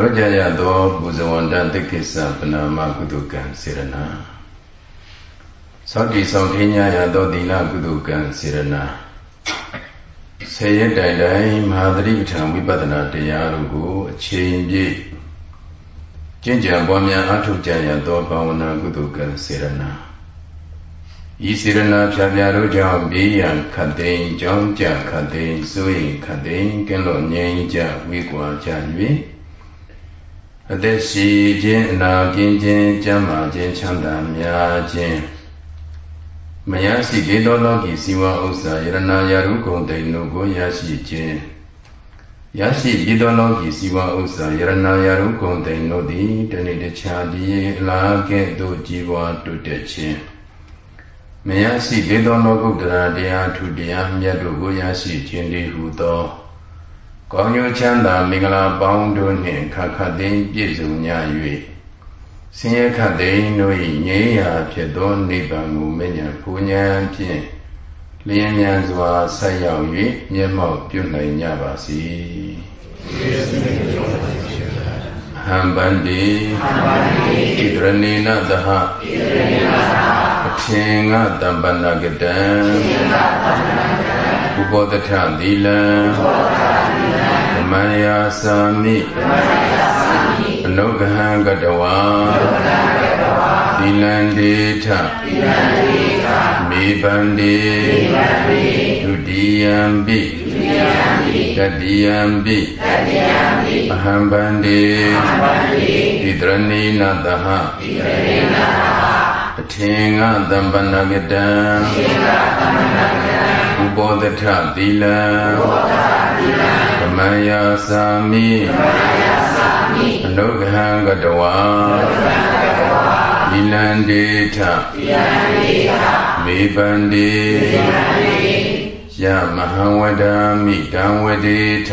ကြောကြရသောပူဇဝန္တတိကိစ္စပနာမကုသကံစေရနာသောတိဆောင်ထင်းညာရသောသီလကုသကံစေရနာဆေရတိုင်တိုင်မဟာသတိပဋ္ဌာန်ဝိပဿနာတရားတို့ကိုအချိန်ပြည့်ကျင့်ကြံပွားများအထုကြရသောဘာဝနာကုသကံစေရနာဤစေရနာဖြာဖြာတို့ကြောင့်ဘေးရန်ခတ်သိမ်းကြောင်းကြခတ်သိမ်းစိုးရင်ခတ်သိမ်းကင်းလို့ငြိမ်းကြဝေကွာကြ၍ အသက်ရှိခြင်းအနာကင်းခြင်းကျမ်းမာခြင်းချမ်းသာများခြင်းမယရှိဒေသောလောကီစီဝဥစ္စာယရနာယရုဂုံတိန်တို့ကိုရရှိခြင်းရရှိပြီးသောလောကီစီဝဥစ္စာယရနာယရုဂုံတိန်တို့သည်တနေ့တခြားဒီအလားကဲ့သို့ကြီးပွားတိုးတက်ခြင်းမယရှိသေးသောလောကုတ္တရာတရားထုတရားမြတ်တို့ကိုရရှိခြင်းတည်းဟုသော ကောင်းကျိုးချမ်းသာမင်္ဂလာပေါင်းတို့နှင့်ခါခတ်သိမ်းပြည့်စုံကြ၍ဆင်းရဲခတ်သိမ်းတို့၏ငြိမ်းရာဖြစ်သောနိဗ္ဗာန်ကိုမဉ္ဇဉ်ပူဉ္ဇဉ်ဖြင့်လျင်မြန်စွာဆက်ရောက်၍မျက်မှောက်ပြုနိုင်ကြပါစေဟံဗန္တိဣဒရဏေနသဟအထင်္ဂတမ္ပနကတံ ဥပောတထသီလံဓမ္မယာသာမိအနုဂဟံကတဝါသီလံဒေထမေဗန္တိဒုတိယံပိတတိယံပိအဟံဗန္တိဣတရဏိနတဟ အထင်္ဂသမ္ပနကတံဥပောတထသီလံဓမ္မယာသာမိအနုဂဟံကတဝါသီလံဒေထမေပန္တိယမဟံဝဒာမိတံဝဒေထ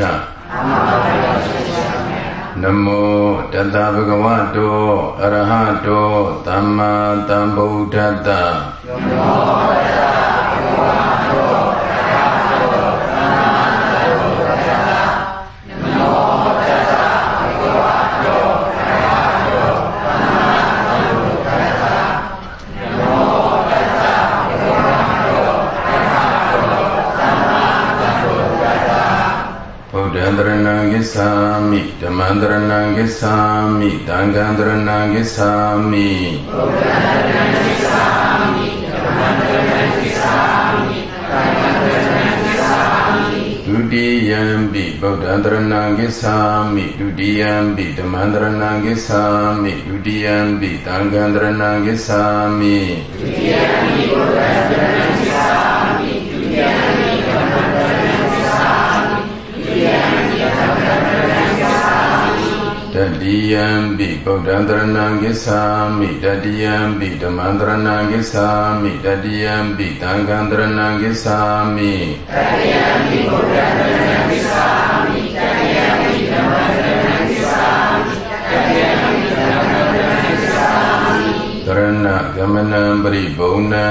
နမောတတဗုဒ္ဓဝတောအရဟတောသမ္မာသမ္ဗုဒ္ဓတ္တနမောတတဗုဒ္ဓဝတောတရဏံကိသာ မိဓမ္မံတရဏံကိသာမိသံဃံတရဏံကိသာမိဘုရားတရဏံကိသာမိဓမ္မံတရဏံကိသာမိသံဃံတရဏံကိသာမိဒုတိယံပိဗုဒ္ဓံတရဏံကိသာမိဒုတိယံပိဓမ္မံတရဏံကိသာမိဒုတိယံပိသံဃံတရဏံကိသာမိဒုတိယံပိဗုဒ္ဓံ တတိယံပိဗုဒ္ဓံတရဏံကိသာမိတတိယံပိဓမ္မံတရဏံကိသာမိတတိယံပိသံဃံတရဏံကိသာမိတတိယံပိဗုဒ္ဓံတရဏံကိသာမိတတိယံပိဓမ္မံတရဏံကိသာမိတတိယံပိသံဃံတရဏံကိသာမိတရဏဂမနံပရိဘုံနံ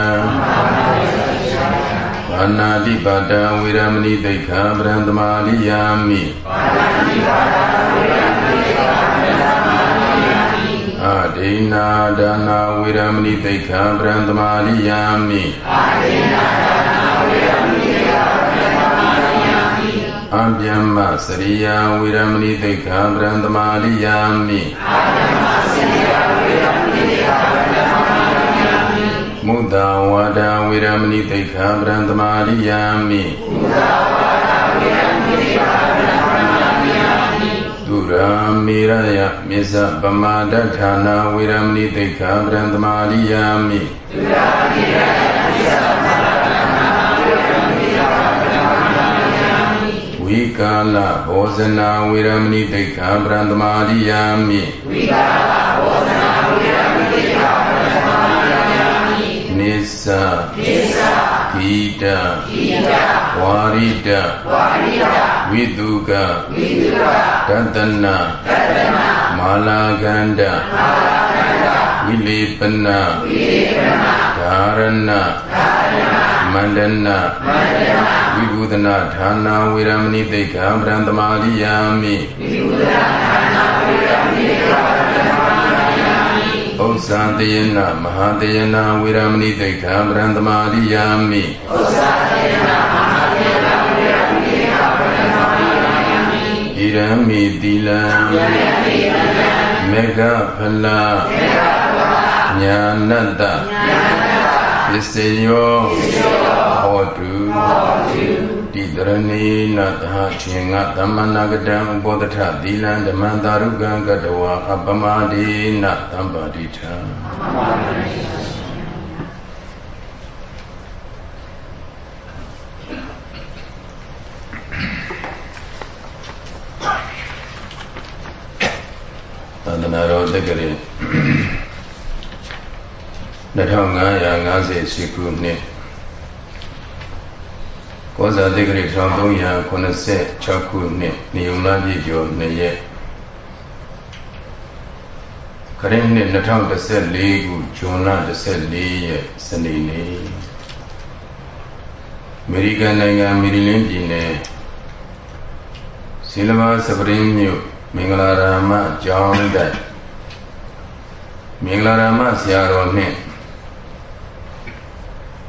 ဘာနာတိပါဒံဝေရမဏိဒိဋ္ဌာပရံသမာရိယာမိဘာနာတိပါဒံဝေရမဏိ ဒိဋ္ဌာပရံသမာရိယာမိအအာဒိနာဒါနာဝေရမဏိသိက္ခာပရံသမာရိယာမိအာဒိနာဒါနာဝေရမဏိသိက္ခာပရံသမာရိယာမိအဗျမ္မစရိယာဝေရမဏိသိက္ခာပရံသမာရိယာမိအာဗျမ္မစရိယာဝေရမဏိသိက္ခာပရံသမာရိယာမိမုဒ္ဒဝါဒဝေရမဏိသိက္ခာပရံသမာရိယာမိမုဒ္ဒဝါဒဝေရမဏိသိက္ခာပရံသမာရိယာ မိသူရာမေရယမေဇပမာဒဌာနာဝေရမဏိသိက္ခာပရံသမာရိယာမိသူရာမေရယမေဇပမာဒဌာနာဝေရမဏိသိက္ခာပရံသမာရိယာမိဝိကာလဘောဇနာဝေရမဏိသိက္ခာပရံသမာရိယာမိဝိကာလဘောဇနာဝေရမဏိသိက္ခာပရံသမာရိယာမိနိစ္စနိစ္စ ဂိတဂိတဝါရိတဝါရိတဝိတုကဝိတုကတတနာတတနာမာလာကန္တမာလာကန္တဝိလေပနဝိလေပနဓာရဏဓာရဏမန္တနာမန္တနာဝိဘုဒနာဌာနာဝေရမဏိသိက္ခာပရံသမာရိယာမိဝိဘုဒနာဌာနာဝေရမဏိသိက္ခာပရံသမာရိယာမိ ဥစ္စာတယနာမဟာတယနာဝေရမဏိသိက္ခာပရံသမာရိယာမိဥစ္စာတယနာမဟာတယနာဝေရမဏိသိက္ခာပရံသမာရိယာမိဣရမိတိလံဣရမိတိလံမေဃဖလမေဃဖလညာနတ္တညာနတ္တပစ္စယောဟောတု တိတရဏိနသဟချင်းငါသမ္မနာကတံဘောဓထသီလံဓမ္မန္တာရုကံကတဝါအပမတိနသမ္ပါတိထံသာသနာတော်တက္ကရာ2558ခုနှစ် ကောဇာတက္ကရာ1386ခုနှစ်နေုံလာပြည်ကျော်2ရက်ခရစ်နှစ်2014ခုဇွန်လ14ရက်စနေနေ့အမေရိကန်နိုင်ငံမေရီလင်းပြည်နယ်ဆီလဗာစပရင်းမြို့မင်္ဂလာရာမကျောင်းတိုက်မင်္ဂလာရာမဆရာတော်နှင့်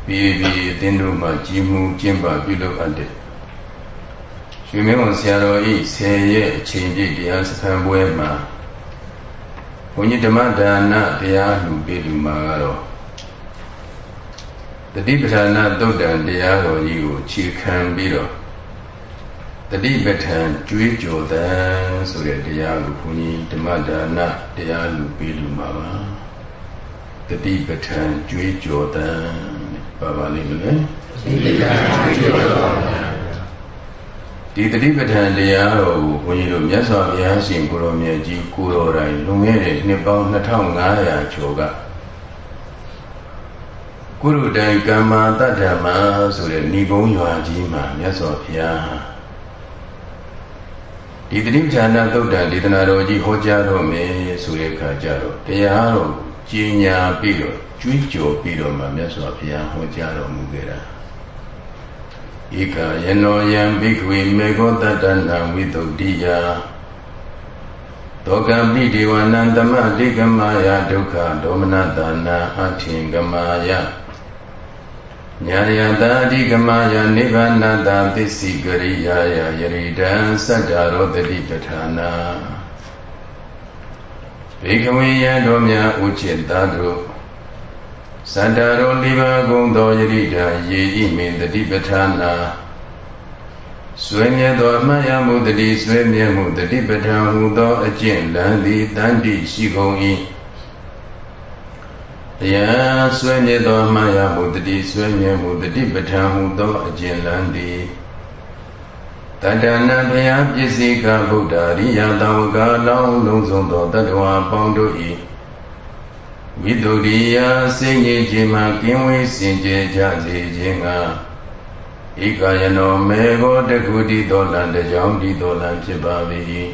ပြည်ပြည်အသင်းတို့မှကြီးမှုကျင့်ပါပြုလုပ်အပ်တဲ့ရွှေမင်းဝန်ဆရာတော်ဤဆယ်ရဲ့အချိန်ပြည့်တရားစခန်းပွဲမှာဘုန်းကြီးဓမ္မဒါနတရားလူပေးလူမှာကတော့တတိပဌာနာသုတ်တံတရားတော်ကြီးကိုခြေခံပြီးတော့တတိပဋ္ဌာန်ကျွေးကြော်တန်ဆိုတဲ့တရားကိုဘုန်းကြီးဓမ္မဒါနတရားလူပေးလူမှာပါတတိပဋ္ဌာန်ကျွေးကြော်တန် ပါပါလိမ့်မလဲတတိပဋ္ဌာန်ကျွေးကြော်တန်ဒီတတိပဋ္ဌာန်တရားတော်ကိုဘုန်းကြီးတို့မြတ်စွာဘုရားရှင်ကိုရောမြတ်ကြီးကိုတော်တိုင်လွန်ခဲ့တဲ့နှစ်ပေါင်း2500ကျော်ကကုရုတိုင်ကမ္မာတတ္တမဆိုတဲ့ဏိဘုံရွာကြီးမှာမြတ်စွာဘုရားဒီတိဋ္ဌာနာသုတ်တံဒေသနာတော်ကြီးဟောကြားတော်မယ်ဆိုတဲ့အခါကျတော့တရားတော် ကျင့်ညာပြီးတော့ကျွေးကြော်ပြီးတော့မှမြတ်စွာဘုရားဟောကြားတော်မူခဲ့တာဧကယနောယံဘိက္ခွေမေဃောတတ္တနာဝိတုဒ္ဓိယတောကံပိဒေဝနံသမတိကမာယဒုက္ခဒေါမနတနာအထင်ကမာယညာရယတာအဓိကမယနိဗ္ဗာနတာသစ္စိကရိယာယယရိတံစัจ jaro တတိပဋ္ဌာနာ ဘေကဝေယတော်များဥจิตသားတို့စတ္တရောလိပါကုံသောယရိတာယေဤမင်တတိပဋ္ဌာနာဆွေမြဲသောအမှတ်ရမှုတတိဆွေမြဲမှုတတိပဋ္ဌာန်ဟူသောအကျင့်လန်းသည်တန်တိရှိကုန်၏တရားဆွဲမြဲသောမှရမှုတတိဆွဲမြဲမှုတတိပဋ္ဌာန်ဟုသောအကျဉ်းလန်းသည် တတ္တနာဘုရားပစ္စည်းကဗုဒ္ဓရိယတဝကလောင်းလုံးစုံသောတတ္တဝါပေါင်းတို့၏ဝိတုရိယစိတ်ငြိခြင်းမှကင်းဝေးစင်ကြယ်ကြစေခြင်းကဧကယနောမေဘောတကုတိတော်လံတကြောင်ဒီတော်လံဖြစ်ပါ၏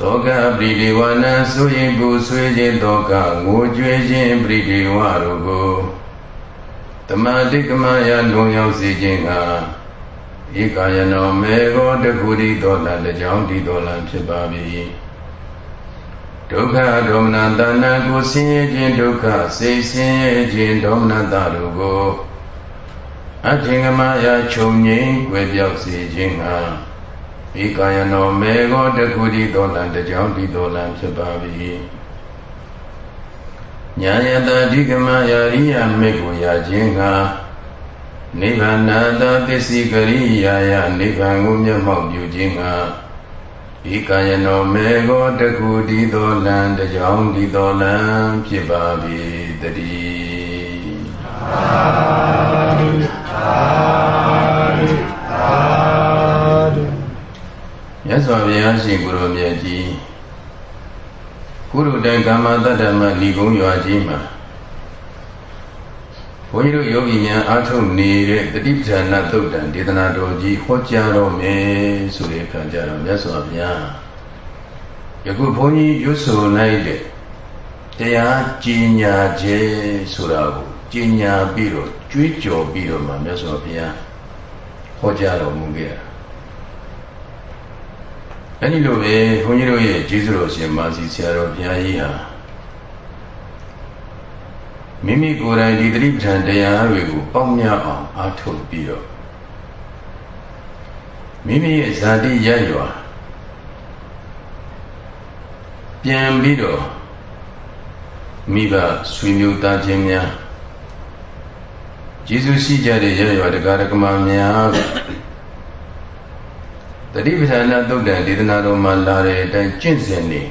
တောကပရိဒေဝနာဆိုရင်ပူဆွေးခြင်းတောကငိုကြွေးခြင်းပရိဒေဝတို့ကိုတမတိကမယလွန်ရောက်စေခြင်းက ဧကာယနောမေဃောတခုရီတော်လံတကြောင်ဒီတော်လံဖြစ်ပါ၏ဒုက္ခဒေါမနတဏကိုဆင်းရဲခြင်းဒုက္ခစိတ်ဆင်းရဲခြင်းဒေါမနတတို့ကိုအထင်ကမယာချုပ်ငိမ့်ွယ်ပြောက်စေခြင်းဟာဤကာယနောမေကောတခုတိတော်လံတကြောင်ဒီတော်လံဖြစ်ပါ၏ညာယတအဓိကမယာရိယမေကိုရခြင်းဟာ နိဗ္ဗာန်သာပစ္စည်းကရိယာယနိဗ္ဗာန်ကိုမျက်မှောက်ပြုခြင်းဟာဤကာယနောမေကောတခုဒီတော်လံတကြောင်ဒီတော်လံဖြစ်ပါ၏တည်းသာဓုသာဓုသာဓုမြတ်စွာဘုရားရှင်ကိုရောမြတ်ကြီးကုရုတိုင်ကမ္မတတ္တမဏီကုံရွာကြီးမှာ ဘုန်းကြီးတို့ယောဂီများအားထုတ်နေတဲ့တတိပဌာနသုတ်တံဒေသနာတော်ကြီးဟောကြားတော်မယ်ဆိုတဲ့အခါကျတော့မြတ်စွာဘုရားယခုဘုန်းကြီးရွတ်ဆိုလိုက်တဲ့တရားကြည်ညာခြင်းဆိုတာကိုကြည်ညာပြီးတော့ကြွေးကြော်ပြီးတော့မှမြတ်စွာဘုရားဟောကြားတော်မူခဲ့တာအဲဒီလိုပဲဘုန်းကြီးတို့ရဲ့ကျေးဇူးတော်ရှင်မာစီဆရာတော်ဘုရားကြီးဟာ မိမိကိုယ်တိုင်ဒီတိပဋ္ဌာန်တရားတွေကိုပေါက်မြောက်အောင်အားထုတ်ပြီးတော့မိမိရဲ့ဇာတိရရွာပြန်ပြီးတော့မိဘဆွေမျိုးသားချင်းများကျေးဇူးရှိကြတဲ့ရရွာတရားဓမ္မများတတိပဌာနာသုတ်တံဒေသနာတော်မှာလာတဲ့အတိုင်းကျင့်စဉ်နေ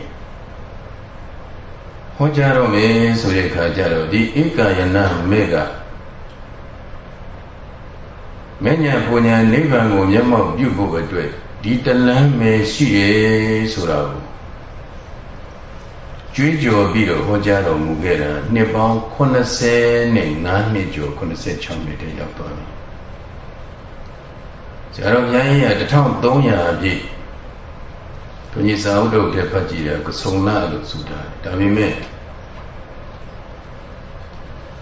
ဟောကြားတော့မယ်ဆိုတဲ့အခါကျတော့ဒီဧကယနာမေကမညာပူညာနိဗ္ဗာန်ကိုမျက်မှောက်ပြုဖို့အတွက်ဒီတလန်းပဲရှိရဲ့ဆိုတာကိုကြွေးကြော်ပြီးတော့ဟောကြားတော်မူခဲ့တာနှစ်ပေါင်း85နှစ်ကျော်86နှစ်တည်းရောက်သွားပြီဆရာတော်ဘုရားကြီးက1300ပြည့် ဘုရားစာဥဒ္ဓုတ်တဲ့ဖတ်ကြည့်တယ်ကဆုံလာလို့ဆိုတာဒါပေမဲ့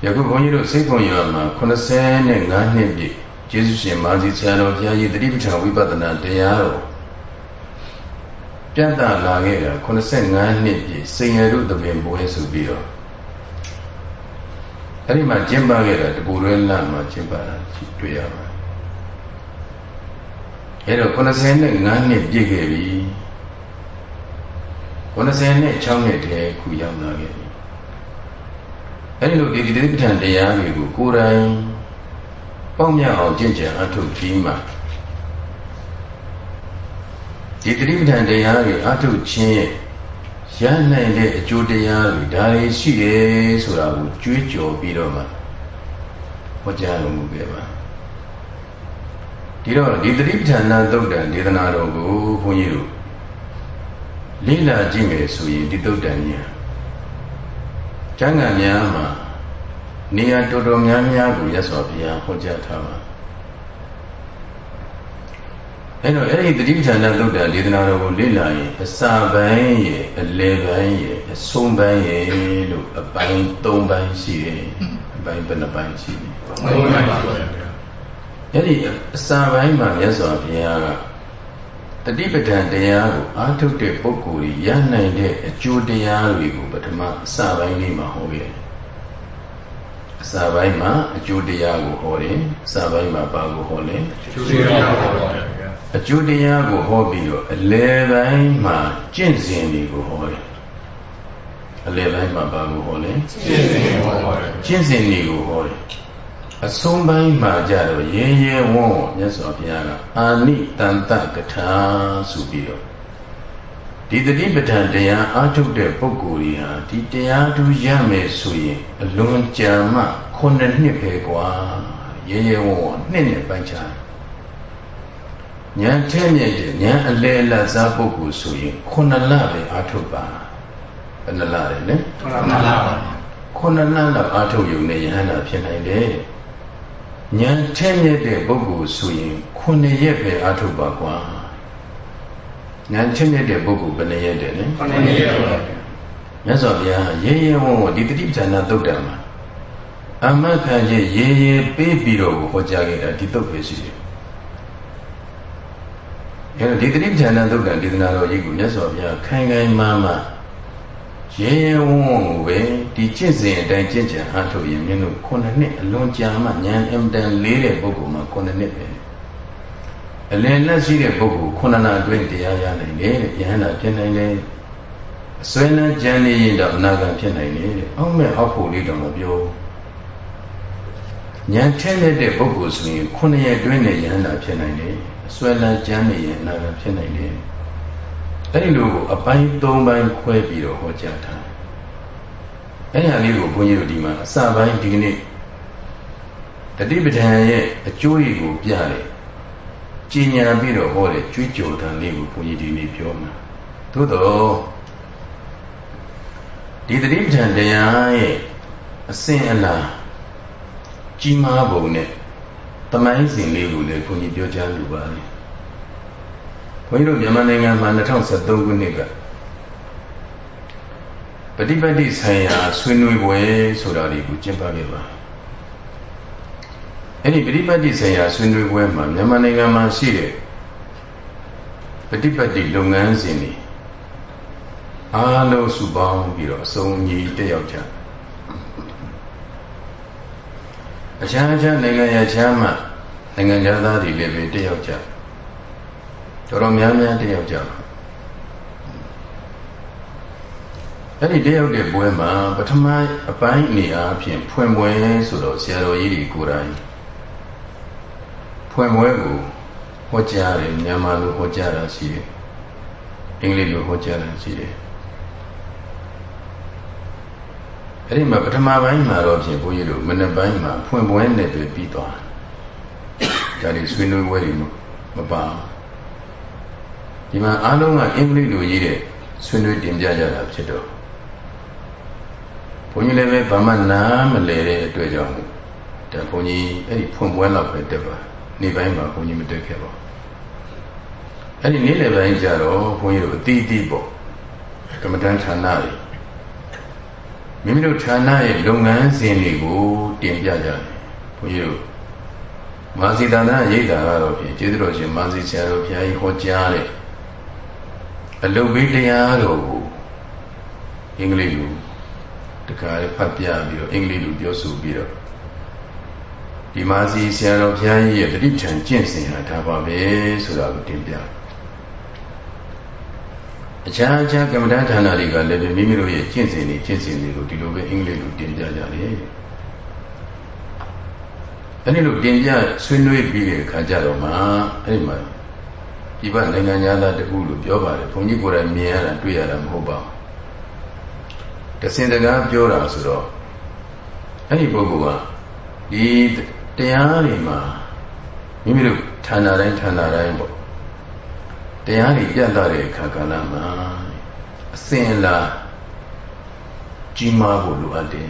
ယခုဘုန်းကြီးတို့စိတ်ခွန်ရွာမှာ85နှစ်ပြည့်ကျေးဇူးရှင်မာဇီဆရာတော်ဘုရားကြီးတတိပဋ္ဌာန်ဝိပဿနာတရားတော်ပြတ်တာလာခဲ့တာ85နှစ်ပြည့်စိန်ရတို့တပင်ပွဲဆိုပြီးတော့အဲ့ဒီမှာကျင်းပခဲ့တာတပူရဲလမ်းမှာကျင်းပတာတွေ့ရပါတယ်အဲ့တော့85နှစ်ပြည့်ခဲ့ပြီ 90နဲ့6နှစ်တည်းခုရောက်လာခဲ့ပြီအဲဒီလိုဒီဒီတိပဋ္ဌာန်တရားတွေကိုကိုယ်တိုင်ပေါက်မြောက်အောင်ကျင့်ကြံအထုတ်ပြီးမှဒီတိပဋ္ဌာန်တရားတွေအထုတ်ခြင်းရဲ့ရနိုင်တဲ့အကျိုးတရားတွေဒါတွေရှိတယ်ဆိုတာကိုကြွေးကြော်ပြီးတော့မှဟောကြားတော်မူခဲ့ပါဒီတော့ဒီတိပဋ္ဌာန်သုတ်တံဒေသနာတော်ကိုဘုန်းကြီးတို့ လေ့လာကြည့်မယ်ဆိုရင်ဒီသုတ်တန်ကြီးကျမ်းဂန်များမှာနေရာတော်တော်များများကိုရသော်ဘုရားဟောကြားထားပါအဲ့တော့အဲ့ဒီတတိပဌာန်သုတ်တန်ဒေသနာတော်ကိုလေ့လာရင်အစာပိုင်းရဲ့အလယ်ပိုင်းရဲ့အဆုံးပိုင်းရဲ့လို့အပိုင်း၃ပိုင်းရှိတယ်အပိုင်းဘယ်နှပိုင်းရှိလဲ၃ပိုင်းပါဗျာအဲ့ဒီအစာပိုင်းမှာမြတ်စွာဘုရားက တတိပဋ္ဌာန်တရားကိုအားထုတ်တဲ့ပုဂ္ဂိုလ်ကြီးရနိုင်တဲ့အကျိုးတရားတွေကိုပထမအစပိုင်းလေးမှာဟောခဲ့အစပိုင်းမှာအကျိုးတရားကိုဟောတယ်အစပိုင်းမှာဘာကိုဟောလဲအကျိုးတရားကိုဟောတယ်အကျိုးတရားကိုဟောပြီးတော့အလယ်ပိုင်းမှာကျင့်စဉ်တွေကိုဟောတယ်အလယ်ပိုင်းမှာဘာကိုဟောလဲကျင့်စဉ်ကိုဟောတယ်ကျင့်စဉ်တွေကိုဟောတယ် အဆုံးပိုင်းမှာကြတော့ရဲရဲဝံ့ဝံ့မြတ်စွာဘုရားကအာနိတန်တကထာဆိုပြီးတော့ဒီတတိပဋ္ဌာန်တရားအားထုတ်တဲ့ပုဂ္ဂိုလ်ကြီးဟာဒီတရားသူရမယ်ဆိုရင်အလွန်ကြာမှခုနှစ်နှစ်ပဲกว่าရဲရဲဝံ့ဝံ့နှစ်နှစ်ပိုင်းခြားဉာဏ်ထဲမြင့်တဲ့ဉာဏ်အလေလတ်စားပုဂ္ဂိုလ်ဆိုရင်ခုနှစ်လပဲအားထုတ်ပါဘယ်နှလလဲလဲခုနှစ်လပါခုနှစ်လလောက်အားထုတ်ရုံနဲ့ယဟန္တာဖြစ်နိုင်တယ် ဉာဏ်ထက်မြက်တဲ့ပုဂ္ဂိုလ်ဆိုရင်ခုနှစ်ရက်ပဲအားထုတ်ပါကွာဉာဏ်ထက်မြက်တဲ့ပုဂ္ဂိုလ်ဘယ်နှရက်တဲ့လဲခုနှစ်ရက်ပါမြတ်စွာဘုရားရေရေဝံ့ဝံ့ဒီတတိပဌာနာသုတ်တံမှာအမတ်ခံချက်ရေရေပေးပြီးတော့ဟောကြားခဲ့တာဒီသုတ်ပဲရှိတယ်အဲဒီတတိပဌာနာသုတ်တံဒေသနာတော်ကြီးကိုမြတ်စွာဘုရားခိုင်ခိုင်မာမာ ရဲရဲဝုန်းဝုန်းကိုပဲဒီကျင့်စဉ်အတိုင်းကျင့်ကြံအားထုတ်ရင်မင်းတို့ခုနှစ်နှစ်အလွန်ကြာမှဉာဏ်အင်တန်လေးတဲ့ပုဂ္ဂိုလ်မှာခုနှစ်နှစ်ပဲအလယ်လက်ရှိတဲ့ပုဂ္ဂိုလ်ခုနှစ်လအတွင်းတရားရနိုင်တယ်တဲ့ယဟန္တာဖြစ်နိုင်တယ်အစွဲလန်းကြံနေရင်တော့အနာဂတ်ဖြစ်နိုင်တယ်တဲ့အောက်မဲ့အောက်ဖို့လေးတော့မပြောဉာဏ်ထက်တဲ့ပုဂ္ဂိုလ်ဆိုရင်ခုနှစ်ရက်အတွင်းနဲ့ယဟန္တာဖြစ်နိုင်တယ်အစွဲလန်းကြံနေရင်အနာဂတ်ဖြစ်နိုင်တယ် အဲ့ဒီလိုကိုအပိုင်း၃ပိုင်းခွဲပြီးတော့ဟောကြားထားအဲ့ဒီလေးကိုဘုန်းကြီးတို့ဒီမှာအစပိုင်းဒီကနေ့တတိပဋ္ဌာန်ရဲ့အကျိုးရည်ကိုပြတယ်ကြည်ညာပြီးတော့ဟောတယ်ကြွေးကြော်တန်လေးကိုဘုန်းကြီးဒီနေ့ပြောမှာသို့တော့ဒီတတိပဋ္ဌာန်တရားရဲ့အစဉ်အလာကြီးမားပုံနဲ့တမိုင်းစဉ်လေးကိုလည်းဘုန်းကြီးပြောကြားလိုပါတယ် ဘုန်းကြီးတို့မြန်မာနိုင်ငံမှာ2013ခုနှစ်ကပฏิပတ်တိဆိုင်ရာဆွေးနွေးပွဲဆိုတာတွေကိုကျင်းပခဲ့ပါအဲ့ဒီပฏิပတ်တိဆိုင်ရာဆွေးနွေးပွဲမှာမြန်မာနိုင်ငံမှာရှိတဲ့ပฏิပတ်တိလုပ်ငန်းစဉ်တွေအားလုံးစုပေါင်းပြီးတော့အစုံညီတက်ရောက်ကြအခြားအခြားနိုင်ငံရခြားမှနိုင်ငံသားတွေလည်းပဲတက်ရောက်ကြ တော်တော်များများတယောက်ကြပါအဲ့ဒီတယောက်တဲ့ပွဲမှာပထမအပိုင်းအနေအားဖြင့်ဖွင့်ပွဲဆိုတော့ဆရာတော်ကြီးတွေကိုယ်တိုင်ဖွင့်ပွဲကိုဟောကြားတယ်မြန်မာလိုဟောကြားတာရှိတယ်အင်္ဂလိပ်လိုဟောကြားတာရှိတယ်အဲ့ဒီမှာပထမပိုင်းမှာတော့ဖြင့်ဘုန်းကြီးတို့မနက်ပိုင်းမှာဖွင့်ပွဲနဲ့ပဲပြီးသွားတယ်ဒါလေးဆွေးနွေးပွဲတွေမပါဘူး ဒီမှာအားလုံးကအင်္ဂလိပ်လိုရေးတဲ့ဆွေးနွေးတင်ပြကြတာဖြစ်တော့ဘုန်းကြီးလည်းပဲဘာမှနားမလဲတဲ့အတွက်ကြောင့်ဒါဘုန်းကြီးအဲ့ဒီဖွင့်ပွဲလောက်ပဲတက်ပါနေပိုင်းမှာဘုန်းကြီးမတက်ခဲ့ပါအဲ့ဒီနေ့လယ်ပိုင်းကျတော့ဘုန်းကြီးတို့အတီးတီးပေါ့ကမ္မဋ္ဌာန်းဌာနတွေမိမိတို့ဌာနရဲ့လုပ်ငန်းစဉ်တွေကိုတင်ပြကြတယ်ဘုန်းကြီးတို့မာစီတန္တရိတ်တာကတော့ဖြင့်ကျေးဇူးတော်ရှင်မာစီဆရာတော်ဘုရားကြီးဟောကြားတဲ့ အလုတ်ဘေးတရားတော်ကိုအင်္ဂလိပ်လိုတခါဖတ်ပြပြီးတော့အင်္ဂလိပ်လိုပြောဆိုပြီးတော့ဒီမာစီဆရာတော်ဘုရားကြီးရဲ့တတိထံကျင့်စဉ်ဟာဒါပါပဲဆိုတာကိုတင်ပြအခြားအခြားကမ္မဋ္ဌာန်းဌာနတွေကလည်းမိမိတို့ရဲ့ကျင့်စဉ်တွေကျင့်စဉ်တွေကိုဒီလိုပဲအင်္ဂလိပ်လိုတင်ပြကြတယ်အဲဒီလိုတင်ပြဆွေးနွေးပြီးတဲ့အခါကျတော့မှအဲဒီမှာ ဒီဘနိုင်ငံသားတခုလို့ပြောပါတယ်ဘုန်းကြီးကိုယ်တိုင်မြင်ရတာတွေ့ရတာမဟုတ်ပါဘူးတစင်တကားပြောတာဆိုတော့အဲ့ဒီပုဂ္ဂိုလ်ကဒီတရားတွေမှာမိမိတို့ဌာနတိုင်းဌာနတိုင်းပေါ့တရားတွေပြတ်သွားတဲ့အခါကလည်းမှာအစဉ်လာကြီးမားဖို့လိုအပ်တယ်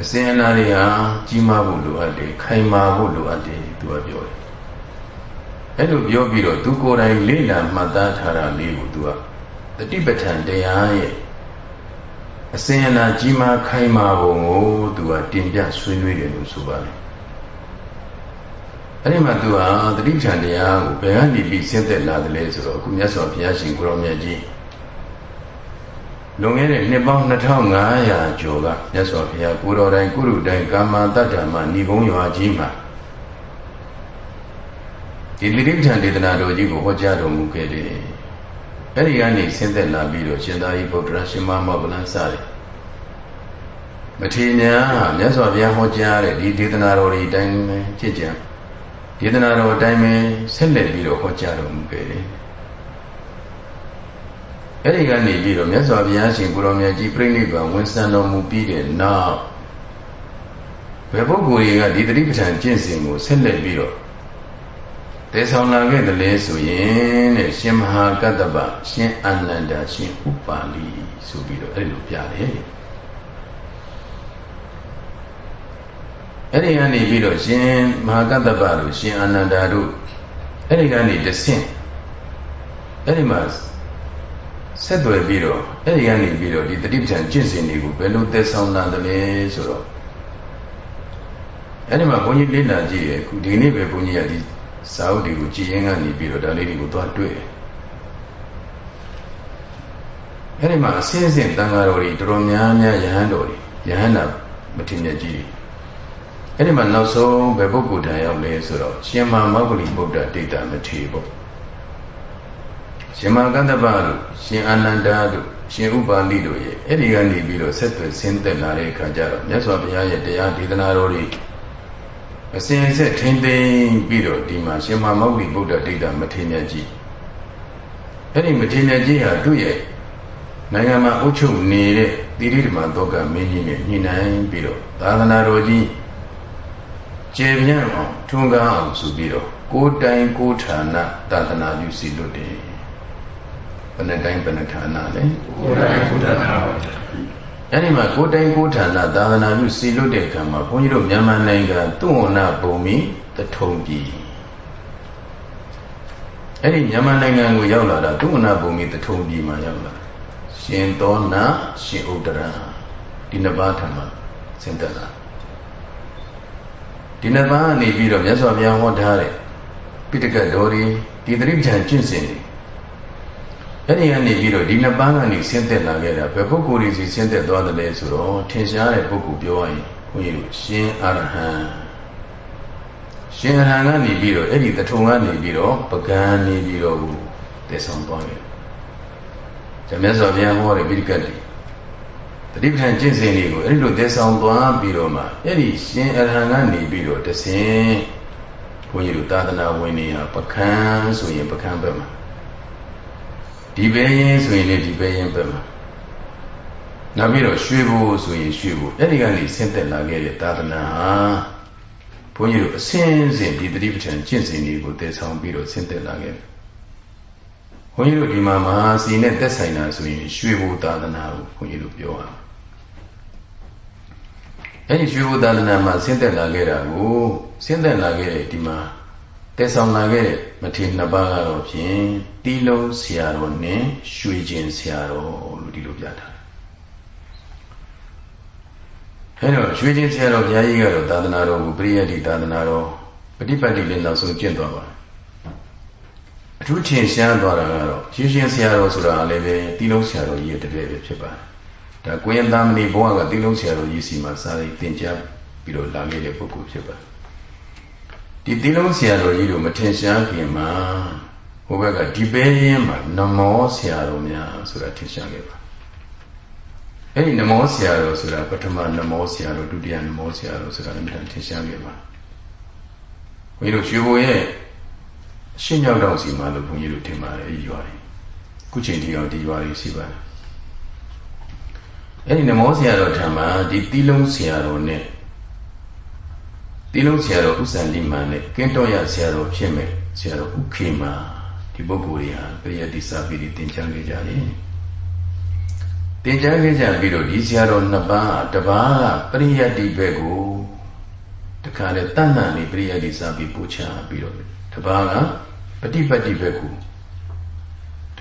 အစဉ်အလာတွေဟာကြီးမားဖို့လိုအပ်တယ်ခိုင်မာဖို့လိုအပ်တယ်သူကပြောတယ်အဲ့လိုပြောပြီးတော့သူကိုယ်တိုင်လေ့လာမှတ်သားထားတာလေးကိုသူကတတိပဋ္ဌာန်တရားရဲ့အစဉ်အလာကြီးမားခိုင်မာပုံကိုသူကတင်ပြဆွေးနွေးတယ်လို့ဆိုပါတယ်အဲ့ဒီမှာသူဟာတတိပဋ္ဌာန်တရားကိုဘယ်ကနေပြီးဆင်းသက်လာတယ်လဲဆိုတော့အခုမြတ်စွာဘုရားရှင်ကိုရောမြတ်ကြီး လွန်ခဲ့တဲ့နှစ်ပေါင်း2500ကျော်ကမြတ်စွာဘုရားကိုတော်တိုင်ကုရုတိုင်ကာမတတ္တမဏိဘုံရွာကြီးမှာဒီလိတိပ္ပံဒေသနာတော်ကြီးကိုဟောကြားတော်မူခဲ့တယ်။အဲဒီကနေဆင်းသက်လာပြီးတော့ရှင်သာရိပုတ္တရာရှင်မမောဗလန်စတယ်။မထေရများမြတ်စွာဘုရားဟောကြားတဲ့ဒီဒေသနာတော်တွေအတိုင်းပဲကြည်ကြံဒေသနာတော်အတိုင်းပဲဆက်လက်ပြီးတော့ဟောကြားတော်မူခဲ့တယ်။ အဲ့ဒီကနေပြီးတော့မြတ်စွာဘုရားရှင်ကိုရောမြတ်ကြီးပြိဋိဘံဝန်ဆံတော်မူပြီးတဲ့နောက်ဘယ်ပုဂ္ဂိုလ်တွေကဒီတတိပဋ္ဌာန်ကျင့်စဉ်ကိုဆက်လက်ပြီးတော့တည်ဆောင်လာခဲ့တယ်လေဆိုရင်တဲ့ရှင်မဟာကတ္တပရှင်အနန္ဒာရှင်ဥပါလိဆိုပြီးတော့အဲ့လိုပြတယ်အဲ့ဒီကနေပြီးတော့ရှင်မဟာကတ္တပတို့ရှင်အနန္ဒာတို့အဲ့ဒီကနေတဆင့်အဲ့ဒီမှာ ဆက်သွယ်ပြီးတော့အဲ့ဒီကနေပြီးတော့ဒီတတိပဋ္ဌာန်ကျင့်စဉ်တွေကိုဘယ်လိုသက်ဆောင်လာတယ်လဲဆိုတော့အဲ့ဒီမှာဘုန်းကြီးလေ့လာကြည့်ရခုဒီနေ့ပဲဘုန်းကြီးကဒီစာအုပ်တွေကိုကြည်ရင်ကနေပြီးတော့ဒါလေးတွေကိုသွားတွေ့တယ်အဲ့ဒီမှာအစင်းစင်းတန်ဃာတော်တွေတော်တော်များများယဟန်တော်တွေယဟန်နာမထေရကြီးတွေအဲ့ဒီမှာနောက်ဆုံးဘယ်ပုဂ္ဂိုလ်တန်ရောက်လဲဆိုတော့ရှင်မမောဂလိဗုဒ္ဓဒိဋ္ဌမထေရပေါ့ ရှင်မကန္တပတို့ရှင်အာနန္ဒာတို့ရှင်ဥပါလိတို့ရဲ့အဲ့ဒီကနေပြီးတော့ဆက်သွယ်ဆင်းသက်လာတဲ့အခါကျတော့မြတ်စွာဘုရားရဲ့တရားဒေသနာတော်တွေအစဉ်အဆက်ထိမ့်သိမ့်ပြီးတော့ဒီမှာရှင်မမောဂလိဗုဒ္ဓဒိဋ္ဌမထေရကြီးအဲ့ဒီမထေရကြီးဟာသူ့ရဲ့နိုင်ငံမှာအုပ်ချုပ်နေတဲ့တိရိဓမ္မသောကမင်းကြီးနဲ့ညှိနှိုင်းပြီးတော့သာသနာတော်ကြီးကျေပြန့်အောင်ထွန်းကားအောင်ဆိုပြီးတော့ကိုယ်တိုင်ကိုယ်ဌာနသာသနာပြုစီလို့တယ်ဘ ယ်နှတိုင်းဘယ်နှဌာနလဲကိုယ်တိုင်ကိုယ်ဌာနအဲ့ဒီမှာကိုယ်တိုင်ကိုယ်ဌာနသာသနာပြုစီလို့တဲ့အခါမှာဘုန်းကြီးတို့မြန်မာနိုင်ငံသူ့ဝဏဘုံမီတထုံပြည်အဲ့ဒီမြန်မာနိုင်ငံကိုရောက်လာတာသူ့ဝဏဘုံမီတထုံပြည်မှာရောက်လာရှင်သောနာရှင်ဥဒ္ဒရဒီနှစ်ပါးထံမှာဆင်သက်လာဒီနှစ်ပါးကနေပြီးတော့မြတ်စွာဘုရားဟောထားတဲ့ပိဋကတ်တော်ဒီဒီသတိပဋ္ဌာန်ကျင့်စဉ်တွေ အဲ့ဒီကနေပြီးတော့ဒီနှစ်ပါးကနေဆင်းသက်လာခဲ့တာဘယ်ပုဂ္ဂိုလ်တွေစီဆင်းသက်သွားတယ်လဲဆိုတော့ထင်ရှားတဲ့ပုဂ္ဂိုလ်ပြောရရင်ဘုန်းကြီးတို့ရှင်အရဟံရှင်အရဟံကနေပြီးတော့အဲ့ဒီတထုံကနေပြီးတော့ပကံနေပြီးတော့တည်ဆောင်သွားတယ်ဓမ္မဆောဘုရားဟောတဲ့ပိဋကတ်တွေတတိပဋ္ဌာန်ကျင့်စဉ်တွေကိုအဲ့ဒီလိုတည်ဆောင်သွားပြီးတော့မှအဲ့ဒီရှင်အရဟံကနေပြီးတော့တဆင်ဘုန်းကြီးတို့သာသနာဝင်နေဟာပကံဆိုရင်ပကံဘက်မှာ ဒီပဲရင်ဆိုရင်လည်းဒီပဲရင်ဘက်မှာနောက်ပြီးတော့ရွှေဘိုးဆိုရင်ရွှေဘိုးအဲ့ဒီကနေဆင်းသက်လာခဲ့တဲ့သာသနာဟာဘုန်းကြီးတို့အစဉ်စဉ်ဒီတတိပဋ္ဌာန်ကျင့်စဉ်တွေကိုတည်ဆောင်ပြီးတော့ဆင်းသက်လာခဲ့တယ်ဘုန်းကြီးတို့ဒီမှာမဟာစီနဲ့သက်ဆိုင်တာဆိုရင်ရွှေဘိုသာသနာကိုဘုန်းကြီးတို့ပြောတာအဲဒီရွှေဘိုသာသနာမှာဆင်းသက်လာခဲ့တာကိုဆင်းသက်လာခဲ့တဲ့ဒီမှာ တည်ဆောင်လာခဲ့တဲ့မထေရနှစ်ပါးကတော့ဖြင့်တီးလုံးဆရာတော်နဲ့ရွှေကျင်ဆရာတော်လို့ဒီလိုပြထားတယ်အဲတော့ရွှေကျင်ဆရာတော်ဘုရားကြီးကတော့သာသနာတော်ကိုပရိယတ်တိသာသနာတော်ပฏิပတ်တိလည်းနောက်ဆုံးကျင့်သွားပါတယ်အထူးထင်ရှားသွားတာကတော့ရှင်းရှင်းဆရာတော်ဆိုတာလည်းပဲတီးလုံးဆရာတော်ကြီးရဲ့တပည့်ပဲဖြစ်ပါတယ်ဒါကိုရင်သားမဏိဘဝကတီးလုံးဆရာတော်ကြီးစီမှာစာရေးသင်ကြားပြီးတော့လာခဲ့တဲ့ပုဂ္ဂိုလ်ဖြစ်ပါတယ် ဒီတီးလုံးဆရာတော်ကြီးတို့မထင်ရှားခင်မှာဟိုဘက်ကဒီပဲရင်မှာနမောဆရာတော်များဆိုတာထင်ရှားခဲ့ပါအဲ့ဒီနမောဆရာတော်ဆိုတာပထမနမောဆရာတော်ဒုတိယနမောဆရာတော်ဆိုတာလည်းထင်ရှားခဲ့ပါဘုရားတို့ရွှေဘိုရဲ့ရှင်းရောက်တော့စီမှာလို့ဘုန်းကြီးတို့ထင်ပါတယ်အဲဒီရွာတွေခုချိန်ဒီအောင်ဒီရွာတွေရှိပါတယ်အဲ့ဒီနမောဆရာတော်ထံမှာဒီတီးလုံးဆရာတော်နဲ့ တီးလုံးဆရာတော်ဥစ္စာလိမန်နဲ့ကင်းတော်ရဆရာတော်ဖြစ်မဲ့ဆရာတော်ဥခေမာဒီပုဂ္ဂိုလ်တွေဟာပရိယတိစာပေတွေသင်ကြားခဲ့ကြတယ်သင်ကြားခဲ့ကြပြီးတော့ဒီဆရာတော်နှစ်ပါးတပါးကပရိယတိဘက်ကိုတခါလေတဏ္ဍာနေပရိယတိစာပေပို့ချပြီးတော့တပါးကပฏิပတ်တိဘက်ကို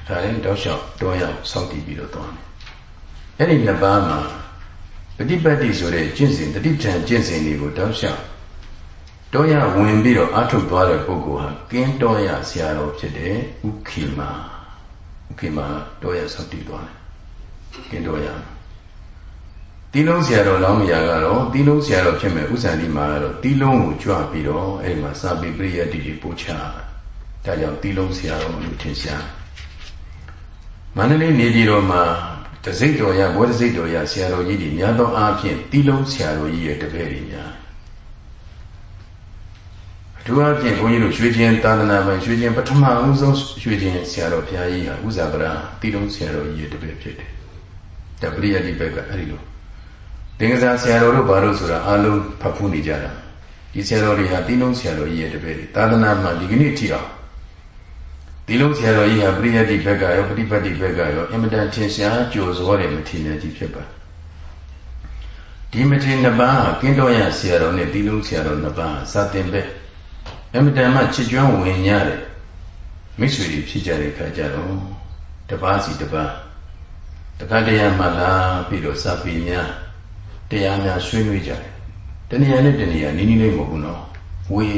ဒါလည်းတောက်လျှောက်တောရောက်စောင့်တည်ပြီးတော့သွားတယ်အဲ့ဒီနှစ်ပါးမှာပฏิပတ်တိဆိုတဲ့ကျင့်စဉ်တတိထံကျင့်စဉ်တွေကိုတောက်လျှောက် တောရဝင်ပြီးတော့အထုတ်သွားတဲ့ပုဂ္ဂိုလ်ဟာကင်းတောရဆရာတော်ဖြစ်တဲ့ဥခိမာဥခိမာတောရစောင့်တည်သွားတယ်ကင်းတောရတီလုံးဆရာတော်လောင်းမယာကတော့တီလုံးဆရာတော်ဖြစ်မဲ့ဥစ္စာဒီမှာကတော့တီလုံးကိုကြွပြီးတော့အဲ့ဒီမှာစာပေပရိယတ်တိပို့ချဒါကြောင့်တီလုံးဆရာတော်လို့ထင်ရှားမန္တလေးနေပြည်တော်မှာတစိတ်တော်ရဘောတစိတ်တော်ရဆရာတော်ကြီးတွေများသောအားဖြင့်တီလုံးဆရာတော်ကြီးရဲ့တပည့်တွေများ အထူးအားဖြင့်ဘုန်းကြီးတို့ရွှေချင်းသာသနာပိုင်ရွှေချင်းပထမအဦးဆုံးရွှေချင်းဆရာတော်ဘုရားကြီးဟာဥဇာပရာတီလုံးဆရာတော်ကြီးရဲ့တပည့်ဖြစ်တယ်။တပရိယတိဘက်ကအဲ့ဒီလိုတင်္ကစားဆရာတော်တို့ဘာလို့ဆိုတာအားလုံးဖတ်ဖူးနေကြတာဒီဆရာတော်တွေဟာတီလုံးဆရာတော်ကြီးရဲ့တပည့်တွေသာသနာမှာဒီကနေ့ထိအောင်ဒီလုံးဆရာတော်ကြီးဟာပရိယတ်တိဘက်ကရောပฏิပတ်တိဘက်ကရောအင်မတန်ထင်ရှားကြိုစောတဲ့မထေရကြီးဖြစ်ပါဒီမထေရနှစ်ပါးကင်းတော်ရဆရာတော်နဲ့ဒီလုံးဆရာတော်နှစ်ပါးစာတင်ဘက် အင်မတန်မှချစ်ကြွဝင်ရတဲ့မိတ်ဆွေတွေဖြစ်ကြတဲ့ခါကျတော့တပါးစီတပါးတခါတရံမှလာပြီးတော့စာပေများတရားများဆွေးနွေးကြတယ်တဏှာနဲ့တဏှာနီးနီးလေးမဟုတ်ဘူးနော်ဝေး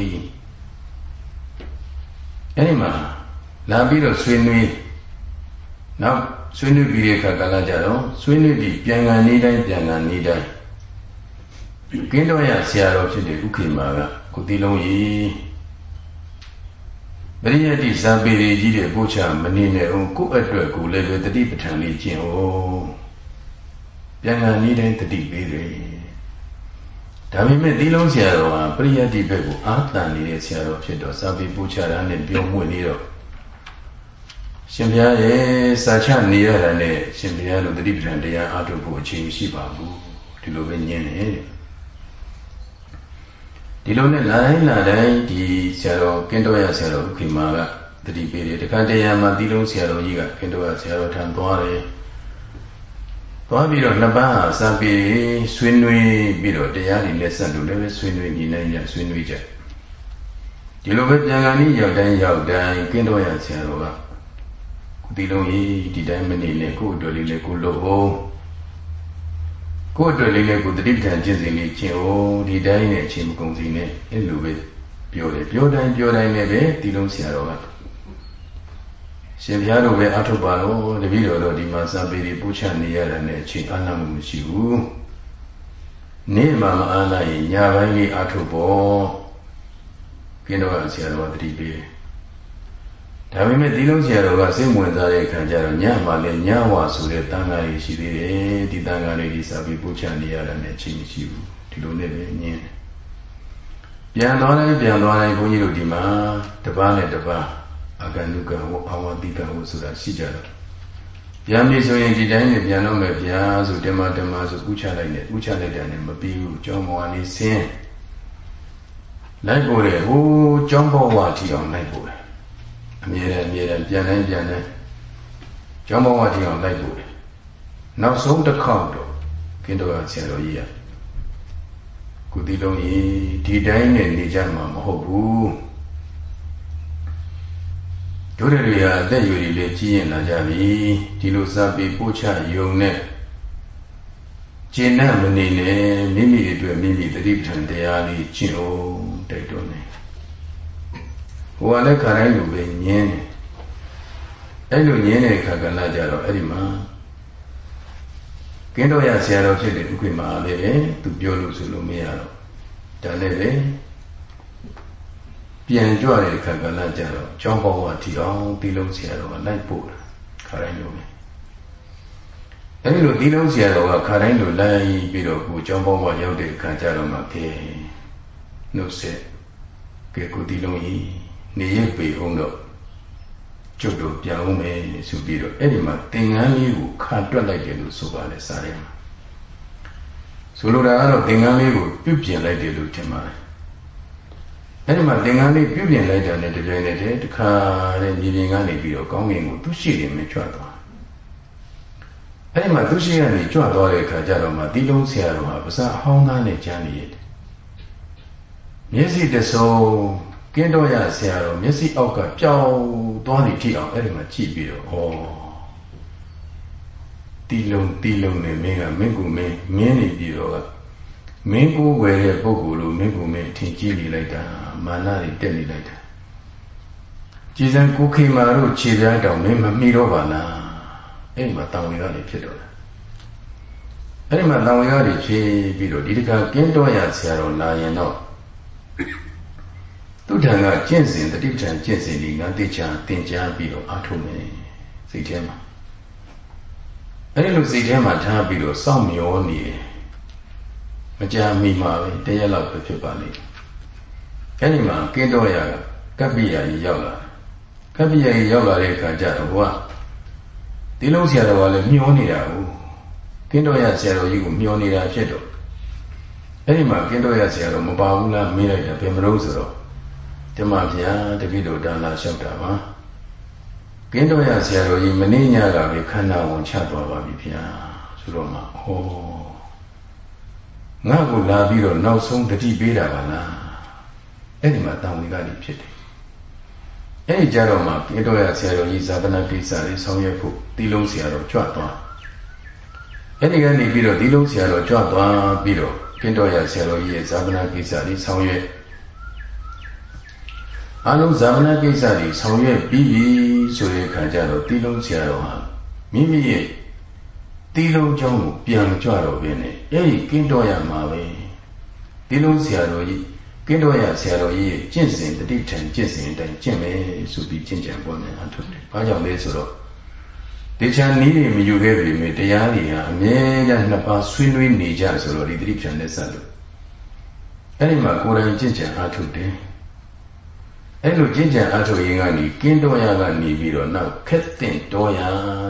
အဲ့ဒီမှာလာပြီးတော့ဆွေးနွေးနောက်ဆွေးနွေးပြီးတဲ့အခါကလည်းကြတော့ဆွေးနွေးပြီးပြန်ကန်နေတိုင်းပြန်ကန်နေတိုင်းကင်းတော်ရဆရာတော်ဖြစ်တဲ့ဥခေမာကကိုတိလုံးကြီး ပရိယတ်တိဇာပေရီကြီးတဲ့ပို့ချမနေနဲ့အောင်ကိုယ့်အတွက်ကိုလည်းပဲတတိပဋ္ဌာန်လေးကျင့်အောင်ပြန်ကန်နေတိုင်းတတိပေးတယ်ဒါပေမဲ့ဒီလုံးဆရာတော်ဟာပရိယတ်တိဘက်ကိုအာတန်နေတဲ့ဆရာတော်ဖြစ်တော့ဇာပေပို့ချတာနဲ့ပြောမှုနေတော့ရှင်ဘုရားရဲ့စာချနေရတာနဲ့ရှင်ဘုရားလိုတတိပဋ္ဌာန်တရားအားထုတ်ဖို့အချိန်မရှိပါဘူးဒီလိုပဲညင်းတယ် ဒီလိုနဲ့လာတိုင်းလာတိုင်းဒီဆရာတော်ကင်းတော်ရဆရာတော်ဥခိမာကတတိပေးတယ်တခါတရံမှာဒီလုံးဆရာတော်ကြီးကကင်းတော်ရဆရာတော်ထံသွားတယ်သွားပြီးတော့နှစ်ပန်းဟာစာပေဆွေးနွေးပြီးတော့တရားတွေနဲ့ဆက်လို့လည်းပဲဆွေးနွေးနေနိုင်ကြဆွေးနွေးကြဒီလိုပဲပြန်ကန်ပြီးရောက်တိုင်းရောက်တိုင်းကင်းတော်ရဆရာတော်ကဒီလုံးကြီးဒီတိုင်းမနေနဲ့ကိုယ့်အတွက်လေးလည်းကိုလို့အောင် ကိုယ့်အတွက်လေးလည်းကိုတတိပဋ္ဌာန်ကျင့်စဉ်လေးကျင့်အောင်ဒီတိုင်းနဲ့အချိန်မကုန်စီနဲ့အဲ့လိုပဲပြောတယ်ပြောတိုင်းပြောတိုင်းနဲ့ပဲဒီလုံးဆရာတော်ကရှင်ဘုရားတို့ပဲအထုပ်ပါလို့တပည့်တော်တို့ဒီမှာစာပေတွေပူချနေရတာနဲ့အချိန်အားနာမှုမရှိဘူးနေ့မှမအားနာရင်ညပိုင်းလေးအထုပ်ပေါ်ကင်းတော့ဆရာတော်ကတတိပေး ဒါပေမဲ့ဒီလုံးဆရာတော်ကစိတ်ဝင်စားတဲ့အခါကျတော့ညမှာလည်းညဝါဆိုတဲ့တန်ခါးလေးရှိသေးတယ်ဒီတန်ခါးလေးဒီစာပြီးပို့ချနေရတာနဲ့ချိန်မရှိဘူးဒီလိုနဲ့ပဲညင်းပြန်သွားတိုင်းပြန်သွားတိုင်းဘုန်းကြီးတို့ဒီမှာတပားနဲ့တပားအကနုကဟောအဝတိကဟောဆိုတာရှိကြတယ်ပြန်ပြီဆိုရင်ဒီတိုင်းနဲ့ပြန်တော့မယ်ဗျာဆိုတမတမဆိုဥချလိုက်တယ်ဥချလိုက်တယ်နဲ့မပြီးဘူးကျောင်းပေါ်ကနေဆင်းလိုက်ပို့တယ်ဟိုကျောင်းပေါ်ဝါထီအောင်လိုက်ပို့တယ် အမြဲတမ်းအမြဲတမ်းပြန်တိုင်းပြန်တိုင်းကျောင်းဘဝတိအောင်လိုက်ပို့တယ်နောက်ဆုံးတစ်ခေါက်တော့ကင်းတော်ဆရာတော်ကြီးကကုသီလုံးကြီးဒီတိုင်းနဲ့နေကြမှာမဟုတ်ဘူးတို့တွေကအသက်ရွယ်တွေလည်းကြီးရင်လာကြပြီဒီလိုစပေပို့ချယုံနဲ့ကျင့်တတ်မနေနဲ့မိမိအတွက်မိမိတတိပဋ္ဌာန်တရားလေးကျင့်အောင်တိုက်တွန်းတယ် ဟိုကလည်းခါတိုင်းလူပဲညင်းတယ်အဲ့လိုညင်းတဲ့ခါကလည်းကြတော့အဲ့ဒီမှာကင်းတော်ရဆရာတော်ဖြစ်တဲ့ဥက္ကမလည်းပဲသူပြောလို့ဆိုလို့မရတော့ဒါလည်းပဲပြန်ကြွတဲ့ခါကလည်းကြတော့ကျောင်းဘဝထီအောင်ဒီလုံးဆရာတော်ကလိုက်ပို့တာခါတိုင်းလိုပဲအဲ့ဒီလိုဒီလုံးဆရာတော်ကခါတိုင်းလိုလိုက်ပြီးတော့ကိုကျောင်းဘဝရောက်တဲ့ခါကျတော့မှကဲနှုတ်ဆက်ကဲကိုဒီလုံးကြီး နေရပေအောင်တော့ကျုပ်တို့ပြန်အောင်မယ်ဆိုပြီးတော့အဲ့ဒီမှာသင်္ကန်းလေးကိုခါတွက်လိုက်တယ်လို့ဆိုပါလေစားရဲမှာဆိုလိုတာကတော့သင်္ကန်းလေးကိုပြုတ်ပြင်လိုက်တယ်လို့ထင်ပါတယ်အဲ့ဒီမှာသင်္ကန်းလေးပြုတ်ပြင်လိုက်တယ်နဲ့တပြိုင်နက်တည်းတခါတဲ့မြေပြင်ကနေပြီးတော့ကောင်းကင်ကိုသူ့ရှိတယ်မကြွသွားအဲ့ဒီမှာသူရှိကနေကြွသွားတဲ့အခါကျတော့မှဒီလုံးဆရာတော်ဟာပါးစပ်ဟောင်းသားနဲ့ကြမ်းနေရတယ်မျက်စိတစုံ ကင်းတော့ရဆရာတော်မျက်စိအောက်ကပျောက်သွားနေကြည့်အောင်အဲ့ဒီမှာကြည့်ပြီးတော့ဩတီလုံးတီလုံးနဲ့မင်းကမင်းကူမင်းမင်းနေပြီးတော့မင်းကိုဝယ်တဲ့ပုဂ္ဂိုလ်လိုမင်းကူမင်းထင်ကြည့်နေလိုက်တာမာနတွေတက်နေလိုက်တာကြည်စံကိုခေမာတို့ခြေပြားတောင်မင်းမမီတော့ပါလားအဲ့ဒီမှာတောင်ဝင်ကနေဖြစ်တော့တာအဲ့ဒီမှာတောင်ဝင်ကနေဖြစ်ပြီးတော့ဒီတခါကင်းတော့ရဆရာတော်လာရင်တော့ သူထံကကျင့်စဉ်တတိပဋ္ဌာန်ကျင့်စဉ်ဒီငါသိချာသင်ကြားပြီးတော့အားထုတ်မယ်စိတ်ထဲမှာအဲဒီလိုစိတ်ထဲမှာထားပြီးတော့စောင့်မျောနေတယ်မကြာမီမှာပဲတရက်လောက်ပဲဖြစ်ပါလိမ့်အဲဒီမှာကင်းတော့ရကပ္ပိယကြီးရောက်လာကပ္ပိယကြီးရောက်လာတဲ့အခါကျတော့ဘုရားဒီလုံးဆရာတော်ကလည်းမျောနေတာကိုကင်းတော့ရဆရာတော်ကြီးကိုမျောနေတာဖြစ်တော့အဲ့ဒီမှာကင်းတော့ရဆရာတော်မပါဘူးလားမေးလိုက်တာဘယ်မလို့ဆိုတော့ ဒီမှာဗျာတပိတို့ဒါလာလျှောက်တာပါကင်းတော့ရဆရာတော်ကြီးမင်းညကပဲခန္ဓာဝင်ချသွားပါပြီဗျာဆိုတော့မှဟောငါ့ကိုလာပြီးတော့နောက်ဆုံးတတိပေးတာပါလားအဲ့ဒီမှာတောင်းဝင်ကနေဖြစ်တယ်အဲ့ဒီကြတော့မှကင်းတော့ရဆရာတော်ကြီးဇာပနာကိစ္စလေးဆောင်ရွက်ဖို့တီလုံးဆရာတော်ကြွသွားအဲ့ဒီကနေပြီးတော့ဒီလုံးဆရာတော်ကြွသွားပြီးတော့ကင်းတော်ရဆရာတော်ကြီးရဲ့ဇာပနာကိစ္စလေးဆောင်ရွက် အလုံးဇာမဏကိစ္စတွေဆောင်ရွက်ပြီးပြီဆိုတဲ့အခါကျတော့တိလုံးဆရာတော်ဟာမိမိရဲ့တိလုံးကြောင့်ကိုပြန်ကြွတော့ပဲနဲ့အဲ့ဒီကင်းတော်ရမှာပဲတိလုံးဆရာတော်ကြီးကင်းတော်ရဆရာတော်ကြီးရဲ့ကျင့်စဉ်တတိထံကျင့်စဉ်အတိုင်းကျင့်မယ်ဆိုပြီးကျင့်ကြံပေါ်နေအထုတယ်။ဘာကြောင့်လဲဆိုတော့တေချာနည်းတွေမယူခဲ့ပြီမေတရားတွေဟာအမြဲတမ်းနှစ်ပါးဆွေးနွေးနေကြဆိုတော့ဒီတိပ္ပံနဲ့ဆက်လို့အဲ့ဒီမှာကိုယ်တိုင်ကြင်ကြံအားထုတ်တယ် အဲ့လိုကျင့်ကြံအထုတ်ရင်ကနေကင်းတော်ရကနေပြီးတော့နောက်ခက်တဲ့တော်ရ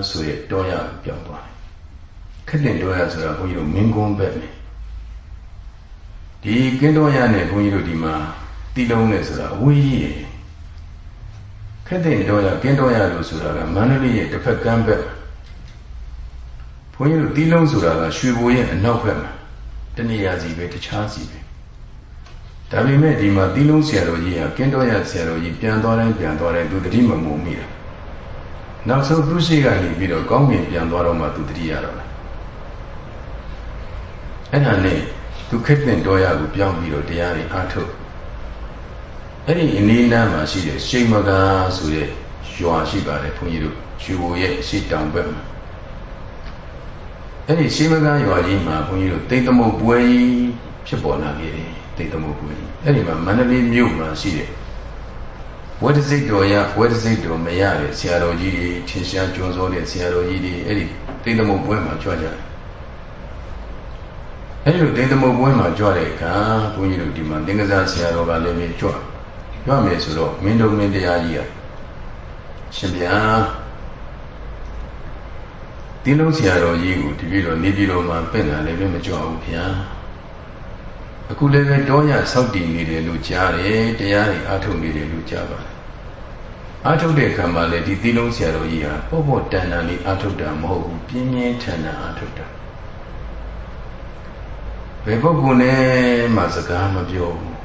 ဆိုတဲ့တော်ရပြောင်းသွားတယ်။ခက်တဲ့တော်ရဆိုတာဘုန်းကြီးတို့မင်းကုန်းပဲမယ်။ဒီကင်းတော်ရနဲ့ဘုန်းကြီးတို့ဒီမှာတီလုံးနဲ့ဆိုတာအဝေးကြီးခက်တဲ့တော့ရကင်းတော့ရလို့ဆိုတာကမန္တလေးရဲ့တစ်ဖက်ကမ်းဘက်ဘုန်းကြီးတို့တီးလုံးဆိုတာကရွှေဘိုရဲ့အနောက်ဘက်မှာတနေရာစီပဲတခြားစီပဲ ဒါပေမဲ့ဒီမှာတီးလုံးဆရာတော်ကြီးကကင်းတော့ရဆရာတော်ကြီးပြန်သွားတိုင်းပြန်သွားတိုင်းသူတတိမမုံမိတာနောက်ဆုံးသူရှိကနေပြီးတော့ကောင်းကင်ပြန်သွားတော့မှသူတတိရတော့တယ်အဲ့ဒါနဲ့သူခက်တဲ့တော့ရကိုပြောင်းပြီးတော့တရားတွေအားထုတ်အဲ့ဒီအနည်းနားမှာရှိတဲ့ရှိမကာဆိုတဲ့ရွာရှိပါတယ်ဘုန်းကြီးတို့ရွှေဘိုရဲ့ရှိတောင်ဘက်မှာအဲ့ဒီရှိမကာရွာကြီးမှာဘုန်းကြီးတို့တိတ်သမုတ်ပွဲကြီးဖြစ်ပေါ်လာခဲ့တယ် တိတ်သမုတ်ပွဲကြီးအဲ့ဒီမှာမန္တလေးမြို့မှာရှိတဲ့ဝတ်စိတ်တော်ရဝတ်စိတ်တော်မရတဲ့ဆရာတော်ကြီးတွေထင်ရှားကျွန်းစောတဲ့ဆရာတော်ကြီးတွေအဲ့ဒီတိတ်သမုတ်ပွဲမှာကြွကြတယ်အဲ့ဒီလိုတိတ်သမုတ်ပွဲမှာကြွတဲ့အခါဘုန်းကြီးတို့ဒီမှာသင်္ကစားဆရာတော်ကလည်းပဲကြွတယ်ပြောမယ်ဆိုတော့မင်းတို့မင်းတရားကြီးอ่ะရှင်ဗျာဒီလုံးဆရာတော်ကြီးကိုတပည့်တော်နေပြည်တော်မှာပြင့်တာလည်းပဲမကြွဘူးဗျာ အခုလည်းပဲတောညဆောက်တည်နေတယ်လို့ကြားတယ်တရားတွေအားထုတ်နေတယ်လို့ကြားပါတယ်အားထုတ်တဲ့ခံမှာလည်းဒီသီလုံးဆရာတော်ကြီးဟာပေါ့ပေါ့တန်တန်လေးအားထုတ်တာမဟုတ်ဘူးပြင်းပြင်းထန်ထန်အားထုတ်တာဘယ်ပုဂ္ဂိုလ်နဲ့မှစကားမပြောဘူး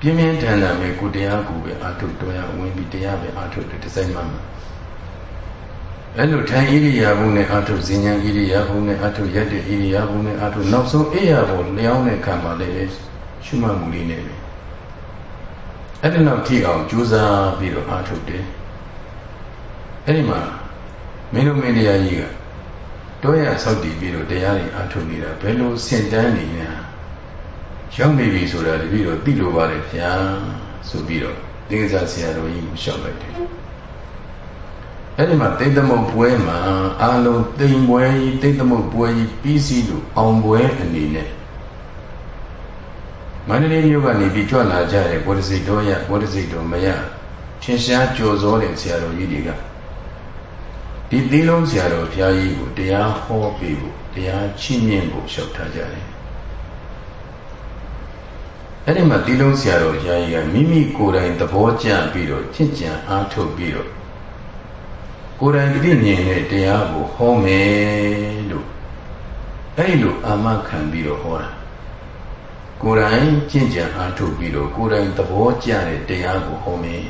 ပြင်းပြင်းထန်ထန်ပဲကိုတရားကိုပဲအာထုတ်တော်ရဝင်ပြီးတရားပဲအာထုတ်တယ်ဒီစိတ်မှမှာ အဲ့လိုထိုင်ဣရိယာပုနဲ့အာထုတ်ဇင်ညာဣရိယာပုနဲ့အာထုတ်ရက်တဲ့ဣရိယာပုနဲ့အာထုတ်နောက်ဆုံးအိယာပုလျောင်းတဲ့ခံပါလေရှုမှတ်မှုလေးနဲ့ပဲအဲ့ဒီနောက်ထိအောင်ကြိုးစားပြီးတော့အာထုတ်တယ်အဲ့ဒီမှာမင်းတို့မင်းတရားကြီးကတောရဆောက်တည်ပြီးတော့တရားတွေအာထုတ်နေတာဘယ်လိုစင်တန်းနေညာရောက်နေပြီဆိုတာတပည့်တော်သိလိုပါတယ်ဗျာဆိုပြီးတော့သင်္ကစားဆရာတော်ကြီးကိုလျှောက်လိုက်တယ် အဲ့ဒီမှာတိတ်သမုတ်ပွဲမှာအာလုံးတိမ်ပွဲကြီးတိတ်သမုတ်ပွဲကြီးပြီးစီးလို့အောင်ပွဲအနေနဲ့မန္တလေးမြို့ကနေပြီးကြွလာကြတဲ့ဘောဓစိတ်တော်ရဘောဓစိတ်တော်မရထင်ရှားကြော်စောတဲ့ဆရာတော်ကြီးတွေကဒီသီလုံးဆရာတော်ဘုရားကြီးကိုတရားဟောပေးဖို့တရားချီးမြှင့်ဖို့လျှောက်ထားကြတယ်အဲ့ဒီမှာဒီလုံးဆရာတော်ယာယီကမိမိကိုယ်တိုင်သဘောကျပြီးတော့ချင့်ကြံအားထုတ်ပြီးတော့ ကိုယ်တိုင်တတိမြင်တဲ့တရားကိုဟောမယ်လို့အဲ့လိုအာမခံပြီးတော့ဟောတာကိုယ်တိုင်ကျင့်ကြံအားထုတ်ပြီးတော့ကိုယ်တိုင်သဘောကျတဲ့တရားကိုဟောမယ်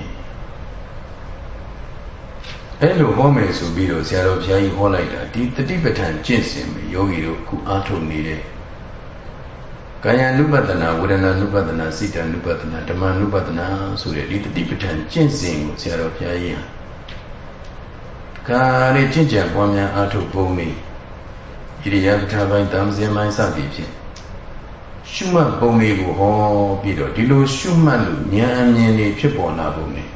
အဲ့လိုဟောမယ်ဆိုပြီးတော့ဆရာတော်ဘုရားကြီးဟောလိုက်တာဒီတတိပဋ္ဌာန်ကျင့်စဉ်ပဲယောဂီတို့ခုအားထုတ်နေတဲ့ကာယ ानु ပတနာဝေဒနာ ानु ပတနာစိတ် ानु ပတနာဓမ္မ ानु ပတနာဆိုတဲ့ဒီတတိပဋ္ဌာန်ကျင့်စဉ်ကိုဆရာတော်ဘုရားကြီးဟာ ကာရီကျင့်ကြံပွားများအားထုတ်ပုံလေးဣရိယာပဋ္ဌာပိုင်းတမ်စင်ပိုင်းစသည်ဖြင့်ရှုမှတ်ပုံလေးကိုဟောပြီးတော့ဒီလိုရှုမှတ်လို့ဉာဏ်အမြင်တွေဖြစ်ပေါ်လာပုံလေး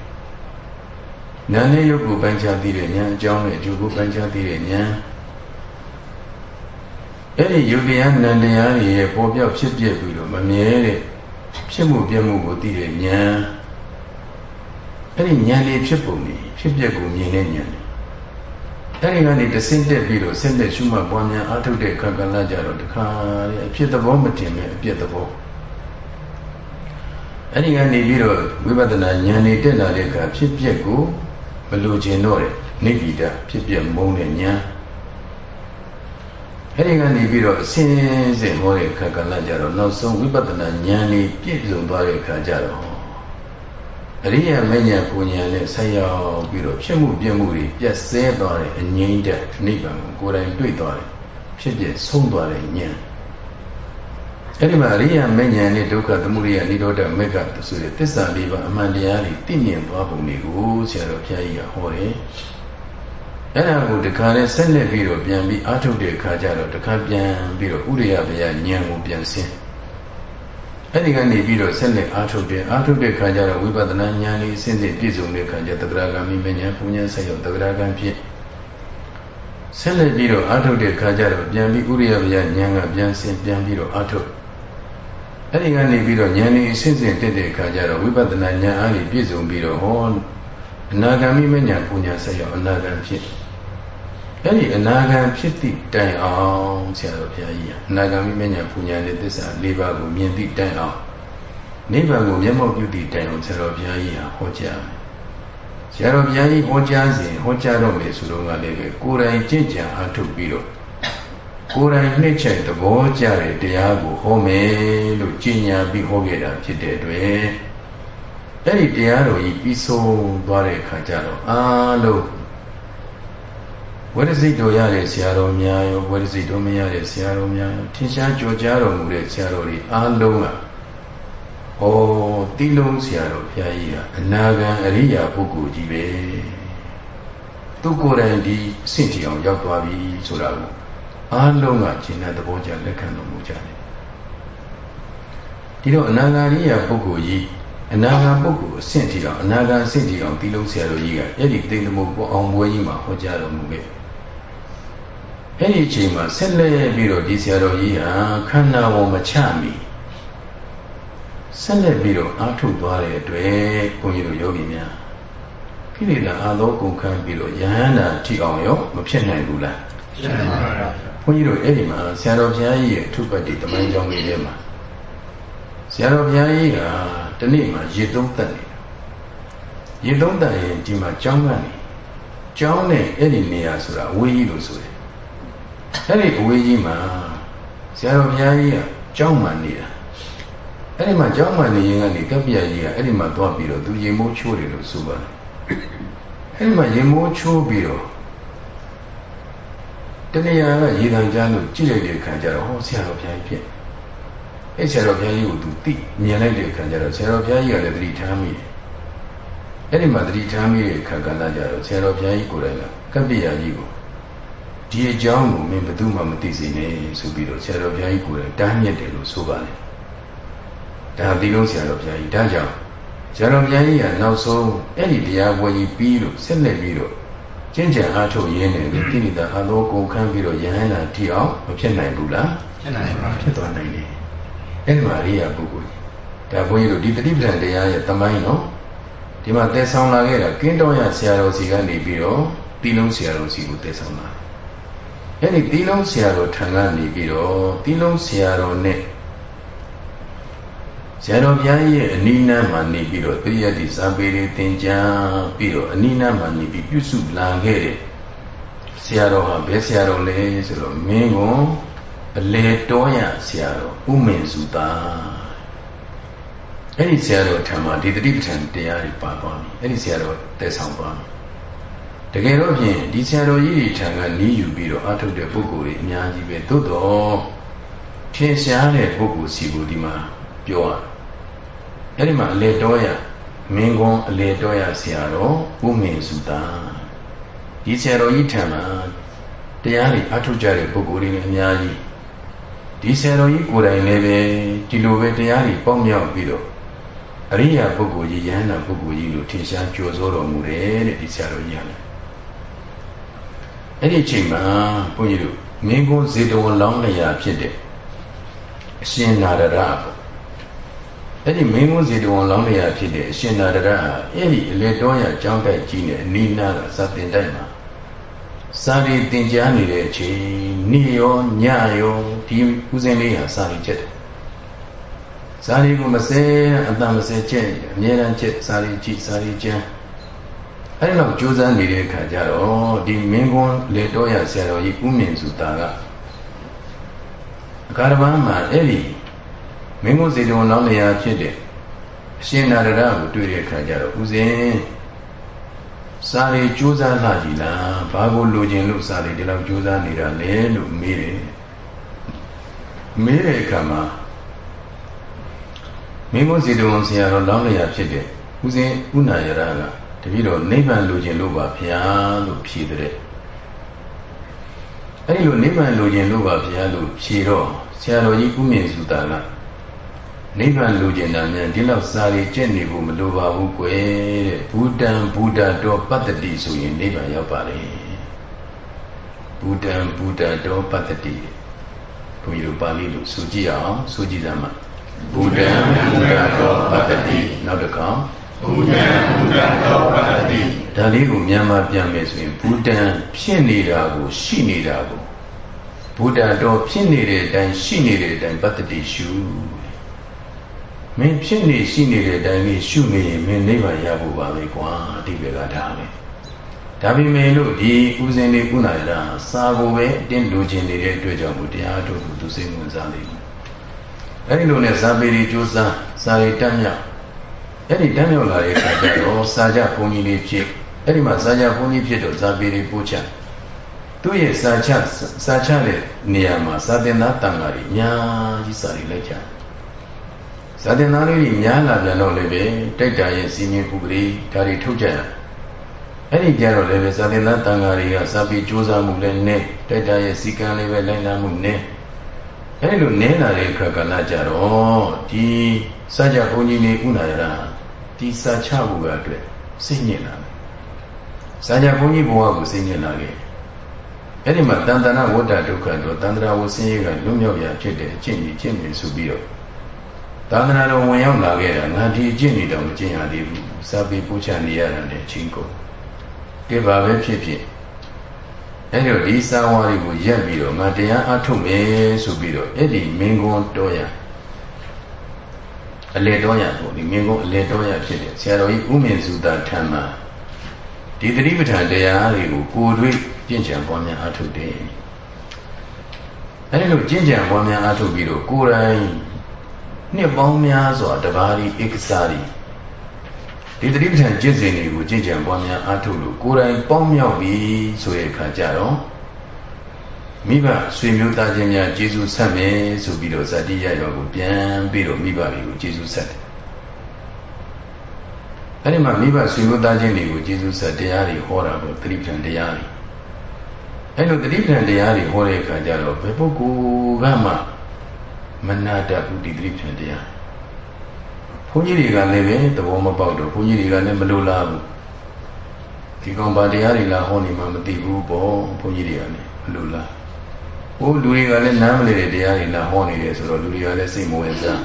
နာနဲ့ရုပ်ကိုပိုင်းခြားသိတဲ့ဉာဏ်အကြောင်းနဲ့အကျိုးကိုပိုင်းခြားသိတဲ့ဉာဏ်အဲ့ဒီယုတ်တရားနံတရားတွေရဲ့ပေါ်ပြောက်ဖြစ်ပြပြီးတော့မမြဲတဲ့ဖြစ်မှုပြမှုကိုသိတဲ့ဉာဏ်အဲ့ဒီဉာဏ်လေးဖြစ်ပုံလေးဖြစ်ပြကိုမြင်တဲ့ဉာဏ် အဲ့ဒီကနေတဆင့်တက်ပြီးတော့ဆင့်တက်ရှုမှတ်ပွားများအားထုတ်တဲ့ခန္ဓာလာကြတော့တခါလေအဖြစ်သဘောမတင်မဲ့အပြည့်သဘောအဲ့ဒီကနေပြီးတော့ဝိပဿနာဉာဏ်နေတက်လာတဲ့အခါဖြစ်ပြကိုမလိုချင်တော့တဲ့နိဗ္ဗိဒဖြစ်ပြမုန်းတဲ့ဉာဏ်အဲ့ဒီကနေပြီးတော့အစင်းစင်ဟောတဲ့အခါကလည်းကြတော့နောက်ဆုံးဝိပဿနာဉာဏ်လေးပြည့်စုံသွားတဲ့အခါကျတော့ အရိယာမဉ္ဇဉ်ပူဉာဏ်နဲ့ဆက်ရောက်ပြီးတော့ဖြစ်မှုပြမှုတွေပြည့်စဲသွားတဲ့အငြိမ့်တဲ့နိဗ္ဗာန်ကိုကိုယ်တိုင်တွေ့သွားတယ်ဖြစ်ပြဆုံးသွားတဲ့ဉာဏ်အဲ့ဒီမှာအရိယာမဉ္ဇဉ်နဲ့ဒုက္ခသမုဒယနိရောဓမေဃဆိုတဲ့သစ္စာလေးပါအမှန်တရားတွေသိမြင်သွားပုံတွေကိုဆရာတော်ဘုရားကြီးကဟောတယ်အဲ့ဒါကိုတခါလဲဆက်လက်ပြီးတော့ပြန်ပြီးအာထုတ်တဲ့အခါကျတော့တခါပြန်ပြီးတော့ဥရိယဗျာဉာဏ်ကိုပြန်ဆင်း အဲ့ဒီကနေပြီးတော့ဆက်လက်အာထုတ်တယ်အာထုတ်တဲ့အခါကျတော့ဝိပဿနာဉာဏ်လေးစဉ်စဉ်ပြည့်စုံတဲ့အခါကျသက္ကရာဂမိမဉာဏ်ပူဉာဏ်ဆက်ရောက်သက္ကရာဂံဖြစ်ဆက်လက်ပြီးတော့အာထုတ်တဲ့အခါကျတော့ပြန်ပြီးဥရိယဗျာဉာဏ်ကပြန်ဆင်းပြန်ပြီးတော့အာထုတ်အဲ့ဒီကနေပြီးတော့ဉာဏ်လေးစဉ်စဉ်တက်တဲ့အခါကျတော့ဝိပဿနာဉာဏ်အားဖြင့်ပြည့်စုံပြီးတော့ဟောအနာဂမ်မိမဉာဏ်ပူဉာဏ်ဆက်ရောက်အနာဂမ်ဖြစ် အဲ့ဒီအနာဂံဖြစ်သည့်တိုင်အောင်ဆရာတော်ဘုရားကြီးကအနာဂံမိမညာပူညာနဲ့သစ္စာ၄ပါးကိုမြင်သည့်တိုင်အောင်နိဗ္ဗာန်ကိုမျက်မှောက်ပြုသည့်တိုင်အောင်ဆရာတော်ဘုရားကြီးဟာဟောကြားမယ်ဆရာတော်ဘုရားကြီးဟောကြားစဉ်ဟောကြားတော့မယ်ဆိုတော့ကလည်းပဲကိုယ်တိုင်ကြင်ကြံအားထုတ်ပြီးတော့ကိုယ်တိုင်နှိမ့်ချက်သဘောကျတဲ့တရားကိုဟောမယ်လို့ကြင်ညာပြီးဟောခဲ့တာဖြစ်တဲ့အတွက်အဲ့ဒီတရားတော်ကြီးပြီးဆုံးသွားတဲ့အခါကျတော့အားလုံး ဝိရစိတ်တော်ရတဲ့ဆရာတော်များရောဝိရစိတ်တော်မရတဲ့ဆရာတော်များရောထင်ရှားကြော်ကြားတော်မူတဲ့ဆရာတော်တွေအားလုံးကဟောတိလုံးဆရာတော်ဘုရားကြီးကအနာဂံအရိယာပုဂ္ဂိုလ်ကြီးပဲသူကိုယ်တိုင်ဒီအဆင့်တီအောင်ရောက်သွားပြီဆိုတာကိုအားလုံးကရှင်းတဲ့သဘောကျလက်ခံတော်မူကြတယ်ဒီတော့အနာဂံအရိယာပုဂ္ဂိုလ်ကြီးအနာဂံပုဂ္ဂိုလ်အဆင့်တီအောင်အနာဂံအဆင့်တီအောင်တိလုံးဆရာတော်ကြီးကအဲ့ဒီတိမ်တမုတ်ပေါ်အောင်ပွဲကြီးမှာဟောကြားတော်မူခဲ့တယ် အဲ့ဒီအချိန်မှာဆက်လက်ပြီးတော့ဒီဆရာတော်ကြီးဟာခန္ဓာဝန်မချမီဆက်လက်ပြီးတော့အားထုတ်သွားတဲ့အတွက်ဘုန်းကြီးတို့ယောဂီများကိလေသာအာသောကုန်ခံပြီးတော့ယဟန္တာထိအောင်ရောမဖြစ်နိုင်ဘူးလားဖြစ်နိုင်ပါဘူးဘုန်းကြီးတို့အဲ့ဒီမှာဆရာတော်ဘုရားကြီးရဲ့အထုပတ်တိတမိုင်းကြောင်းလေးထဲမှာဆရာတော်ဘုရားကြီးကတနေ့မှာရေသုံးသက်နေရေသုံးသက်ရင်ဒီမှာကြောင်းကနေကြောင်းနဲ့အဲ့ဒီနေရာဆိုတာအဝေးကြီးလို့ဆိုတယ် အဲ့ဒီအဝေးကြီးမှာဆရာတော်ဘုရားကြီးကကြောင်းမှနေတာအဲ့ဒီမှာကြောင်းမှနေရင်ကနေကပ္ပိယကြီးကအဲ့ဒီမှာသွားပြီးတော့သူရေမိုးချိုးတယ်လို့ဆိုပါတယ်အဲ့ဒီမှာရေမိုးချိုးပြီးတော့တဏှာကရေတံကြားလို့ကြည့်လိုက်တဲ့အခါကျတော့ဟောဆရာတော်ဘုရားကြီးဖြစ်အဲ့ဆရာတော်ဘုရားကြီးကိုသူသိမြင်လိုက်တဲ့အခါကျတော့ဆရာတော်ဘုရားကြီးကလည်းသတိထားမိတယ်အဲ့ဒီမှာသတိထားမိတဲ့အခါကလည်းကြတော့ဆရာတော်ဘုရားကြီးကိုယ်တိုင်ကကပ္ပိယကြီးကို ဒီအကြောင်းကိုမင်းဘယ်သူမှမသိစေနဲ့ဆိုပြီးတော့ဆရာတော်ဘုရားကြီးကိုယ်တိုင်တားမြစ်တယ်လို့ဆိုပါတယ်ဒါဒီလုံးဆရာတော်ဘုရားကြီးဒါကြောင့်ဆရာတော်ဘုရားကြီးကနောက်ဆုံးအဲ့ဒီတရားပွဲကြီးပြီးလို့ဆက်လက်ပြီးတော့ကျင့်ကြံအားထုတ်ရင်းနဲ့ကိလေသာအသောကုန်ခန်းပြီးတော့ယဟန္တာထိအောင်မဖြစ်နိုင်ဘူးလားဖြစ်နိုင်ပါဖြစ်သွားနိုင်တယ်အဲ့ဒီမှာအရိယာပုဂ္ဂိုလ်ကြီးဒါဘုန်းကြီးတို့ဒီတတိပဒံတရားရဲ့တမိုင်းနော်ဒီမှာတည်ဆောင်လာခဲ့တာကင်းတော်ရဆရာတော်စီကနေပြီးတော့တိလုံးဆရာတော်စီကိုတည်ဆောင်လာ အဲ့ဒီသီလုံးဆရာတော်ထံကနေပြီးတော့သီလုံးဆရာတော်နဲ့ဆရာတော်ဘုရားရဲ့အနိနာမှာနေပြီးတော့သိရသည့်ဇာပေတွေသင်ကြားပြီးတော့အနိနာမှာနေပြီးပြုစုလာခဲ့တဲ့ဆရာတော်ဟာဘယ်ဆရာတော်လဲဆိုတော့မင်းကွန်အလေတော်ရဆရာတော်ဥမင်စုတာအဲ့ဒီဆရာတော်ထံမှာဒီတတိပဋ္ဌာန်တရားတွေပါသွားပြီအဲ့ဒီဆရာတော်တည်ဆောင်သွားပြီ တကယ်တော့ဖြင့်ဒီဆရာတော်ကြီးတွေထံကနီးယူပြီးတော့အထုတ်တဲ့ပုဂ္ဂိုလ်တွေအများကြီးပဲသို့တော့ထင်ရှားတဲ့ပုဂ္ဂိုလ်စီကိုဒီမှာပြောရအဲ့ဒီမှာအလေတော်ရမင်းကွန်အလေတော်ရဆရာတော်ဥမင်စုတာဒီဆရာတော်ကြီးထံမှာတရားတွေအထုတ်ကြတဲ့ပုဂ္ဂိုလ်တွေလည်းအများကြီးဒီဆရာတော်ကြီးကိုယ်တိုင်လည်းပဲဒီလိုပဲတရားတွေပေါက်မြောက်ပြီးတော့အရိယာပုဂ္ဂိုလ်ကြီးယဟန္တာပုဂ္ဂိုလ်ကြီးလို့ထင်ရှားကြိုးစိုးတော်မူတယ်တဲ့ဒီဆရာတော်ကြီးကလည်း အဲ့ဒီအချိန်မှာဘုန်းကြီးတို့မင်းကုန်းဇေတဝန်လောင်းလျာဖြစ်တဲ့အရှင်နာရရပေါ့အဲ့ဒီမင်းကုန်းဇေတဝန်လောင်းလျာဖြစ်တဲ့အရှင်နာရရအဲ့ဒီအလေတော်ရကျောင်းတိုက်ကြီးနဲ့အနီးနားကစတင်တိုက်မှာစာရီတင်ကြားနေတဲ့အချိန်နေ့ရောညရောဒီဦးစင်းလေးဟာစာရီချက်တယ်စာရီကိုမစဲအတန်မစဲချက်အမြဲတမ်းချက်စာရီကြည့်စာရီကျမ်း အဲဒီလောက်ကြိုးစားနေတဲ့အခါကျတော့ဒီမင်းကွန်းလေတော့ရဆရာတော်ကြီးဦးမြင့်စုတာကအခါတပန်းမှာအဲ့ဒီမင်းကွန်းစေတုံလောင်းလျာဖြစ်တဲ့အရှင်နာရရကိုတွေ့တဲ့အခါကျတော့ဦးစင်စာရီကြိုးစားလာကြည်လားဘာကိုလိုချင်လို့စာရီဒီလောက်ကြိုးစားနေတာလဲလို့မေးတယ်မေးတဲ့အခါမှာမင်းကွန်းစေတုံဆရာတော်လောင်းလျာဖြစ်တဲ့ဦးစင်ဦးနာရရက တပည့်တော်နိဗ္ဗာန်လိုချင်လို့ပါဗျာလို့ဖြေတဲ့အဲ့ဒီလိုနိဗ္ဗာန်လိုချင်လို့ပါဗျာလို့ဖြေတော့ဆရာတော်ကြီးဥမြင့်စုတာကနိဗ္ဗာန်လိုချင်တာများဒီလောက်စာရီကျင့်နေဖို့မလိုပါဘူးကွယ်တဲ့ဘူတံဘူတတော်ပတ္တိဆိုရင်နိဗ္ဗာန်ရောက်ပါလေဘူတံဘူတတော်ပတ္တိဘုန်းကြီးတို့ပါဠိလိုဆိုကြည့်အောင်ဆိုကြည့်စမ်းပါဘူတံဘူတတော်ပတ္တိနောက်တစ်ခါ ဘူတံဘူတတော်ပတ္တိဒါလေးကိုမြန်မာပြန်မယ်ဆိုရင်ဘူတံဖြစ်နေတာကိုရှိနေတာကိုဘူတံတော်ဖြစ်နေတဲ့အတိုင်းရှိနေတဲ့အတိုင်းပတ္တိရှုမင်းဖြစ်နေရှိနေတဲ့အတိုင်းလေးရှုနေရင်မင်းနိဗ္ဗာန်ရဖို့ပါပဲကွာအတိပ္ပယ်ကဒါပဲဒါပေမဲ့လို့ဒီဥစဉ်လေးကုနာရတာစာကိုပဲအတင်းလိုချင်နေတဲ့အတွက်ကြောင့်ဘုရားတို့ကသူစိတ်ဝင်စားနေတယ်အဲဒီလိုနဲ့ဇာပေရီကြိုးစားစာရီတတ်မြောက် အဲ့ဒီတမ်းမြောက်လာတဲ့အခါကျတော့စာကြဘုန်းကြီးလေးဖြစ်အဲ့ဒီမှာစာကြဘုန်းကြီးဖြစ်တော့ဇာပေရီပို့ချသူ့ရဲ့စာချစာချတဲ့နေရာမှာစာတင်သားတန်ဃာကြီးအများကြီးစာရီလိုက်ကြဇာတင်သားလေးကြီးများလာပြန်တော့လည်းပဲတိုက်တာရဲ့စီမင်းပုဂ္ဂလိဒါတွေထုတ်ကြရအဲ့ဒီကြတော့လည်းပဲဇာတင်သားတန်ဃာတွေကစာပေစ조사မှုလည်းနဲ့တိုက်တာရဲ့စီကံလေးပဲလိုက်လာမှုနဲ့အဲ့လိုနင်းလာတဲ့အခါကလည်းကြတော့ဒီစာကြဘုန်းကြီးနေဥနာရတာ ဒီစာချဖို့အတွက်စိတ်ညစ်လာတယ်စာကြဘုန်းကြီးဘဝကိုစိတ်ညစ်လာခဲ့အဲ့ဒီမှာတန်တနာဝတ္တဒုက္ခတော့တန်တရာဝဆင်းရဲကလွတ်မြောက်ရာဖြစ်တဲ့အကျင့်ကြီးကျင့်နေဆိုပြီးတော့သာသနာတော်ဝင်ရောက်လာခဲ့တာငါဒီအကျင့်နေတော့မကျင့်ရသေးဘူးစာပေပို့ချနေရတာနဲ့ချင်းကုန်ဒီပါပဲဖြစ်ဖြစ်အဲ့တော့ဒီစာဝါရီကိုရက်ပြီးတော့ငါတရားအထုတ်မယ်ဆိုပြီးတော့အဲ့ဒီမင်းကွန်တော်ရ အလေတော်ရပေါ့ဒီမင်းကွန်အလေတော်ရဖြစ်တယ်ဆရာတော်ကြီးဥမင်စုတာထံမှာဒီသတိပဋ္ဌာန်တရားတွေကိုကိုယ်တွေ့ကျင့်ကြံပွားများအထုတ်တယ်အဲ့ဒီလိုကျင့်ကြံပွားများအထုတ်ပြီးတော့ကိုယ်တိုင်နှစ်ပေါင်းများစွာတပါးဒီဧကစားဒီဒီတတိပဋ္ဌာန်ကျင့်စဉ်တွေကိုကြင်ကြံပွားများအားထုတ်လို့ကိုယ်တိုင်ပေါင်းမြောက်ပြီဆိုတဲ့အခါကျတော့ မိဘဆွေမျိုးသားချင်းများကျေးဇူးဆက်မယ်ဆိုပြီးတော့ဇတိရရောကိုပြန်ပြီးတော့မိဘတွေကိုကျေးဇူးဆက်တယ်။အဲဒီမှာမိဘဆွေမျိုးသားချင်းတွေကိုကျေးဇူးဆက်တရားတွေဟောတာပေါ့တတိပဋ္ဌာန်တရားတွေ။အဲလိုတတိပဋ္ဌာန်တရားတွေဟောတဲ့အခါကျတော့ဘယ်ပုဂ္ဂိုလ်ကမှမနာတတ်ဘူးဒီတတိပဋ္ဌာန်တရား။ဘုန်းကြီးတွေကလည်းပဲသဘောမပေါက်တော့ဘုန်းကြီးတွေကလည်းမလိုလားဘူးဒီကောင်ဘာတရားတွေလားဟောနေမှမသိဘူးပေါ့ဘုန်းကြီးတွေကလည်းမလိုလား ဟိုလူတွေကလည်းနားမလည်တဲ့တရားတွေလားဟောနေတယ်ဆိုတော့လူတွေကလည်းစိတ်မဝင်စား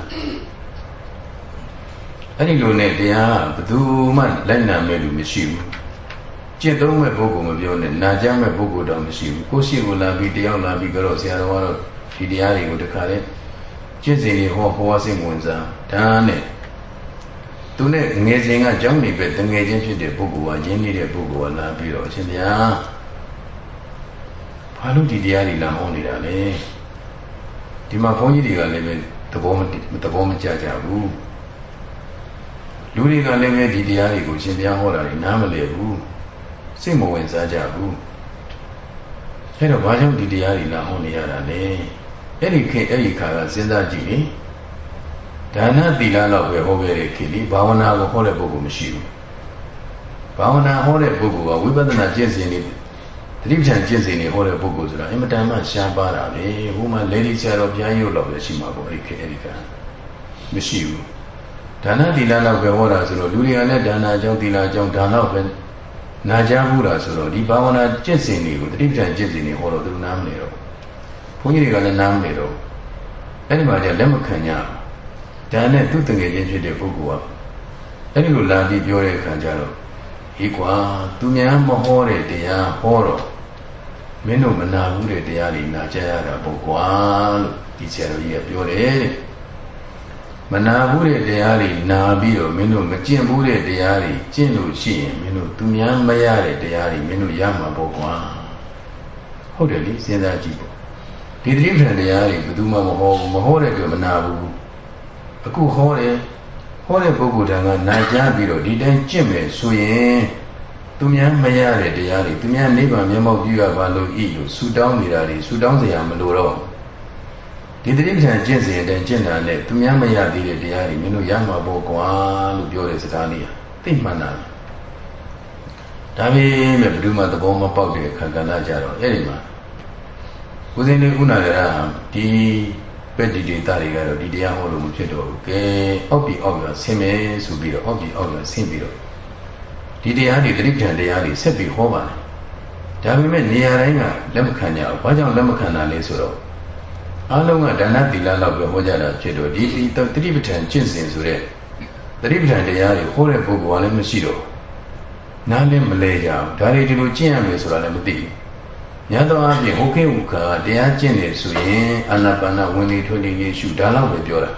အဲ့ဒီလိုနဲ့တရားဘယ်သူမှလိုက်နာမဲ့လူမရှိဘူးကျင့်သုံးမဲ့ပုဂ္ဂိုလ်မပြောနဲ့နာကြမဲ့ပုဂ္ဂိုလ်တော့မရှိဘူးကိုရှိကိုလာပြီးတရားလာပြီးကြတော့ဆရာတော်ကတော့ဒီတရားတွေကိုတခါလဲကျင့်စဉ်တွေဟောဟောစိတ်ဝင်စားဒါနဲ့သူနဲ့ငယ်စဉ်ကကြောင်းနေပဲတငယ်ချင်းဖြစ်တဲ့ပုဂ္ဂိုလ်ကရင်းနေတဲ့ပုဂ္ဂိုလ်ကလာပြီးတော့အရှင်ဗျာ ဘာလို့ဒီတရားတွေလာဟောနေတာလဲဒီမှာဘုန်းကြီးတွေကလည်းပဲသဘောမသဘောမကျကြဘူးလူတွေကလည်းပဲဒီတရားတွေကိုရှင်ဗျာဟောတာတွေနားမလည်ဘူးစိတ်မဝင်စားကြဘူးအဲတော့ဘာကြောင့်ဒီတရားတွေလာဟောနေရတာလဲအဲ့ဒီခေအဲ့ဒီခါကစဉ်းစားကြည့်လေဒါနသီလတော့ပဲဟောခဲ့တဲ့ခေတ်ဒီဘာဝနာကိုဟောတဲ့ပုဂ္ဂိုလ်မရှိဘူးဘာဝနာဟောတဲ့ပုဂ္ဂိုလ်ကဝိပဿနာကျင့်စဉ် နေတတိပ္ပံကျင့်စဉ်နေဟောတဲ့ပုဂ္ဂိုလ်ဆိုတာအင်မတန်မှရှားပါတာပဲဟိုမှာလေဒီဆရာတော်ဘုရားရုပ်တော့ပဲရှိမှာပေါ့အဲ့ဒီခေတ်အဲ့ဒီကမရှိဘူးဒါနသီလတော့ပဲဟောတာဆိုတော့လူတွေကလည်းဒါနာကြောင့်သီလကြောင့်ဒါတော့ပဲနာကြဘူးလားဆိုတော့ဒီဘာဝနာကျင့်စဉ်တွေကိုတတိပ္ပံကျင့်စဉ်နေဟောတော့သူနားမလဲတော့ဘုန်းကြီးတွေကလည်းနားမလဲတော့အဲ့ဒီမှာကျလက်မခံကြဘူးဒါနဲ့သူ့တငယ်ချင်းဖြစ်တဲ့ပုဂ္ဂိုလ်ကအဲ့ဒီလိုလာပြီးပြောတဲ့အခါကျတော့ဟေးကွာသူများမဟောတဲ့တရားဟောတော့ မင်းတို့မနာဘူးတဲ့တရားတွေနာကြရတာပေါ့ကွာလို့ဒီဆရာတော်ကြီးကပြောတယ်တဲ့မနာဘူးတဲ့တရားတွေနာပြီးတော့မင်းတို့မကျင့်ဘူးတဲ့တရားတွေကျင့်လို့ရှိရင်မင်းတို့သူများမရတဲ့တရားတွေမင်းတို့ရမှာပေါ့ကွာဟုတ်တယ်လေစဉ်းစားကြည့်ပေါ့ဒီတိပ္ပံတရားတွေဘယ်သူမှမဟောဘူးမဟောတဲ့အတွက်မနာဘူးအခုဟောတယ်ဟောတဲ့ပုဂ္ဂိုလ်တန်ကနာကြားပြီးတော့ဒီတိုင်းကျင့်မယ်ဆိုရင် သူများမရတဲ့တရားတွေသူများနိဗ္ဗာန်မျက်မှောက်ပြုရပါလို့ဤလို့ဆူတောင်းနေတာတွေဆူတောင်းစရာမလိုတော့ဒီတိပ္ပံကျင့်စဉ်တဲ့ကျင့်တာနဲ့သူများမရသေးတဲ့တရားတွေမင်းတို့ရမှာပေါ့ကွာလို့ပြောတဲ့စကားလေးသိမှန်တာဒါပေမဲ့ဘယ်သူမှသဘောမပေါက်တဲ့အခါကဏ္ဍကြတော့အဲ့ဒီမှာကိုစင်းလေးဥနာရဒီပက်ဒီဒေတာတွေကတော့ဒီတရားဟောလို့မဖြစ်တော့ဘူးကဲအောက်ပြီးအောက်ရဆင်းမယ်ဆိုပြီးတော့အောက်ပြီးအောက်ရဆင်းပြီးတော့ ဒီတရားတွေတတိပ္ပံတရားတွေဆက်ပြီးဟောပါတယ်ဒါပေမဲ့နေရာတိုင်းကလက်မခံကြဘူးဘာကြောင့်လက်မခံတာလဲဆိုတော့အလုံးကဒါနသီလလောက်ပဲဟောကြတာဖြစ်တော့ဒီတတိပဋ္ဌာန်ကျင့်စဉ်ဆိုတဲ့တတိပဋ္ဌာန်တရားတွေဟောတဲ့ပုဂ္ဂိုလ်ကလည်းမရှိတော့နားလည်းမလဲကြဘူးဒါတွေဒီလိုကျင့်ရမယ်ဆိုတာလည်းမသိဘူးညသောအပြင်ဟုတ်ကဲ့ဥက္ခာတရားကျင့်နေဆိုရင်အာနာပါနဝင်လေထွက်လေရေရှုဒါလောက်ပဲပြောတာ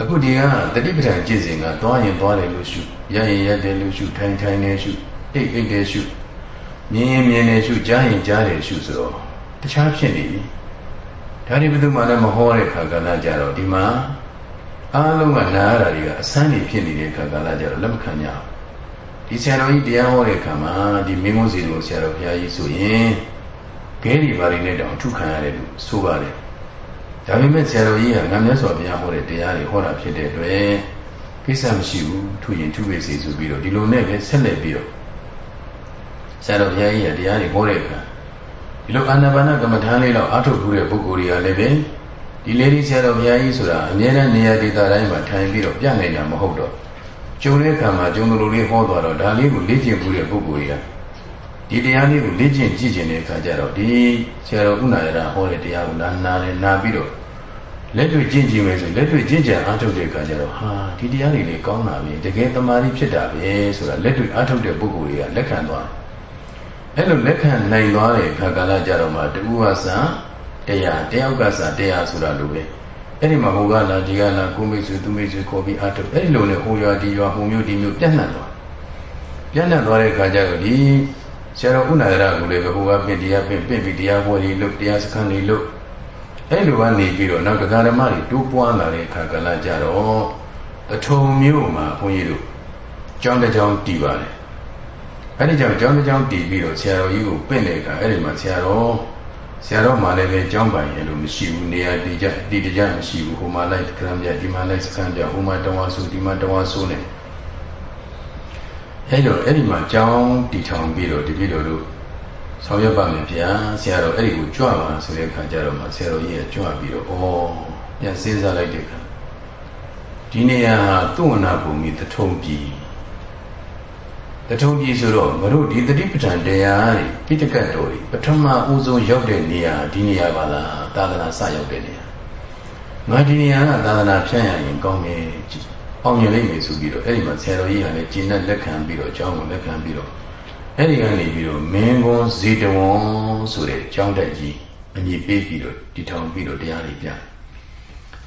အခုဒီကတတိပဋ္ဌာန်ကျင့်စဉ်ကသွားရင်သွားတယ်လို့ရှုရရင်ရတယ်လို့ရှုထိုင်ထိုင်နေရှုအိတ်အိတ်တယ်ရှုမြင်ရင်မြင်တယ်ရှုကြားရင်ကြားတယ်ရှုဆိုတော့တခြားဖြစ်နေပြီဒါတွေဘယ်သူမှလည်းမဟောတဲ့ခါကလည်းကြတော့ဒီမှာအားလုံးကနားရတာတွေကအဆန်းတွေဖြစ်နေတဲ့ခါကလည်းကြတော့လက်မခံကြဘူးဒီဆရာတော်ကြီးတရားဟောတဲ့ခါမှာဒီမင်းကုန်းစီတော်ဆရာတော်ဘုရားကြီးဆိုရင်ခဲဒီဘာတွေနဲ့တောင်အထုခံရတယ်လို့ဆိုပါတယ် ဒါပေမဲ့ဆရာတော်ကြီးကငါမြတ်စွာဘုရားဟောတဲ့တရားတွေဟောတာဖြစ်တဲ့အတွက်ကိစ္စမရှိဘူးထုရင်ထုပဲစီဆိုပြီးတော့ဒီလိုနဲ့ပဲဆက်လက်ပြီးတော့ဆရာတော်ဘုရားကြီးကတရားတွေဟောတဲ့အခါဒီလိုအာနာပါနကမ္မထာလေးတော့အထုတ်ထူးတဲ့ပုဂ္ဂိုလ်တွေကလည်းပဲဒီလေဒီဆရာတော်ဘုရားကြီးဆိုတာအမြဲတမ်းနေရာဒေသတိုင်းမှာထိုင်ပြီးတော့ပြနိုင်တာမဟုတ်တော့ကျုံတဲ့အခါမှာကျုံလိုလေးဟောသွားတော့ဒါလေးကိုလေ့ကျင့်မှုတဲ့ပုဂ္ဂိုလ်တွေက ဒီတရားလေးကိုလေ့ကျင့်ကြည့်ကျင်တဲ့အခါကျတော့ဒီဆရာတော်ဥနာရဟောတဲ့တရားကိုနာနာနဲ့နာပြီးတော့လက်တွေ့ကျင့်ကြည့်မယ်ဆိုလက်တွေ့ကျင့်ကြံအားထုတ်တဲ့အခါကျတော့ဟာဒီတရားတွေလေကောင်းတာပဲတကယ်တမာတိဖြစ်တာပဲဆိုတာလက်တွေ့အားထုတ်တဲ့ပုဂ္ဂိုလ်တွေကလက်ခံသွားတယ်အဲ့လိုလက်ခံနိုင်သွားတဲ့ခါကာလကြတော့မှတူဝါဆံတရားတယောက်ကစားတရားဆိုတာလိုပဲအဲ့ဒီမှာဟိုကလာဒီကလာကိုမိတ်ဆွေသူမိတ်ဆွေခေါ်ပြီးအားထုတ်အဲ့ဒီလိုနဲ့ဟိုရွာဒီရွာဟိုမျိုးဒီမျိုးပြန့်နှံ့သွားပြန့်နှံ့သွားတဲ့ခါကျတော့ဒီ ဆရာတော်ဥနာရကိုလည်းပဲဟိုကပြင်တရားပြင်ပြင်ပြီးတရားဟောလေးလို့တရားစခန်းလေးလို့အဲ့လိုကနေပြီးတော့နောက်တရားဓမ္မတွေတိုးပွားလာတဲ့အခါကလည်းကြတော့တထုံမျိုးမှာဘုန်းကြီးတို့ကျောင်းတစ်ကျောင်းတည်ပါတယ်အဲ့ဒီကြောင့်ကျောင်းတစ်ကျောင်းတည်ပြီးတော့ဆရာတော်ကြီးကိုပင့်တဲ့အခါအဲ့ဒီမှာဆရာတော်ဆရာတော်မှလည်းပဲကျောင်းပိုင်ရလို့မရှိဘူးနေရာတည်ကြတည်ကြမရှိဘူးဟိုမှာလိုက်ကရံပြဒီမှာလိုက်စခန်းပြဟိုမှာတဝါဆိုဒီမှာတဝါဆိုနေ အဲ့တော့အဲ့ဒီမှာကျောင်းတည်ထောင်ပြီးတော့ဒီပြည်တော်တို့ဆောင်ရွက်ပါမယ်ဗျာဆရာတော်အဲ့ဒီကိုကြွပါဆိုတဲ့အခါကျတော့မှဆရာတော်ကြီးကကြွပြီးတော့ဩပြန်စဉ်းစားလိုက်တဲ့အခါဒီနေရာဟာသူ့ဝနာဘုံကြီးတထုံပြည်တထုံပြည်ဆိုတော့မတို့ဒီတတိပဋ္ဌာန်တရားတွေပိဋကတ်တော်တွေပထမဦးဆုံးရောက်တဲ့နေရာဒီနေရာပါလားသာသနာစရောက်တဲ့နေရာငါဒီနေရာကသာသနာဖြန့်ရရင်ကောင်းမယ် အောင်မြင်လိမ့်မယ်ဆိုပြီးတော့အဲ့ဒီမှာဆရာတော်ကြီးကလည်းကျင့်တဲ့လက်ခံပြီးတော့အကြောင်းကိုလက်ခံပြီးတော့အဲ့ဒီကနေပြီးတော့မင်းကွန်းဇေတဝန်ဆိုတဲ့ကျောင်းတက်ကြီးအမည်ပေးပြီးတော့တည်ထောင်ပြီးတော့တရားတွေပြ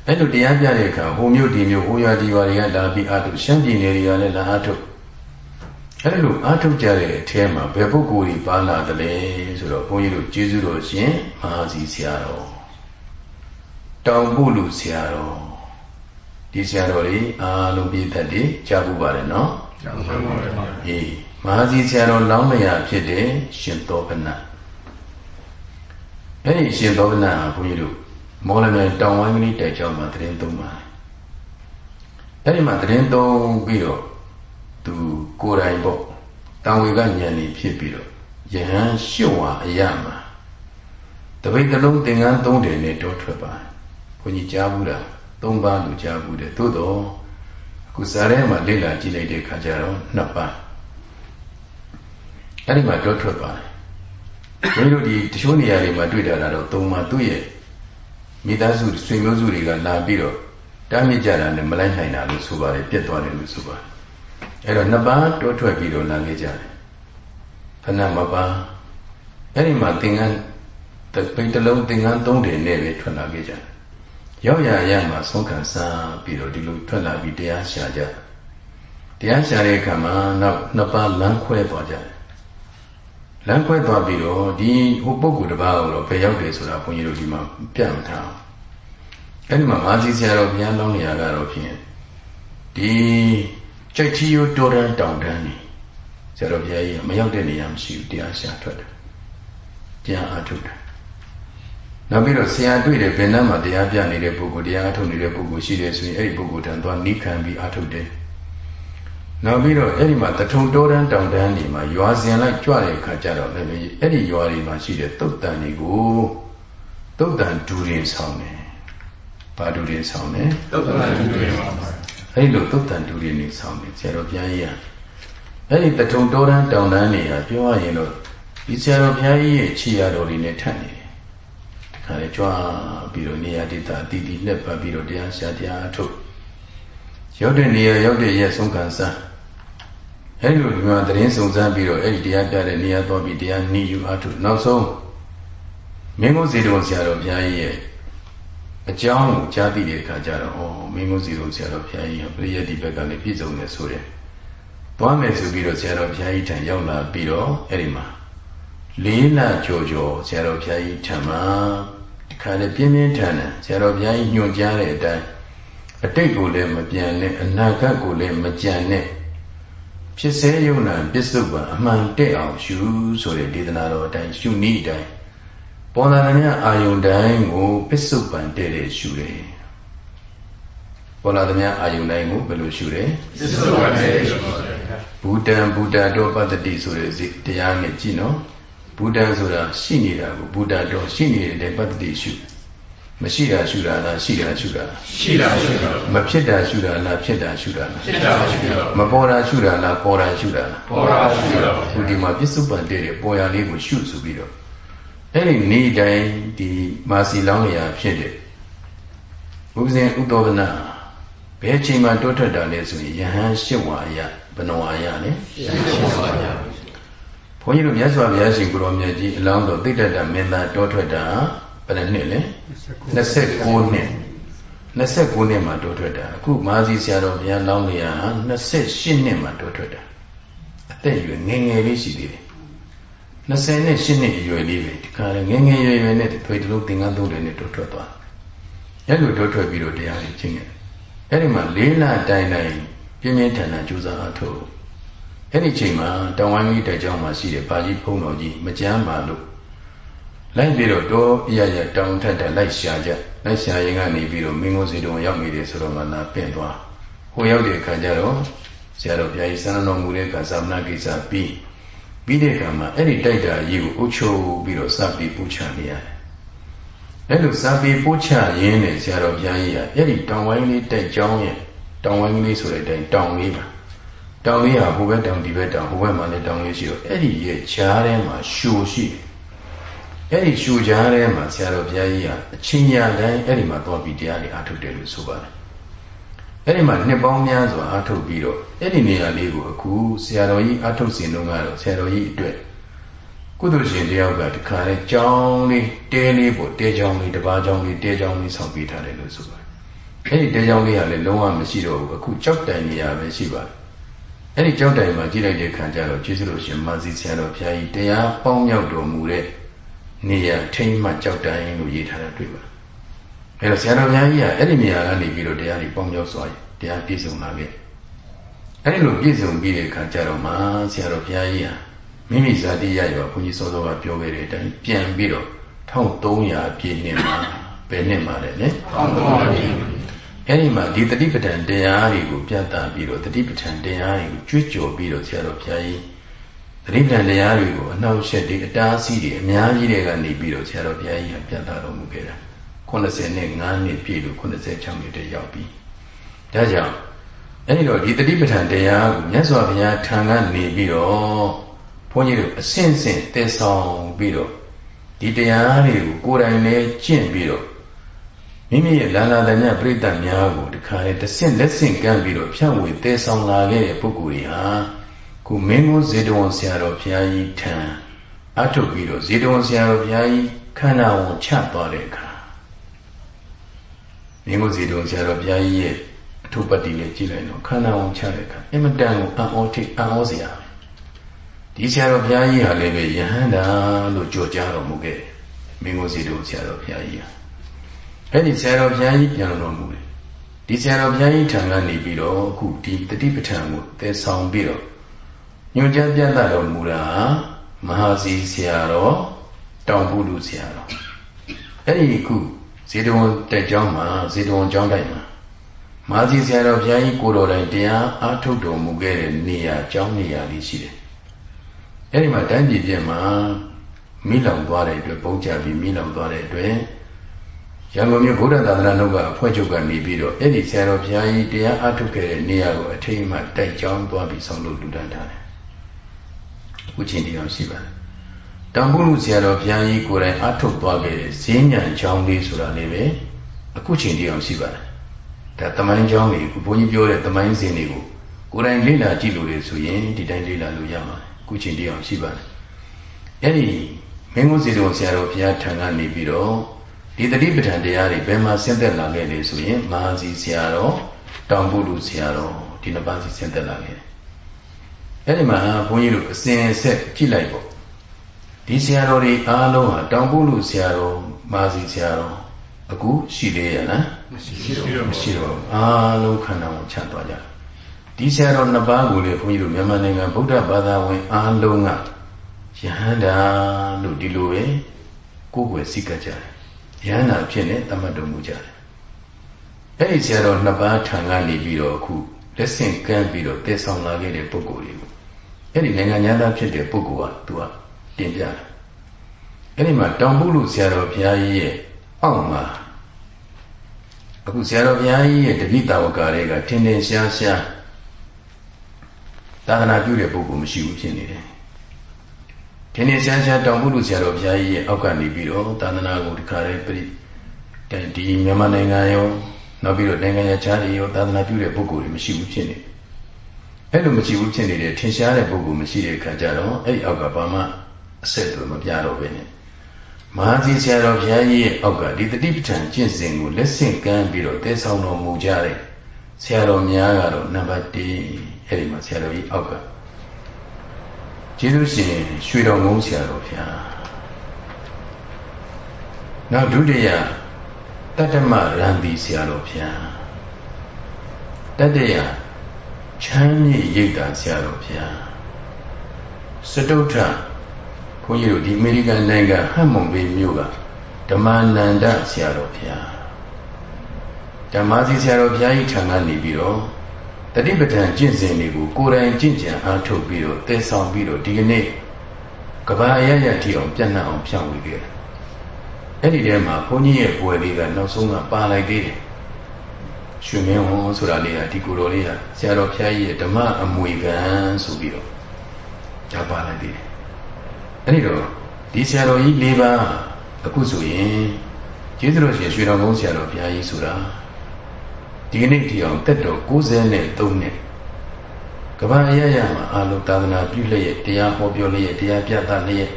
အဲ့လိုတရားပြတဲ့အခါဟိုမျိုးဒီမျိုးဟိုရွာဒီရွာတွေကလာပြီးအားထုတ်ရှမ်းပြည်နယ်တွေကလည်းလာအားထုတ်အဲ့လိုအားထုတ်ကြတဲ့အထဲမှာဘယ်ပုဂ္ဂိုလ်တွေပါလာတယ်လဲဆိုတော့ဘုန်းကြီးတို့ကျေးဇူးတော်ရှင်မဟာစီဆရာတော်တောင်ပုလူဆရာတော် ဒီဆရာတော်တွေအားလုံးပြည့်သက်တယ်ကြားဖို့ပါတယ်နော်ကြားပါပါအေးမဟာစီဆရာတော်လောင်းမယာဖြစ်တဲ့ရှင်သောကနအဲ့ဒီရှင်သောကနဟာဘုန်းကြီးတို့မော်လမြိုင်တောင်ဝိုင်းကလေးတိုက်ကြောင်းမှာတရင်သုံးပါအဲ့ဒီမှာတရင်သုံးပြီးတော့သူကိုယ်တိုင်ပေါ့တောင်ဝေကဉာဏ်ကြီးဖြစ်ပြီးတော့ယဟန်ရှုဝါအရမှာတပိတ်တလုံးသင်္ကန်းသုံးတယ်နဲ့တောထွက်ပါဘုန်းကြီးကြားဘူးလား သုံးပါးလူကြားဘူးတယ်သို့တော့အခုဇာထဲမှာလေ့လာကြည့်လိုက်တဲ့ခါကျတော့နှစ်ပါးအဲ့ဒီမှာတောထွက်ပါတယ်ဘုန်းကြီးတို့ဒီတချို့နေရာတွေမှာတွေ့တာတော့သုံးပါသူ့ရဲ့မိသားစုဆွေမျိုးစုတွေကလာပြီးတော့တားမြစ်ကြတာနဲ့မလိုက်နိုင်တာလို့ဆိုပါတယ်ပြတ်သွားတယ်လို့ဆိုပါတယ်အဲ့တော့နှစ်ပါးတိုးထွက်ပြီးတော့လာခဲ့ကြတယ်ခဏမပါအဲ့ဒီမှာသင်္ကန်းပိတ်တလုံးသင်္ကန်းသုံးတယ်နဲ့ပဲထွက်လာခဲ့ကြတယ် ရောက်ရရမှာဆုံးခံစားပြီးတော့ဒီလိုထွက်လာပြီးတရားရှာကြတရားရှာတဲ့အခါမှာနောက်နှစ်ပါးလမ်းခွဲသွားကြတယ်လမ်းခွဲသွားပြီးတော့ဒီဟိုပုဂ္ဂိုလ်တစ်ပါးကိုတော့ဘယ်ရောက်တယ်ဆိုတာဘုန်းကြီးတို့ဒီမှာပြတ်မထားအောင်အဲ့ဒီမှာမာဇီဆရာတော်ဘုရားလောင်းနေရကတော့ဖြင့်ဒီကြိုက်ချီယိုတော်ရန်တောင်တန်းနေဆရာတော်ဘုရားကြီးမရောက်တဲ့နေရာမရှိဘူးတရားရှာထွက်တယ်တရားအားထုတ်တယ် နောက်ပြီးတော့ဆရာတွေ့တယ်ဘယ်နှမှာတရားပြနေတဲ့ပုဂ္ဂိုလ်တရားအားထုတ်နေတဲ့ပုဂ္ဂိုလ်ရှိတယ်ဆိုရင်အဲ့ဒီပုဂ္ဂိုလ်တန်သွားနိခံပြီးအားထုတ်တယ်နောက်ပြီးတော့အဲ့ဒီမှာတထုံတောတန်းတောင်တန်းတွေမှာရွာစဉ်လိုက်ကြွတဲ့အခါကျတော့လည်းအဲ့ဒီရွာတွေမှာရှိတဲ့တုတ်တန်တွေကိုသုတ်တန်ဒူရင်ဆောင်တယ်ဘာဒူရင်ဆောင်တယ်သုတ်တန်ဒူရင်ပါအဲ့လိုသုတ်တန်ဒူရင်နေဆောင်တယ်ဆရာတော်ဘုရားကြီးကအဲ့ဒီတထုံတောတန်းတောင်တန်းတွေကပြောရရင်တော့ဒီဆရာတော်ဘုရားကြီးရဲ့ခြေရတော်တွေနဲ့ထပ်နေ တယ်တခါလေကြွားပြီးတော့နေရာဒေသအတီးတီးလက်ပတ်ပြီးတော့တရားဆရာတရားအထုတ်ရောက်တဲ့နေရာရောက်တဲ့ရဲ့ဆုံးခံစားအဲ့လိုဒီမှာသတင်းစုံစမ်းပြီးတော့အဲ့ဒီတရားပြတဲ့နေရာသွားပြီးတရားနှီးယူအထုနောက်ဆုံးမင်းကုန်းစီတော်ဆရာတော်ဘုရားကြီးရဲ့အကြောင်းကိုကြားသိတဲ့အခါကျတော့ဩမင်းကုန်းစီတော်ဆရာတော်ဘုရားကြီးကပရိယတ်ဒီဘက်ကလည်းပြည့်စုံတယ်ဆိုတယ်သွားမယ်ဆိုပြီးတော့ဆရာတော်ဘုရားကြီးထံရောက်လာပြီးတော့အဲ့ဒီမှာလေးလကြော်ကြော်ဆရာတော်ဘုရားကြီးထံမှာဒီ ခါလေပြင်းပြင်းထန်ထန်ဆရာတော်ဘုရားကြီးညွှန်ကြားတဲ့အတိုင်းအတိတ်ကိုလည်းမပြန်နဲ့အနာဂတ်ကိုလည်းမကြံနဲ့ဖြစ်စေယုံနာပစ္စုပန်အမှန်တဲ့အောင်ရှုဆိုတဲ့ဒေသနာတော်အတိုင်းရှုနည်းအတိုင်းပေါ်လာတဲ့အာယုန်တိုင်းကိုပစ္စုပန်တဲ့တဲ့ရှုတယ်ပေါ်လာတဲ့အာယုန်တိုင်းကိုဘယ်လိုရှုတယ်ပစ္စုပန်တဲ့ရှုတယ်ဘူတံဘူတတော်ပတ္တိဆိုတဲ့တရားနဲ့ကြည့်နော် ဘူတံဆိုတာရှိနေတာကိုဘူတတော်ရှိနေတဲ့ပတ္တိရှုမရှိတာရှုတာလားရှိတာရှုတာရှိတာရှုတာမဖြစ်တာရှုတာလားဖြစ်တာရှုတာလားဖြစ်တာရှုတာမပေါ်တာရှုတာလားပေါ်တာရှုတာလားပေါ်တာရှုတာဘုဒီမှာပြစ္ဆုတ်ပန်တဲ့ပေါ်ရလေးကိုရှုဆိုပြီးတော့အဲ့ဒီနေ့တိုင်းဒီမာစီလောင်းရာဖြစ်တဲ့ဥပဇင်ဥတောကနာဘယ်ချိန်မှတိုးထွက်တာလဲဆိုရင်ယဟန်ရှစ်ဝါယဘဏဝါယလဲရှစ်ဝါယ ဘုန်းကြီးတို့မြတ်စွာဘုရားရှင်ကိုရောမြတ်ကြီးအလောင်းတော်သိတ္တတမင်းသားတိုးထွက်တာဘယ်နှစ်လဲ29နှစ်29နှစ်မှာတိုးထွက်တာအခုမာဇီဆရာတော်ဘုရားလောင်းနေရ28နှစ်မှာတိုးထွက်တာအသက်အရွယ်ငယ်ငယ်လေးရှိသေးတယ်28နှစ်အရွယ်လေးပဲဒီခါငယ်ငယ်ရွယ်ရွယ်နဲ့ထွေတလုံးသင်္ကန်းသုံးတယ်နဲ့တိုးထွက်သွားအဲ့လိုတိုးထွက်ပြီးတော့တရားကြီးချင်းခဲ့အဲ့ဒီမှာလေးလတိုင်းတိုင်းပြင်းပြင်းထန်ထန်ကြိုးစားအထုတ် အဲ့ဒီချိန်မှာတောင်ဝိုင်းကြီးတိုက်ကြောင်းမှာရှိတဲ့ဘာကြီးဖုံးတော်ကြီးမကြမ်းပါလို့လိုက်ပြီးတော့တောရရတောင်ထက်တက်လိုက်ရှာကြလိုက်ရှာရင်ကနေပြီးတော့မင်းကိုစီတုံရောက်နေတယ်ဆိုတော့မှလာပင့်သွားဟိုရောက်တဲ့အခါကျတော့ဆရာတော်ဘုရားကြီးစံတော်မူတဲ့အခါသာမဏေကိစ္စပြီးပြီးတဲ့အခါမှာအဲ့ဒီတိုက်တာကြီးကိုအုပ်ချုပ်ပြီးတော့စပြီးပူချနေရတယ်အဲ့လိုစပြီးပူချရင်းနဲ့ဆရာတော်ဘုရားကြီးကအဲ့ဒီတောင်ဝိုင်းလေးတိုက်ကြောင်းရဲ့တောင်ဝိုင်းလေးဆိုတဲ့အတိုင်းတောင်လေးပါ တောင်လေးဟာဟိုဘက်တောင်ဒီဘက်တောင်ဟိုဘက်မှာလည်းတောင်လေးရှိတော့အဲ့ဒီရဲ့ခြားထဲမှာရှိုရှိတယ်အဲ့ဒီရှူကြားထဲမှာဆရာတော်ဘုရားကြီးကအချင်းညာတိုင်းအဲ့ဒီမှာသွားပြီးတရားတွေအားထုတ်တယ်လို့ဆိုပါတယ်အဲ့ဒီမှာနှစ်ပေါင်းများစွာအားထုတ်ပြီးတော့အဲ့ဒီနေရာလေးကိုအခုဆရာတော်ကြီးအားထုတ်စဉ်တုန်းကတော့ဆရာတော်ကြီးအတွက်ကုသိုလ်ရှင်တယောက်ကတခါလေကြောင်းလေးတဲလေးပေါ့တဲကြောင်းလေးတပားကြောင်းလေးတဲကြောင်းလေးဆောက်ပေးထားတယ်လို့ဆိုပါတယ်အဲ့ဒီတဲကြောင်းလေးကလည်းလုံးဝမရှိတော့ဘူးအခုကြောက်တိုင်နေရပဲရှိပါတယ် အဲ့ဒီကြောက်တိုင်မှာကြည့်လိုက်တဲ့ခါကျတော့ကျေးဇူးတော်ရှင်မာစီဆရာတော်ဘုရားကြီးတရားပေါင်းမြောက်တော်မူတဲ့နေရာထိမ့်မှကြောက်တိုင်းလို့ရေးထားတာတွေ့ပါအဲတော့ဆရာတော်ဘုရားကြီးကအဲ့ဒီနေရာကနေပြီးတော့တရားကြီးပေါင်းမြောက်စွာတရားပြည့်စုံလာခဲ့အဲ့ဒီလိုပြည့်စုံပြီးတဲ့အခါကျတော့မှဆရာတော်ဘုရားကြီးဟာမိမိဇာတိရရောဘုန်းကြီးစောစောကပြောခဲ့တဲ့အတိုင်းပြန်ပြီးတော့1300ပြည့်နှစ်မှာဘယ်နှစ်မှာလဲလဲ1300ပြည့် အဲ့ဒီမှာဒီတတိပဋ္ဌာန်တရားတွေကိုပြသပြီးတော့တတိပဋ္ဌာန်တရားတွေကိုကြွေးကြော်ပြီးတော့ဆရာတော်ဘုရားကြီးသတိပ္ပံတရားတွေကိုအနှောက်အယှက်တွေအတားအဆီးတွေအများကြီးတွေကနေပြီးတော့ဆရာတော်ဘုရားကြီးကပြသတော်မူခဲ့တာ85နှစ်ပြည့်လို့86နှစ်တည်းရောက်ပြီဒါကြောင့်အဲဒီတော့ဒီတတိပဋ္ဌာန်တရားကိုမြတ်စွာဘုရားထံကနေပြီးတော့ဘုန်းကြီးတို့အစဉ်စဉ်တည်ဆောင်ပြီးတော့ဒီတရားတွေကိုကိုယ်တိုင်လည်းကျင့်ပြီးတော့ မိမိရဲ့လာလာတညပြိတ္တများကိုတခါလေတစ်ဆင့်လက်ဆင့်ကမ်းပြီးတော့ဖြန့်ဝေတည်ဆောင်လာခဲ့တဲ့ပုဂ္ဂိုလ်တွေဟာခုမင်းမိုးဇေတဝန်ဆရာတော်ဘုရားကြီးထံအထုတ်ပြီးတော့ဇေတဝန်ဆရာတော်ဘုရားကြီးခန္ဓာဝန်ချသွားတဲ့အခါမင်းမိုးဇေတဝန်ဆရာတော်ဘုရားကြီးရဲ့အထုပတ္တိလေးကြည့်လိုက်တော့ခန္ဓာဝန်ချတဲ့အခါအင်မတန်ကိုအံ့ဩထိအံ့ဩစရာဒီဆရာတော်ဘုရားကြီးဟာလည်းပဲယဟန္တာလို့ကြော်ကြားတော်မူခဲ့တယ်မင်းမိုးဇေတဝန်ဆရာတော်ဘုရားကြီးဟာ အဲ့ဒီဆရာတော်ဘုရားကြီးပြန်တော်မူတယ်ဒီဆရာတော်ဘုရားကြီးထံကနေပြီးတော့အခုဒီတတိပဋ္ဌာန်ကိုသယ်ဆောင်ပြီးတော့ညွှန်ကြားပြသတော်မူတာမဟာစီဆရာတော်တောင်ပုလူဆရာတော်အဲ့ဒီခုဇေတဝန်တက်ကျောင်းမှာဇေတဝန်ကျောင်းတိုင်းမှာမဟာစီဆရာတော်ဘုရားကြီးကိုတော်တိုင်တရားအားထုတ်တော်မူခဲ့တဲ့နေရာကျောင်းနေရာလေးရှိတယ်အဲ့ဒီမှာတိုင်းပြည်ပြည့်မှာမိလောင်သွားတဲ့အတွက်ပုံကြပြီးမိလောင်သွားတဲ့အတွက် ရန်ကုန်မြို့ဗုဒ္ဓသာသနာ့နှုတ်ကအဖွဲ့ချုပ်ကနေပြီးတော့အဲ့ဒီဆရာတော်ဘုရားကြီးတရားအထုတ်ခဲ့တဲ့နေရာကိုအထိတ်မှတိုက်ကြောင်းသွားပြီးဆောင်လို့လူတန်းထားတယ်အခုချိန်တရားရှိပါတယ်တန်ဖိုးလူဆရာတော်ဘုရားကြီးကိုယ်တိုင်အထုတ်သွားခဲ့တဲ့ဈဉ္ဉံကြောင်းလေးဆိုတာလေးပဲအခုချိန်တရားရှိပါတယ်ဒါတမိုင်းကြောင်းလေးအခုဘုန်းကြီးပြောတဲ့တမိုင်းစဉ်တွေကိုကိုယ်တိုင်လေ့လာကြည့်လို့လေဆိုရင်ဒီတိုင်းလေ့လာလို့ရပါတယ်အခုချိန်တရားရှိပါတယ်အဲ့ဒီမင်းကုန်းစီတော်ဆရာတော်ဘုရားထံကနေပြီးတော့ ဒီတတိပဋ္ဌာန်တရားတွေဘယ်မှာဆင်းသက်လာခဲ့လဲဆိုရင်မဟာစီဆရာတော်တောင်ပုလူဆရာတော်ဒီနှစ်ပါးစီဆင်းသက်လာခဲ့တယ်အဲ့ဒီမှာဘုန်းကြီးတို့အစဉ်အဆက်ကြည့်လိုက်ပေါ့ဒီဆရာတော်တွေအားလုံးဟာတောင်ပုလူဆရာတော်မဟာစီဆရာတော်အခုရှိသေးရဲ့လားမရှိတော့မရှိတော့အားလုံးခန္ဓာကိုချသွားကြဒီဆရာတော်နှစ်ပါးကိုလေဘုန်းကြီးတို့မြန်မာနိုင်ငံဗုဒ္ဓဘာသာဝင်အားလုံးကယဟန္တာလို့ဒီလိုပဲကိုယ်ွယ်စိတ်ကကြတယ် ယဟန္တာဖြစ်နေတမတ်တော်မူကြတယ်အဲ့ဒီဆရာတော်နှစ်ပါးထံကနေပြီးတော့အခုလက်ဆင့်ကမ်းပြီးတော့တည်ဆောင်လာခဲ့တဲ့ပုဂ္ဂိုလ်တွေကိုအဲ့ဒီနိုင်ငံသားဖြစ်တဲ့ပုဂ္ဂိုလ်ကသူကတင်ပြတယ်အဲ့ဒီမှာတောင်ပုလူဆရာတော်ဘုရားကြီးရဲ့အောက်မှာအခုဆရာတော်ဘုရားကြီးရဲ့တပိတာဝကတွေကထင်ထင်ရှားရှားသာသနာပြုတဲ့ပုဂ္ဂိုလ်မရှိဘူးဖြစ်နေတယ် ထင်းထင်းရှားရှားတောင်ပုလူဆရာတော်ဘုရားကြီးရဲ့အောက်ကနေပြီးတော့သာသနာကိုဒီခါလေးပြိဒီမြန်မာနိုင်ငံရောနောက်ပြီးတော့နိုင်ငံခြားတွေရောသာသနာပြုတဲ့ပုဂ္ဂိုလ်တွေမရှိဘူးဖြစ်နေအဲ့လိုမရှိဘူးဖြစ်နေတဲ့ထင်ရှားတဲ့ပုဂ္ဂိုလ်မရှိတဲ့အခါကျတော့အဲ့ဒီအောက်ကဘာမှအဆက်အသွယ်မပြတော့ဘဲနဲ့မဟာကြီးဆရာတော်ဘုရားကြီးရဲ့အောက်ကဒီတတိပဋ္ဌာန်ကျင့်စဉ်ကိုလက်ဆင့်ကမ်းပြီးတော့တဲဆောင်တော်မူကြတဲ့ဆရာတော်များကတော့နံပါတ်1အဲ့ဒီမှာဆရာတော်ကြီးအောက်က ကျေးဇူးရှင်ရွှေတော်ငုံဆရာတော်ဗျာနောက်ဒုတိယတတ္တမရန်တီဆရာတော်ဗျာတတိယချမ်းမြေ့ရိတ်တာဆရာတော်ဗျာစတုထဘုန်းကြီးတို့ဒီအမေရိကန်နိုင်ငံဟမ်မွန်ဘေးမြို့ကဓမ္မနန္ဒဆရာတော်ဗျာဓမ္မစီဆရာတော်ဘုရားကြီးထံကနေပြီးတော့ တတိပဋ္ဌာန်ကျင့်စဉ်တွေကိုကိုယ်တိုင်ကျင့်ကြံအားထုတ်ပြီးတော့တည်ဆောင်ပြီးတော့ဒီကနေ့ကဘာအရရထီအောင်ပြန့်နှံ့အောင်ဖြန့်ဝေခဲ့တယ်။အဲ့ဒီထဲမှာဘုန်းကြီးရဲ့ပွဲလေးကနောက်ဆုံးကပါလိုက်သေးတယ်။ရွှေမင်းဝန်းဆိုတာလေးကဒီကိုယ်တော်လေးကဆရာတော်ဖျားကြီးရဲ့ဓမ္မအမွေခံဆိုပြီးတော့ကြားပါလိုက်သေးတယ်။အဲ့ဒီတော့ဒီဆရာတော်ကြီး၄ပါးအခုဆိုရင်ကျေးဇူးတော်ရှင်ရွှေတော်ကုန်းဆရာတော်ဘုရားကြီးဆိုတာ ဒီကနေ့ဒီအောင်တက်တော်93နှစ်ကဘာအရရမှာအာလုသာသနာပြုလျက်တရားဟောပြောလျက်တရားပြသလျက်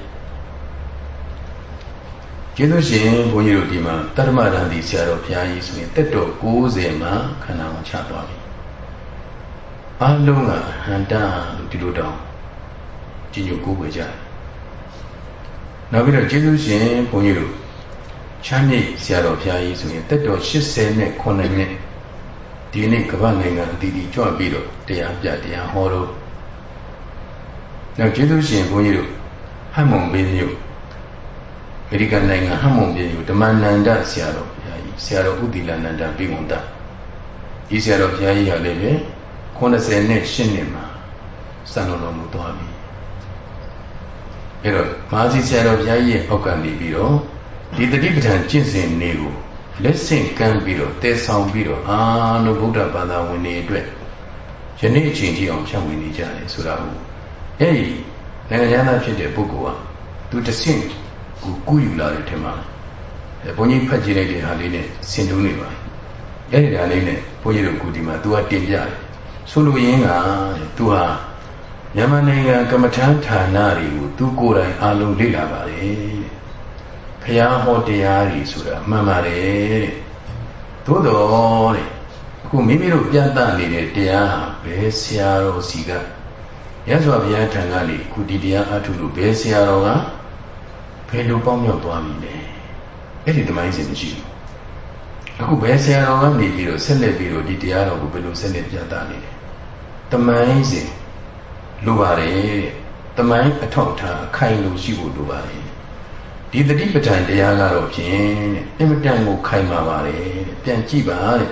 ကျေးဇူးရှင်ဘုန်းကြီးတို့ဒီမှာတတ္တမရန်ဒီဆရာတော်ဘုရားကြီးဆိုရင်တက်တော်90မှာခန္ဓာကိုချသွားပြီအလုံးကဟန္တာလို့ဒီလိုတောင်းကြည်ညိုကိုးွယ်ကြတယ်နောက်ပြီးတော့ကျေးဇူးရှင်ဘုန်းကြီးတို့ချမ်းမြေ့ဆရာတော်ဘုရားကြီးဆိုရင်တက်တော်89နှစ် ဒီနေ့ကမ္ဘာနိုင်ငံအတီးတီကြွပြီးတော့တရားပြတရားဟောတော့နောက်ကျေးဇူးရှင်ဘုန်းကြီးတို့ဟမ်မုံဘေးမြို့အမေရိကန်နိုင်ငံဟမ်မုံဘေးမြို့ဓမ္မနန္ဒဆရာတော်ဘုရားကြီးဆရာတော်ဥတီလနန္ဒပြီးဝန်တာဒီဆရာတော်ဘုရားကြီးဟာလည်းပဲ80နဲ့8နှစ်မှာစံတော်တော်မူသွားပြီအဲ့တော့မဟာစီဆရာတော်ဘုရားကြီးရဲ့အောက်ကနေပြီးတော့ဒီတတိပဋ္ဌာန်ကျင့်စဉ်တွေကို လက်ဆင့်ကမ်းပြီးတော့တည်ဆောင်ပြီးတော့အာနုဗုဒ္ဓဘာသာဝင်တွေအတွက်ယနေ့အချိန်ထိအောင်ဖြန့်ဝေနေကြတယ်ဆိုတာကိုအဲ့ဒီနိုင်ငံသားဖြစ်တဲ့ပုဂ္ဂိုလ်ကသူတဆင့်ကိုကူးယူလာတယ်ထင်ပါလားဘုန်းကြီးဖတ်ကြည့်လိုက်တဲ့ဟာလေးနဲ့ဆင်တူးနေပါအဲ့ဒီဟာလေးနဲ့ဘုန်းကြီးတို့ကုဒီမှာ तू ကတင်ပြတယ်ဆိုလိုရင်းက तू ဟာမြန်မာနိုင်ငံကမ္မထမ်းဌာနတွေကို तू ကိုယ်တိုင်အားလုံးလေ့လာပါတယ် ဘုရားဟောတရားတွေဆိုတာမှန်ပါတယ်သို့တော်တဲ့အခုမိမိတို့ပြသနေတဲ့တရားဟာဘယ်ဆရာတော်စီကရသော်ဘုရားထံကနေခုဒီတရားအထုလို့ဘယ်ဆရာတော်ကဘယ်လိုပေါင်းမြောက်သွားပြီလဲအဲ့ဒီတမိုင်းစဉ်မရှိဘူးအခုဘယ်ဆရာတော်ကနေပြီးတော့ဆက်လက်ပြီးတော့ဒီတရားတော်ကိုဘယ်လိုဆက်လက်ပြသနေလဲတမိုင်းစဉ်လိုပါတယ်တမိုင်းအထောက်ထားအခိုင်လို့ရှိဖို့လိုပါတယ် ဒီတတိပဋ္ဌာန်တရားကတော့ဖြင့်အင်မတန်ကိုခိုင်မာပါတယ်ပြန်ကြည့်ပါတဲ့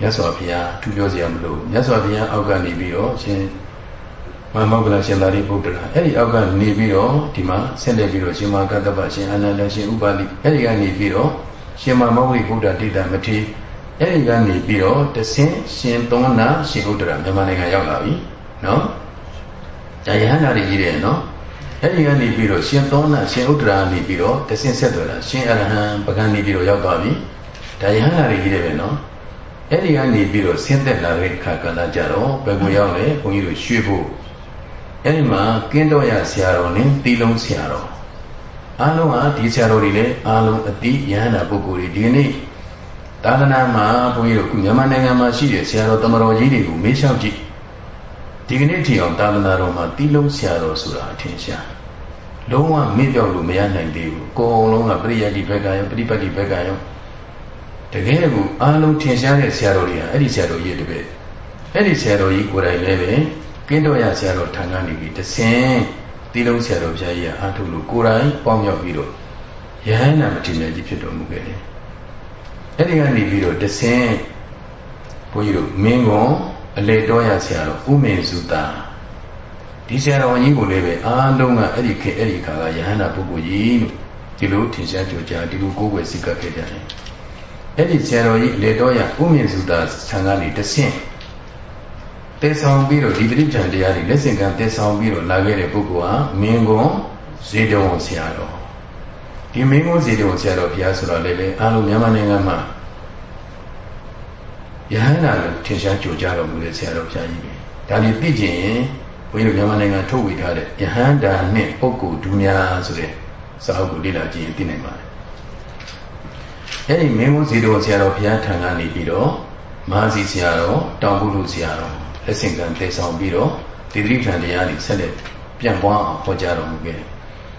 မြတ်စွာဘုရားသူပြောစရာမလိုမြတ်စွာဘုရားအောက်ကနေပြီးတော့ရှင်မမောဂလရှင်သာရိပုတ္တရာအဲ့ဒီအောက်ကနေပြီးတော့ဒီမှာဆက်လက်ပြီးတော့ရှင်မာကတ္တပရှင်အာနန္ဒရှင်ဥပါလိအဲ့ဒီကနေပြီးတော့ရှင်မမောဂိဗုဒ္ဓတိတမထေအဲ့ဒီကနေပြီးတော့တဆင်းရှင်သောနာရှင်ဥဒ္ဒရာမြန်မာနိုင်ငံရောက်လာပြီနော်ဒါယဟန္တာတွေကြီးတယ်နော် အဲ့ဒီကနေပြီးတော့ရှင်သောနာရှင်ဥဒ္ဒရာနေပြီးတော့တဆင်းဆက်သွယ်လာရှင်အရဟံပကံနေပြီးတော့ရောက်သွားပြီဒါယဟန္တာတွေကြီးတယ်ပဲနော်အဲ့ဒီကနေပြီးတော့ဆင်းသက်လာတဲ့အခါကလည်းကြတော့ဘယ်ကိုရောက်လဲဘုန်းကြီးတို့ရွှေဖို့အဲ့ဒီမှာကင်းတော်ရဆရာတော်နဲ့တီလုံးဆရာတော်အားလုံးဟာဒီဆရာတော်တွေလည်းအားလုံးအတိယဟန္တာပုဂ္ဂိုလ်တွေဒီနေ့သာသနာမှာဘုန်းကြီးတို့ခုမြန်မာနိုင်ငံမှာရှိတဲ့ဆရာတော်တမတော်ကြီးတွေကိုမေးလျှောက်ကြည့် ဒီကနေ့ထီအောင်သာသနာတော်မှာတီလုံးဆရာတော်ဆိုတာအထင်ရှားလုံးဝမေ့ပြောက်လို့မရနိုင်သေးဘူးကိုယ်အလုံးကပရိယတ်ဒီဘက်ကရောပရိပတ်ဒီဘက်ကရောတကယ်ကိုအားလုံးထင်ရှားတဲ့ဆရာတော်တွေကအဲ့ဒီဆရာတော်ကြီးတပည့်အဲ့ဒီဆရာတော်ကြီးကိုယ်တိုင်လည်းပဲကင်းတော်ရဆရာတော်ထံကနေပြီးတဆင်းတီလုံးဆရာတော်ဘုရားကြီးကအားထုတ်လို့ကိုယ်တိုင်ပေါင်းမြောက်ပြီးတော့ယဟန္တာမထေရကြီးဖြစ်တော်မူခဲ့တယ်အဲ့ဒီကနေပြီးတော့တဆင်းဘုန်းကြီးတို့မင်းကွန် အလေတော်ရဆရာတော်ဥမေစုတာဒီဆရာတော်ကြီးကိုလည်းပဲအားလုံးကအဲ့ဒီခေအဲ့ဒီခါကယဟန္တာပုဂ္ဂိုလ်ကြီးလို့ဒီလိုထင်ရှားကြကြဒီလိုကိုယ်ွယ်စိတ်ကပ်ခဲ့ကြတယ်အဲ့ဒီဆရာတော်ကြီးအလေတော်ရဥမေစုတာဆံကနေတဆင်းတည်ဆောင်ပြီးတော့ဒီတိဋ္ဌာန်တရားတွေလက်ဆင့်ကမ်းတည်ဆောင်ပြီးတော့လာခဲ့တဲ့ပုဂ္ဂိုလ်ဟာမင်းကွန်ဇေတဝန်ဆရာတော်ဒီမင်းကုန်းစီတော်ဆရာတော်ဘုရားဆိုတော့လည်းလေအားလုံးမြန်မာနိုင်ငံမှာ ယဟန္တာလို့ထင်ရှားကြိုကြတော်မူတဲ့ဆရာတော်ဘုရားကြီးပဲဒါလေးသိကျင်ရင်ဘုန်းကြီးတို့မြန်မာနိုင်ငံထုတ်ဝေထားတဲ့ယဟန္တာနှင့်ပုဂ္ဂိုလ်ဒုများဆိုတဲ့စာအုပ်ကိုလေ့လာကြည့်ရင်သိနိုင်ပါတယ်အဲ့ဒီမင်းကုန်းစီတော်ဆရာတော်ဘုရားထံကနေပြီးတော့မဟာစီဆရာတော်တောင်ပုလူဆရာတော်လက်ဆင့်ကမ်းပြေဆောင်ပြီးတော့ဒီတိဋ္ဌာန်တရားတွေဆက်လက်ပြန့်ပွားအောင်ဟောကြားတော်မူခဲ့တယ်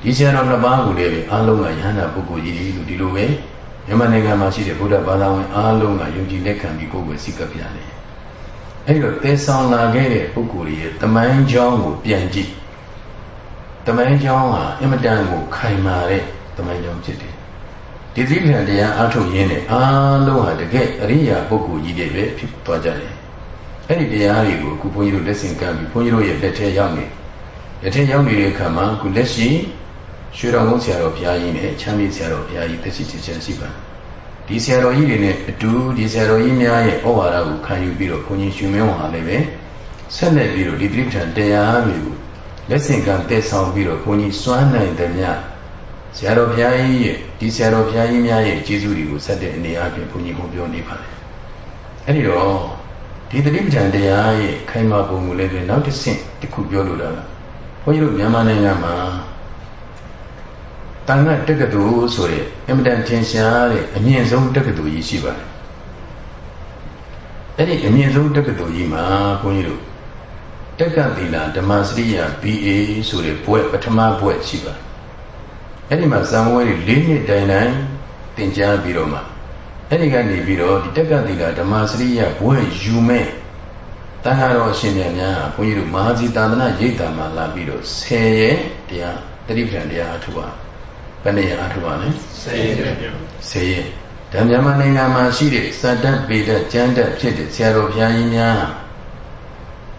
ဒီဆရာတော်နှစ်ပါးကိုလည်းအားလုံးကယဟန္တာပုဂ္ဂိုလ်ကြီးလို့ဒီလိုပဲ မြန်မာနိုင်ငံမှာရှိတဲ့ဗုဒ္ဓဘာသာဝင်အားလုံးကယုံကြည်လက်ခံပြီးကိုယ်ကိုယ်စိတ်ကပ်ပြတယ်။အဲဒီတော့သေဆောင်လာခဲ့တဲ့ပုဂ္ဂိုလ်ရဲ့တမိုင်းကြောင်းကိုပြန်ကြည့်။တမိုင်းကြောင်းဟာအင်မတန်ကိုခိုင်မာတဲ့တမိုင်းကြောင်းဖြစ်တယ်။ဒီသီလတရားအားထုတ်ရင်းနဲ့အားလုံးဟာတကယ်အရိယာပုဂ္ဂိုလ်ကြီးတွေပဲဖြစ်သွားကြတယ်။အဲဒီတရားတွေကိုအခုဘုန်းကြီးတို့လက်ဆင့်ကမ်းပြီးဘုန်းကြီးတို့ရဲ့လက်ထဲရောက်နေလက်ထဲရောက်နေတဲ့အခါမှာအခုလက်ရှိ ရွှေတော်ကုန်းဆရာတော်ဘုရားကြီးနဲ့ချမ်းမြေဆရာတော်ဘုရားကြီးသက်ရှိချင်ချင်ရှိပါဒီဆရာတော်ကြီးတွေနဲ့အတူဒီဆရာတော်ကြီးများရဲ့ဩဝါဒကိုခံယူပြီးတော့ဘုန်းကြီးရှင်မင်းဝါလည်းပဲဆက်လက်ပြီးတော့ဒီတိပ္ပံတရားတွေကိုလက်ဆင့်ကမ်းတည်ဆောင်ပြီးတော့ဘုန်းကြီးစွမ်းနိုင်တဲ့မြတ်ဆရာတော်ဘုရားကြီးရဲ့ဒီဆရာတော်ဘုရားကြီးများရဲ့ကျေးဇူးတွေကိုဆက်တဲ့အနေအချင်းဘုန်းကြီးဟောပြောနေပါတယ်အဲ့ဒီတော့ဒီတိပ္ပံတရားရဲ့ခိုင်မာပုံကိုလည်းပဲနောက်တစ်ဆင့်တစ်ခုပြောလိုတာကဘုန်းကြီးတို့မြန်မာနိုင်ငံမှာ တန်ခတ်တက္ကသိုလ်ဆိုတဲ့အင်မတန်ထင်ရှားတဲ့အမြင့်ဆုံးတက္ကသိုလ်ကြီးရှိပါတယ်အဲ့ဒီအမြင့်ဆုံးတက္ကသိုလ်ကြီးမှာဘုန်းကြီးတို့တက္ကသီလဓမ္မစရိယ BA ဆိုတဲ့ဘွဲ့ပထမဘွဲ့ရှိပါတယ်အဲ့ဒီမှာဇံဝဲတွေ၄နှစ်တိုင်တိုင်သင်ကြားပြီးတော့မှအဲ့ဒီကနေပြီးတော့ဒီတက္ကသီလဓမ္မစရိယဘွဲ့ယူမဲ့တန်ခါတော်အရှင်မြတ်များဘုန်းကြီးတို့မဟာစီသာသနာရိပ်တာမှာလာပြီးတော့ဆယ်ရဲ့တရားတတိပ္ပံတရားအထူပါ ဘယ်နေရာထူပါလဲဆေးရည်ဆေးရည်ဒါမြန်မာနိုင်ငံမှာရှိတဲ့စတ္တပေတကျမ်းတက်ဖြစ်တဲ့ဆရာတော်ဘုရားကြီးများ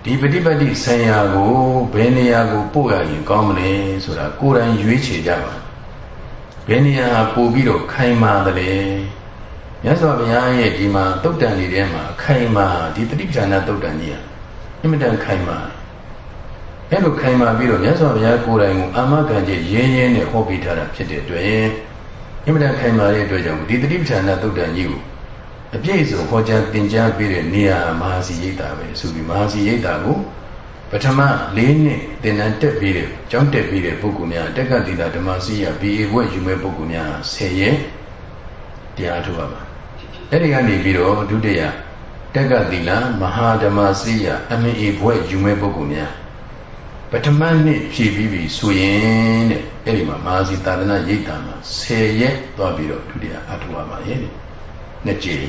ဒီပฏิပတ်တိဆံရာကိုဘယ်နေရာကိုပို့ရရင်ကောင်းမလဲဆိုတာကိုယ်တိုင်ရွေးချယ်ကြပါဘယ်နေရာပို့ပြီးတော့ခိုင်မာတယ်လဲမြတ်စွာဘုရားရဲ့ဒီမှာတုတ်တန်တွေထဲမှာခိုင်မာဒီပฏิပ္ပဏတုတ်တန်ကြီးကအင်မတန်ခိုင်မာတယ် အဲ့လိုခိုင်မာပြီးတော့မြတ်စွာဘုရားကိုယ်တိုင်ကိုအာမခံချက်ရင်းရင်းနဲ့ဟောပြထားတာဖြစ်တဲ့အတွက်အင်မတန်ခိုင်မာတဲ့အတွက်ကြောင့်ဒီတတိပဋ္ဌာန်သုတ်တန်ကြီးကိုအပြည့်စုံဟောကြားသင်ကြားပေးတဲ့နေရာမဟာစီရိတ်တာပဲဆိုပြီးမဟာစီရိတ်တာကိုပထမ၄နှစ်သင်တန်းတက်ပြီးတဲ့ကျောင်းတက်ပြီးတဲ့ပုဂ္ဂိုလ်များတက္ကသီတာဓမ္မစီယ BA ဘွဲ့ယူမဲ့ပုဂ္ဂိုလ်များ10ရက်တရားထုတ်ပါပါအဲ့ဒီကနေပြီးတော့ဒုတိယတက္ကသီလမဟာဓမ္မစီယ MA ဘွဲ့ယူမဲ့ပုဂ္ဂိုလ်များ ပထမနှစ်ဖြည့်ပြီးပြီဆိုရင်တဲ့အဲ့ဒီမှာမဟာစီသာသနာရိပ်တာမှာ10ရက်သွားပြီးတော့ဒုတိယအထုပါပါရဲ့နှစ်ကြိမ်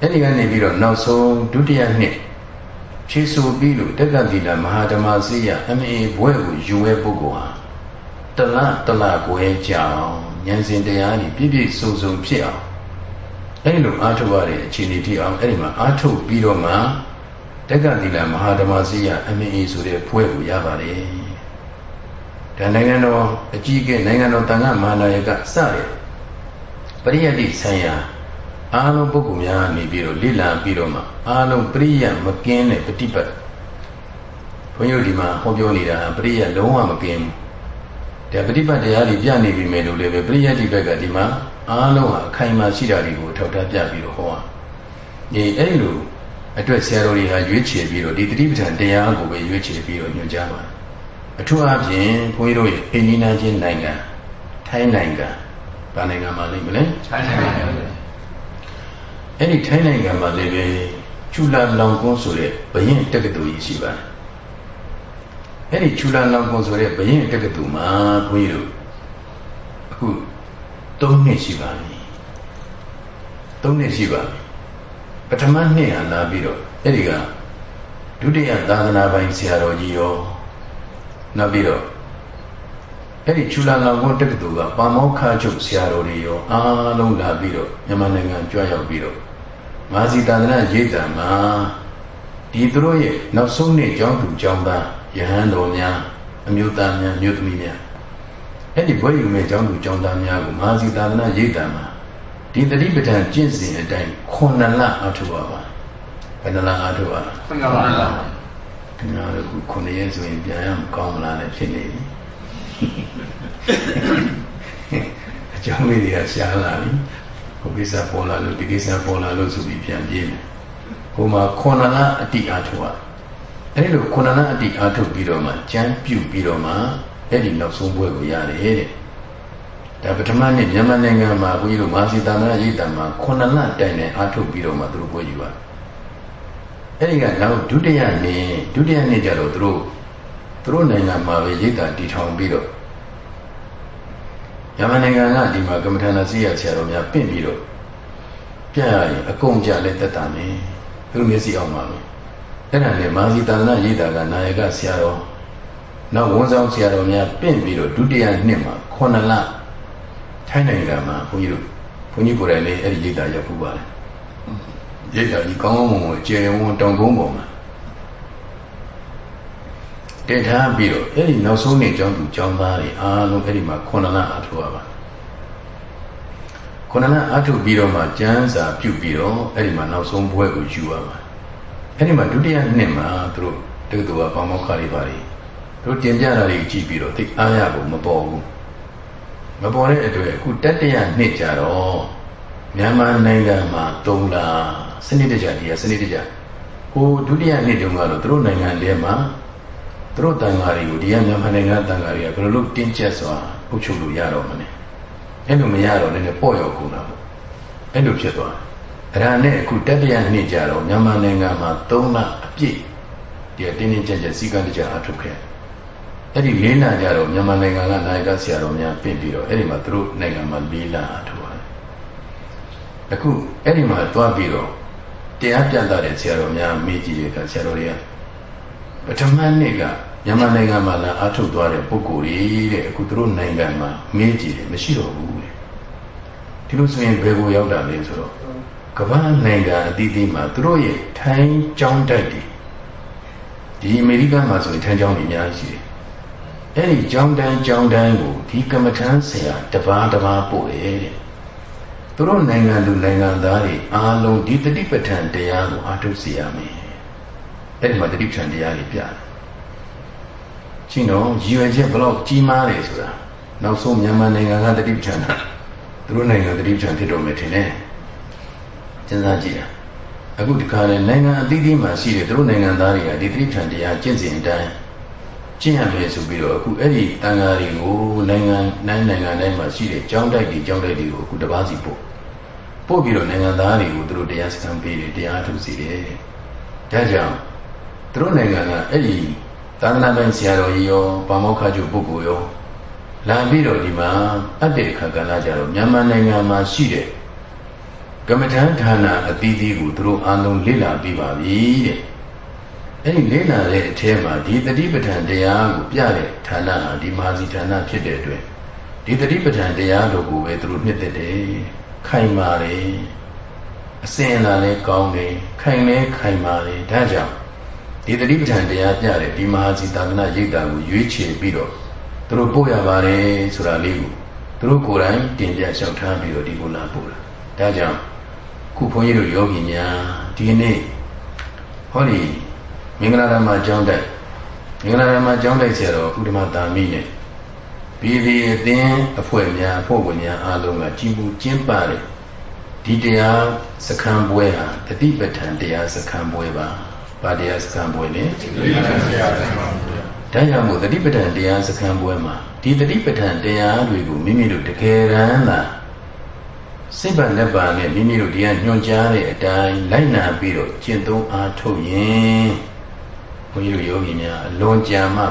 အဲ့ဒီကနေပြီးတော့နောက်ဆုံးဒုတိယနှစ်ဖြည့်ဆိုပြီးလို့တက္ကသီလမဟာဓမ္မစိယအမေဘွဲကိုယူဝဲပုဂ္ဂိုလ်ဟာတလတလကွဲကြောင်ဉာဏ်စဉ်တရားကြီးပြည့်ပြည့်စုံစုံဖြစ်အောင်အဲ့လိုအားထုတ်ရတဲ့အခြေအနေတိအောင်အဲ့ဒီမှာအားထုတ်ပြီးတော့မှ တက္ကသီလမဟာဓမ္မစီယအမင်းအေဆိုတဲ့ဘွဲကိုရပါတယ်ဒါနိုင်ငံတော်အကြီးအကဲနိုင်ငံတော်တန်ခါမဟာနာယကစတဲ့ပရိယတ်တိဆိုင်ရာအားလုံးပုဂ္ဂိုလ်များနေပြီးတော့လိလံပြီးတော့မှအားလုံးပရိယတ်မကင်းတဲ့ပฏิပတ်ဘုန်းကြီးတို့ဒီမှာဟောပြောနေတာပရိယတ်လုံးဝမကင်းဘူးတဲ့ပฏิပတ်တရားတွေပြနေပြီမယ်လို့လည်းပဲပရိယတ်ဒီဘက်ကဒီမှာအားလုံးဟာအခိုင်အမာရှိတာတွေကိုထောက်ထားပြပြီးတော့ဟောဒီအဲ့လို အတွက်ဆရာတော်တွေဟာရွေးချယ်ပြီးတော့ဒီတတိပဋ္ဌာန်တရားကိုပဲရွေးချယ်ပြီးတော့ညွှန်ကြားပါတယ်အထူးအားဖြင့်ဘုန်းကြီးတို့ရဲ့အိန္ဒိယချင်းနိုင်ငံထိုင်းနိုင်ငံဗာနိုင်ငံမှာလိမ့်မလဲထိုင်းနိုင်ငံအဲ့ဒီထိုင်းနိုင်ငံမှာလည်းပဲချူလာလောင်ကွန်းဆိုတဲ့ဘရင်တက္ကသိုလ်ကြီးရှိပါတယ်အဲ့ဒီချူလာလောင်ကွန်းဆိုတဲ့ဘရင်တက္ကသိုလ်မှာဘုန်းကြီးတို့အခု၃နှစ်ရှိပါပြီ၃နှစ်ရှိပါပြီ ပထမနှစ်ဟာလာပြီးတော့အဲ့ဒီကဒုတိယသာသနာပိုင်ဆရာတော်ကြီးရောနောက်ပြီးတော့အဲ့ဒီချူလာလောင်ကွန်းတက္ကသိုလ်ကပါမောခါချုပ်ဆရာတော်တွေရောအားလုံးလာပြီးတော့မြန်မာနိုင်ငံကြွရောက်ပြီးတော့မာစီသာသနာရေးတာမှာဒီသူတို့ရဲ့နောက်ဆုံးနှစ်ကျောင်းသူကျောင်းသားယဟန်တော်များအမျိုးသားများမြို့သမီးများအဲ့ဒီဘွဲယူမဲ့ကျောင်းသူကျောင်းသားများကိုမာစီသာသနာရေးတာမှာ ဒီတတိပဋ္ဌာန်ကျင့်စဉ်အတိုင်းခုနှစ်လအထုပါပါဘယ်နှလအထုပါလဲခုနှစ်လခင်ဗျားတို့ခုနှစ်ရက်ဆိုရင်ပြန်ရမကောင်းမလားလည်းဖြစ်နေပြီအကြောင်းလေးတွေကရှားလာပြီဟိုကိစ္စပေါ်လာလို့ဒီကိစ္စပေါ်လာလို့ဆိုပြီးပြန်ပြေးမယ်ဟိုမှာခုနှစ်လအတိအထုပါအဲ့လိုခုနှစ်လအတိအထုပြီးတော့မှကြမ်းပြုတ်ပြီးတော့မှအဲ့ဒီနောက်ဆုံးပွဲကိုရတယ်တဲ့ ဒါပထမနှစ်မြန်မာနိုင်ငံမှာဘုန်းကြီးတို့မာစီတာမရရိတ်တံမှာခုနှစ်လတိုင်နဲ့အားထုတ်ပြီးတော့မှသူတို့ပွဲယူပါအဲ့ဒီကနောက်ဒုတိယနေ့ဒုတိယနေ့ကျတော့သူတို့သူတို့နိုင်ငံမှာပဲရိတ်တံတည်ထောင်ပြီးတော့မြန်မာနိုင်ငံကဒီမှာကမ္မထာနာစီရဆရာတော်များပင့်ပြီးတော့ပြရရင်အကုန်ကြလဲတက်တာနေသူတို့မျက်စိအောင်ပါမယ်အဲ့ဒါနဲ့မာစီတာနာရိတ်တံကနာယကဆရာတော်နောက်ဝန်ဆောင်ဆရာတော်များပင့်ပြီးတော့ဒုတိယနှစ်မှာခုနှစ်လ ထိုင်းနိုင်ငံမှာဘုန်းကြီးတို့ဘုန်းကြီးကိုယ်တိုင်လည်းအဲ့ဒီရိတ်တာရောက်ဖူးပါတယ်ရိတ်တာကြီးကောင်းကောင်းမွန်မွန်ကျေဝန်းတောင်ကုန်းပေါ်မှာတည်ထားပြီးတော့အဲ့ဒီနောက်ဆုံးနေ့ကျောင်းသူကျောင်းသားတွေအားလုံးအဲ့ဒီမှာခုနလအထုရပါခုနလအထုပြီးတော့မှကျမ်းစာပြုတ်ပြီးတော့အဲ့ဒီမှာနောက်ဆုံးဘွဲကိုယူရပါအဲ့ဒီမှာဒုတိယနှစ်မှာသူတို့တက္ကသိုလ်ကပေါမောက္ခတွေပါတွေသူတို့တင်ပြတာတွေကြည့်ပြီးတော့သိအားရဖို့မပေါ်ဘူး မပေါ်တဲ့အတွက်အခုတတရနှစ်ကြတော့မြန်မာနိုင်ငံမှာ၃လစနစ်တကျဒီကစနစ်တကျဟိုဒုတိယနှစ်တုန်းကတော့သူတို့နိုင်ငံထဲမှာသူတို့တန်ဃာတွေကိုဒီကမြန်မာနိုင်ငံတန်ဃာတွေကဘယ်လိုလုပ်တင်းကျပ်စွာအုပ်ချုပ်လို့ရတော့မလဲအဲ့လိုမရတော့လည်းပေါ့ရောက်ကုန်တာပေါ့အဲ့လိုဖြစ်သွားအဲ့ဒါနဲ့အခုတတရနှစ်ကြတော့မြန်မာနိုင်ငံမှာ၃လအပြည့်ဒီကတင်းတင်းကျပ်ကျပ်စီကံတကျအထုတ်ခဲ့ အဲ့ဒီလေးလကြတော့မြန်မာနိုင်ငံကနာယကဆရာတော်များပြင်ပြီးတော့အဲ့ဒီမှာသူတို့နိုင်ငံမှာလေးလအထူပါတယ်အခုအဲ့ဒီမှာသွားပြီးတော့တရားပြတ်တဲ့ဆရာတော်များမေးကြည့်တဲ့အခါဆရာတော်တွေကပထမနေ့ကမြန်မာနိုင်ငံမှာလာအထုတ်သွားတဲ့ပုဂ္ဂိုလ်တွေတဲ့အခုသူတို့နိုင်ငံမှာမေးကြည့်တယ်မရှိတော့ဘူးတဲ့ဒီလိုဆိုရင်ဘယ်ကိုရောက်တာလဲဆိုတော့ကမ္ဘာနိုင်ငံအသီးသီးမှာသူတို့ရဲ့ထိုင်းကျောင်းတိုက်တွေဒီအမေရိကန်မှာဆိုရင်ထိုင်းကျောင်းတွေအများကြီးရှိတယ် အဲ့ဒီကြောင်းတန်းကြောင်းတန်းကိုဒီကမ္မထမ်းဆရာတပါးတပါးပို့တယ်တဲ့သူတို့နိုင်ငံသူနိုင်ငံသားတွေအားလုံးဒီတတိပဋ္ဌာန်တရားကိုအားထုတ်စီရမယ်အဲ့ဒီမှာတတိပဋ္ဌာန်တရားတွေပြတယ်ချင်းတော့ရည်ရွယ်ချက်ဘလောက်ကြီးမားတယ်ဆိုတာနောက်ဆုံးမြန်မာနိုင်ငံကတတိပဋ္ဌာန်သူတို့နိုင်ငံတတိပဋ္ဌာန်ဖြစ်တော့မယ်ထင်တယ်စဉ်းစားကြည့်တာအခုဒီခါနဲ့နိုင်ငံအသီးသီးမှာရှိတဲ့သူတို့နိုင်ငံသားတွေကဒီတတိပဋ္ဌာန်တရားကျင့်စဉ်အတိုင်း ကျင့်ရမယ်ဆိုပြီးတော့အခုအဲ့ဒီတန်ဃာတွေကိုနိုင်ငံနိုင်နိုင်ငံတိုင်းမှာရှိတဲ့ကျောင်းတိုက်တွေကျောင်းတိုက်တွေကိုအခုတပားစီပို့ပို့ပြီးတော့နိုင်ငံသားတွေကိုသူတို့တရားစခန်းပေးတယ်တရားထုတ်စီတယ်ဒါကြောင့်သူတို့နိုင်ငံကအဲ့ဒီသာသနာ့ပိုင်းဆရာတော်ကြီးရောပါမောက္ခကျုပ်ပုဂ္ဂိုလ်ရောလာပြီးတော့ဒီမှာအပ်တဲ့ခါကလာကြတော့မြန်မာနိုင်ငံမှာရှိတဲ့ကမ္မထမ်းဌာနအသီးသီးကိုသူတို့အားလုံးလေ့လာပြီးပါပြီတဲ့ အဲ့ဒီလေ့လာတဲ့အထဲမှာဒီတတိပဋ္ဌာန်တရားကိုပြတဲ့ဌာနဟာဒီမဟာစီဌာနဖြစ်တဲ့အတွက်ဒီတတိပဋ္ဌာန်တရားတို့ကိုပဲသူတို့နှစ်သက်တယ်ခိုင်မာတယ်အစင်လာလဲကောင်းတယ်ခိုင်လဲခိုင်မာတယ်ဒါကြောင့်ဒီတတိပဋ္ဌာန်တရားပြတဲ့ဒီမဟာစီသာသနာရိပ်တာကိုရွေးချယ်ပြီးတော့သူတို့ပို့ရပါတယ်ဆိုတာလေးကိုသူတို့ကိုယ်တိုင်တင်ပြလျှောက်ထားပြီးတော့ဒီကိုလာပို့တာဒါကြောင့်ခုဘုန်းကြီးတို့ယောဂီများဒီနေ့ဟောဒီ မင်္ဂလာဓမ္မကျောင်းတိုက်မင်္ဂလာဓမ္မကျောင်းတိုက်ဆရာတော်ဥဒ္ဓမတာမိနဲ့ပြည်ပြည်အသင်းအဖွဲ့များအဖွဲ့ဝင်များအားလုံးကကြည်ပူကျင်းပတဲ့ဒီတရားစခန်းပွဲဟာတတိပဋ္ဌာန်တရားစခန်းပွဲပါဗာတရားစခန်းပွဲလေတတိပဋ္ဌာန်တရားစခန်းပွဲဒါကြောင့်မို့တတိပဋ္ဌာန်တရားစခန်းပွဲမှာဒီတတိပဋ္ဌာန်တရားတွေကိုမိမိတို့တကယ်တမ်းသာစိတ်ပါလက်ပါနဲ့မိမိတို့ဒီကညွှန်ကြားတဲ့အတိုင်းလိုက်နာပြီးတော့ကျင့်သုံးအားထုတ်ရင် ဘုန်းကြီးတို့ယောဂီများအလွန်ကြံမှ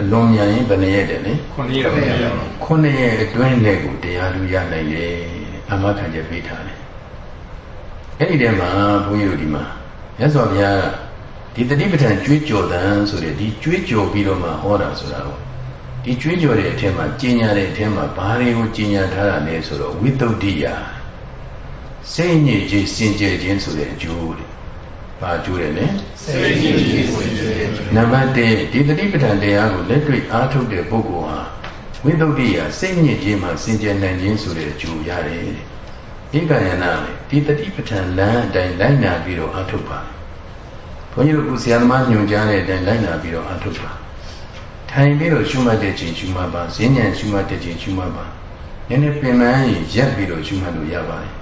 အလွန်မြန်ရင်ဘယ်နှရက်တယ်လဲခုနှစ်ရက်ပါခုနှစ်ရက်အတွင်းနဲ့ကိုတရားလူရနိုင်တယ်အမခံချက်ပေးထားတယ်အဲ့ဒီတည်းမှာဘုန်းကြီးတို့ဒီမှာမြတ်စွာဘုရားကဒီတတိပဋ္ဌာန်ကျွေးကြော်တန်ဆိုတဲ့ဒီကျွေးကြော်ပြီးတော့မှဟောတာဆိုတာတော့ဒီကျွေးကြော်တဲ့အထက်မှာကျင်ညာတဲ့အထက်မှာဘာတွေကိုကျင်ညာထားတာလဲဆိုတော့ဝိတုဒ္ဓိယစိတ်ညစ်ခြင်းစင်ကြယ်ခြင်းဆိုတဲ့အကျိုးတဲ့ ဘာကျိုးတယ်လဲစိတ်ညစ်ခြင်းစင်ကြယ်ခြင်းနံပါတ်1ဒီတတိပဋ္ဌာန်တရားကိုလက်တွေ့အားထုတ်တဲ့ပုဂ္ဂိုလ်ဟာဝိတုဒ္ဓိယစိတ်ညစ်ခြင်းမှာစင်ကြယ်နိုင်ခြင်းဆိုတဲ့အကျိုးရတယ်ဧကယနာဒီတတိပဋ္ဌာန်လမ်းအတိုင်းလိုက်နာပြီးတော့အားထုတ်ပါဘုန်းကြီးတို့ကဆရာသမားညွှန်ကြားတဲ့အတိုင်းလိုက်နာပြီးတော့အားထုတ်ပါထိုင်ပြီးတော့ရှုမှတ်တဲ့ချိန်ရှုမှတ်ပါဈဉ္ဉံရှုမှတ်တဲ့ချိန်ရှုမှတ်ပါနည်းနည်းပင်ပန်းရင်ရက်ပြီးတော့ရှုမှတ်လို့ရပါတယ်